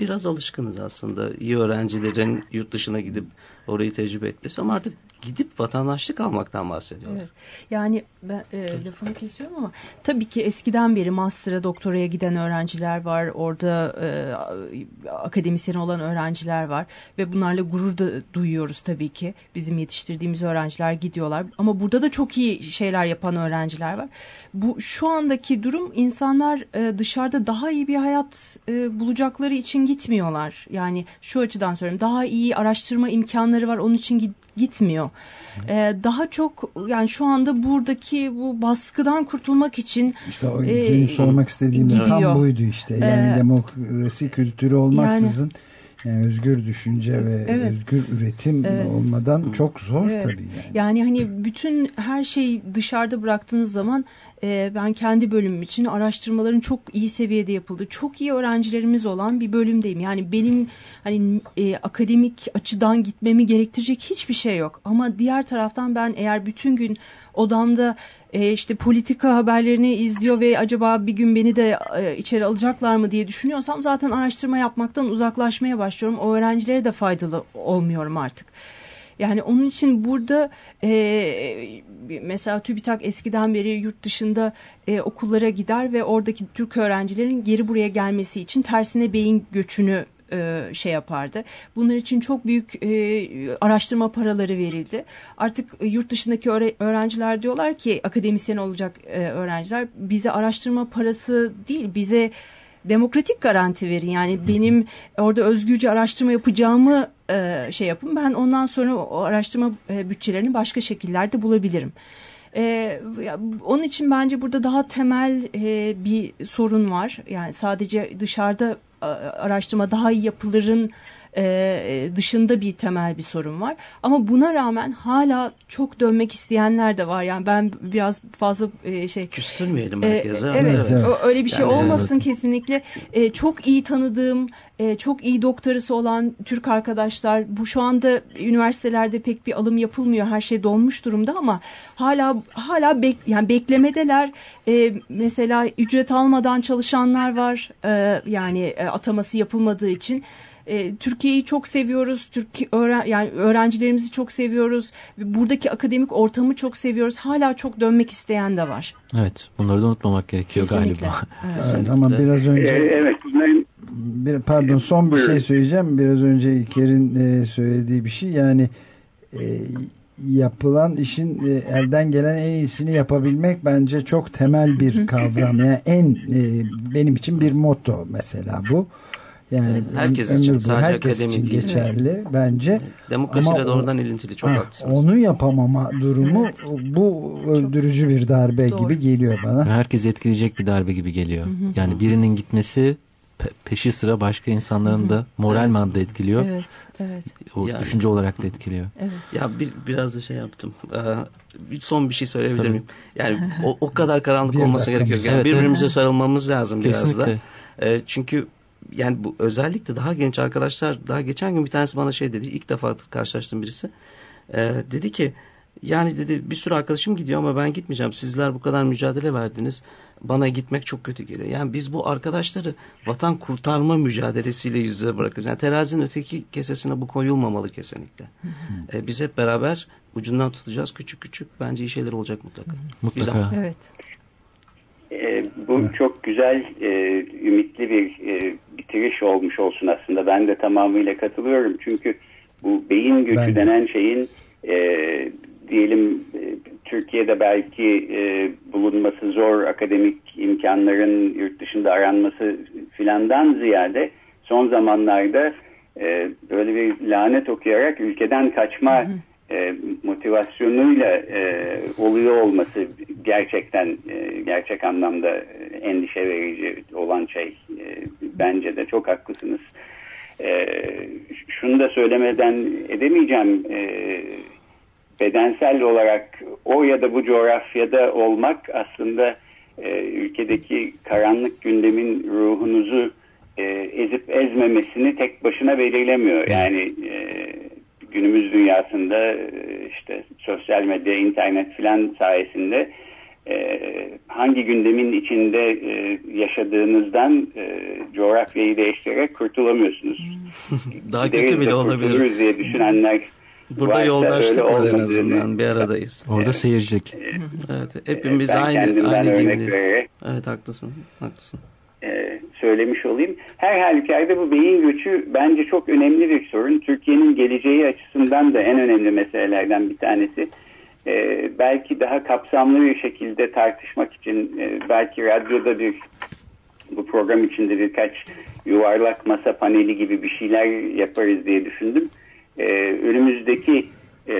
biraz alışkınız aslında. İyi öğrencilerin yurt dışına gidip orayı tecrübe etmesi ama artık gidip vatandaşlık almaktan bahsediyorlar. Evet. Yani ben e, lafını kesiyorum ama tabii ki eskiden beri master'a doktoraya giden öğrenciler var. Orada e, akademisyen olan öğrenciler var ve bunlarla gurur da duyuyoruz tabii ki. Bizim yetiştirdiğimiz öğrenciler gidiyorlar ama burada da çok iyi şeyler yapan öğrenciler var. Bu şu andaki durum insanlar e, dışarıda daha iyi bir hayat e, bulacakları için gitmiyorlar. Yani şu açıdan söylüyorum. Daha iyi araştırma imkanları var. Onun için git- Ee, daha çok yani şu anda buradaki bu baskıdan kurtulmak için İşte o e, sormak istediğim de tam gidiyor. buydu işte. Yani Ee, demokrasi kültürü olmaksızın yani özgür düşünce ve Evet. özgür üretim Evet. olmadan çok zor Evet. tabii yani. Yani hani bütün her şeyi dışarıda bıraktığınız zaman e, ben kendi bölümüm için araştırmaların çok iyi seviyede yapıldığı, çok iyi öğrencilerimiz olan bir bölümdeyim. Yani benim hani e, akademik açıdan gitmemi gerektirecek hiçbir şey yok. Ama diğer taraftan ben eğer bütün gün odamda e, işte politika haberlerini izliyor ve acaba bir gün beni de e, içeri alacaklar mı diye düşünüyorsam zaten araştırma yapmaktan uzaklaşmaya başlıyorum. O öğrencilere de faydalı olmuyorum artık. Yani onun için burada e, mesela TÜBİTAK eskiden beri yurt dışında e, okullara gider ve oradaki Türk öğrencilerin geri buraya gelmesi için tersine beyin göçünü şey yapardı. Bunlar için çok büyük e, araştırma paraları verildi. Artık yurt dışındaki öğre- öğrenciler diyorlar ki akademisyen olacak e, öğrenciler bize araştırma parası değil bize demokratik garanti verin. Yani benim orada özgürce araştırma yapacağımı e, şey yapın. Ben ondan sonra o araştırma e, bütçelerini başka şekillerde bulabilirim. E, onun için bence burada daha temel e, bir sorun var. Yani sadece dışarıda araştırma daha iyi yapılırın e, dışında bir temel bir sorun var. Ama buna rağmen hala çok dönmek isteyenler de var. Yani ben biraz fazla e, şey Küstürmeyelim e, herkese. ama evet, evet. o- öyle bir şey Yani olmasın evet. kesinlikle. E, çok iyi tanıdığım, e, çok iyi doktorası olan Türk arkadaşlar bu şu anda üniversitelerde pek bir alım yapılmıyor. Her şey donmuş durumda ama hala hala bek, yani beklemedeler. E, mesela ücret almadan çalışanlar var. E, yani e, ataması yapılmadığı için. E, Türkiye'yi çok seviyoruz. Türkiye öğren yani öğrencilerimizi çok seviyoruz. Buradaki akademik ortamı çok seviyoruz. Hala çok dönmek isteyen de var. Evet. Bunları da unutmamak gerekiyor Kesinlikle. galiba. Evet. Evet, ama biraz önce Ee, evet, bunların bir, pardon son bir şey söyleyeceğim. Biraz önce İlker'in e, söylediği bir şey. Yani e, yapılan işin e, elden gelen en iyisini yapabilmek bence çok temel bir kavram. Yani en e, benim için bir motto mesela bu. Yani Herkes için, boyu sadece herkes akademi için değil. geçerli bence. Demokrasiyle Ama o- doğrudan ilintili. Çok Ha, haklısınız. onu yapamama durumu bu öldürücü bir darbe Doğru. gibi geliyor bana. Herkes etkileyecek bir darbe gibi geliyor. Yani birinin gitmesi pe- peşi sıra başka insanların da moral Evet. manada etkiliyor. Evet, evet, O Yani- düşünce olarak da etkiliyor. evet. Ya bir, biraz da şey yaptım. Ee, son bir şey söyleyebilir Tabii. miyim? Yani o, o kadar karanlık Bir olması gerekiyor. Yani. Evet, birbirimize evet. sarılmamız lazım biraz da. Kesinlikle. Ee, çünkü yani bu özellikle daha genç arkadaşlar daha geçen gün bir tanesi bana şey dedi. ilk defa karşılaştım birisi. Ee, dedi ki yani dedi bir sürü arkadaşım gidiyor ama ben gitmeyeceğim. Sizler bu kadar mücadele verdiniz. Bana gitmek çok kötü geliyor. Yani biz bu arkadaşları vatan kurtarma mücadelesiyle yüz yüze bırakıyoruz. Yani terazinin öteki kesesine bu koyulmamalı kesinlikle. Ee, biz hep beraber ucundan tutacağız küçük küçük. Bence iyi şeyler olacak mutlaka. Mutlaka. Evet. e, bu çok güzel, e, ümitli bir e, bitiriş olmuş olsun aslında. Ben de tamamıyla katılıyorum. Çünkü bu beyin göçü Ben de. denen şeyin e, diyelim e, Türkiye'de belki e, bulunması zor akademik imkanların yurt dışında aranması filandan ziyade son zamanlarda e, böyle bir lanet okuyarak ülkeden kaçma e, motivasyonuyla e, oluyor olması gerçekten e, gerçek anlamda e, endişe verici olan şey. E, bence de çok haklısınız. E, şunu da söylemeden edemeyeceğim. E, bedensel olarak o ya da bu coğrafyada olmak aslında e, ülkedeki karanlık gündemin ruhunuzu e, ezip ezmemesini tek başına belirlemiyor. Yani e, günümüz dünyasında e, işte sosyal medya, internet filan sayesinde e, hangi gündemin içinde e, yaşadığınızdan e, coğrafyayı değiştirerek kurtulamıyorsunuz. Daha Gideriz kötü de bile olabilir. diye düşünenler Burada varsa yoldaşlık var en azından. Bir aradayız. Orada seyircilik. Evet, hepimiz Ben aynı aynı gemideyiz. Evet haklısın. Haklısın. Söylemiş olayım. Her halükarda bu beyin göçü bence çok önemli bir sorun. Türkiye'nin geleceği açısından da en önemli meselelerden bir tanesi. E, belki daha kapsamlı bir şekilde tartışmak için e, belki radyoda bir bu program içinde birkaç yuvarlak masa paneli gibi bir şeyler yaparız diye düşündüm. E, önümüzdeki e,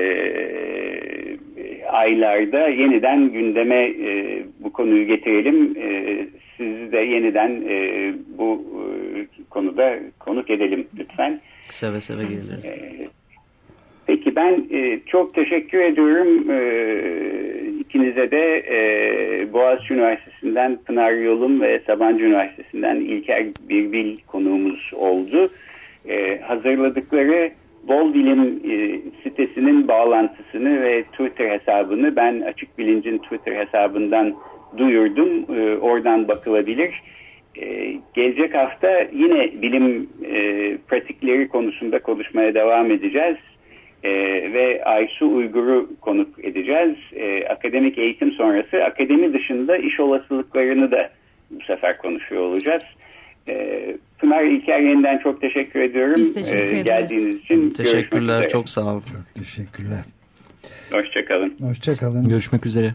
aylarda yeniden gündeme e, bu konuyu getirelim. E, sizi de yeniden e, bu e, konuda konuk edelim lütfen. Seve seve gelirim. Peki ben e, çok teşekkür ediyorum e, ikinize de e, Boğaziçi Üniversitesi'nden Pınar Yolum ve Sabancı Üniversitesi'nden İlker Birbil konuğumuz oldu. E, hazırladıkları Bol Bilim e, sitesinin bağlantısını ve Twitter hesabını ben Açık Bilinc'in Twitter hesabından duyurdum. E, oradan bakılabilir. Ee, gelecek hafta yine bilim e, pratikleri konusunda konuşmaya devam edeceğiz. Ee, ve Aysu Uygur'u konuk edeceğiz. Ee, akademik eğitim sonrası akademi dışında iş olasılıklarını da bu sefer konuşuyor olacağız. Ee, Pınar İlker yeniden çok teşekkür ediyorum. Biz teşekkür ederiz. Geldiğiniz için Teşekkürler. Çok sağ olun. Teşekkürler. Hoşçakalın. Hoşçakalın. Görüşmek üzere.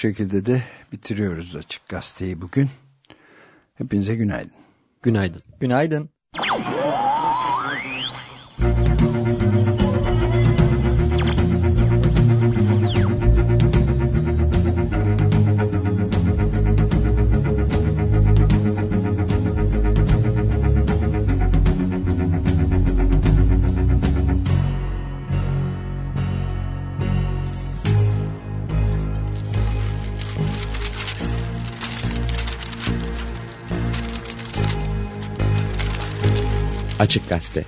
Şekilde de bitiriyoruz Açık Gazete'yi bugün. Hepinize günaydın. Günaydın. Günaydın. Açık Gazete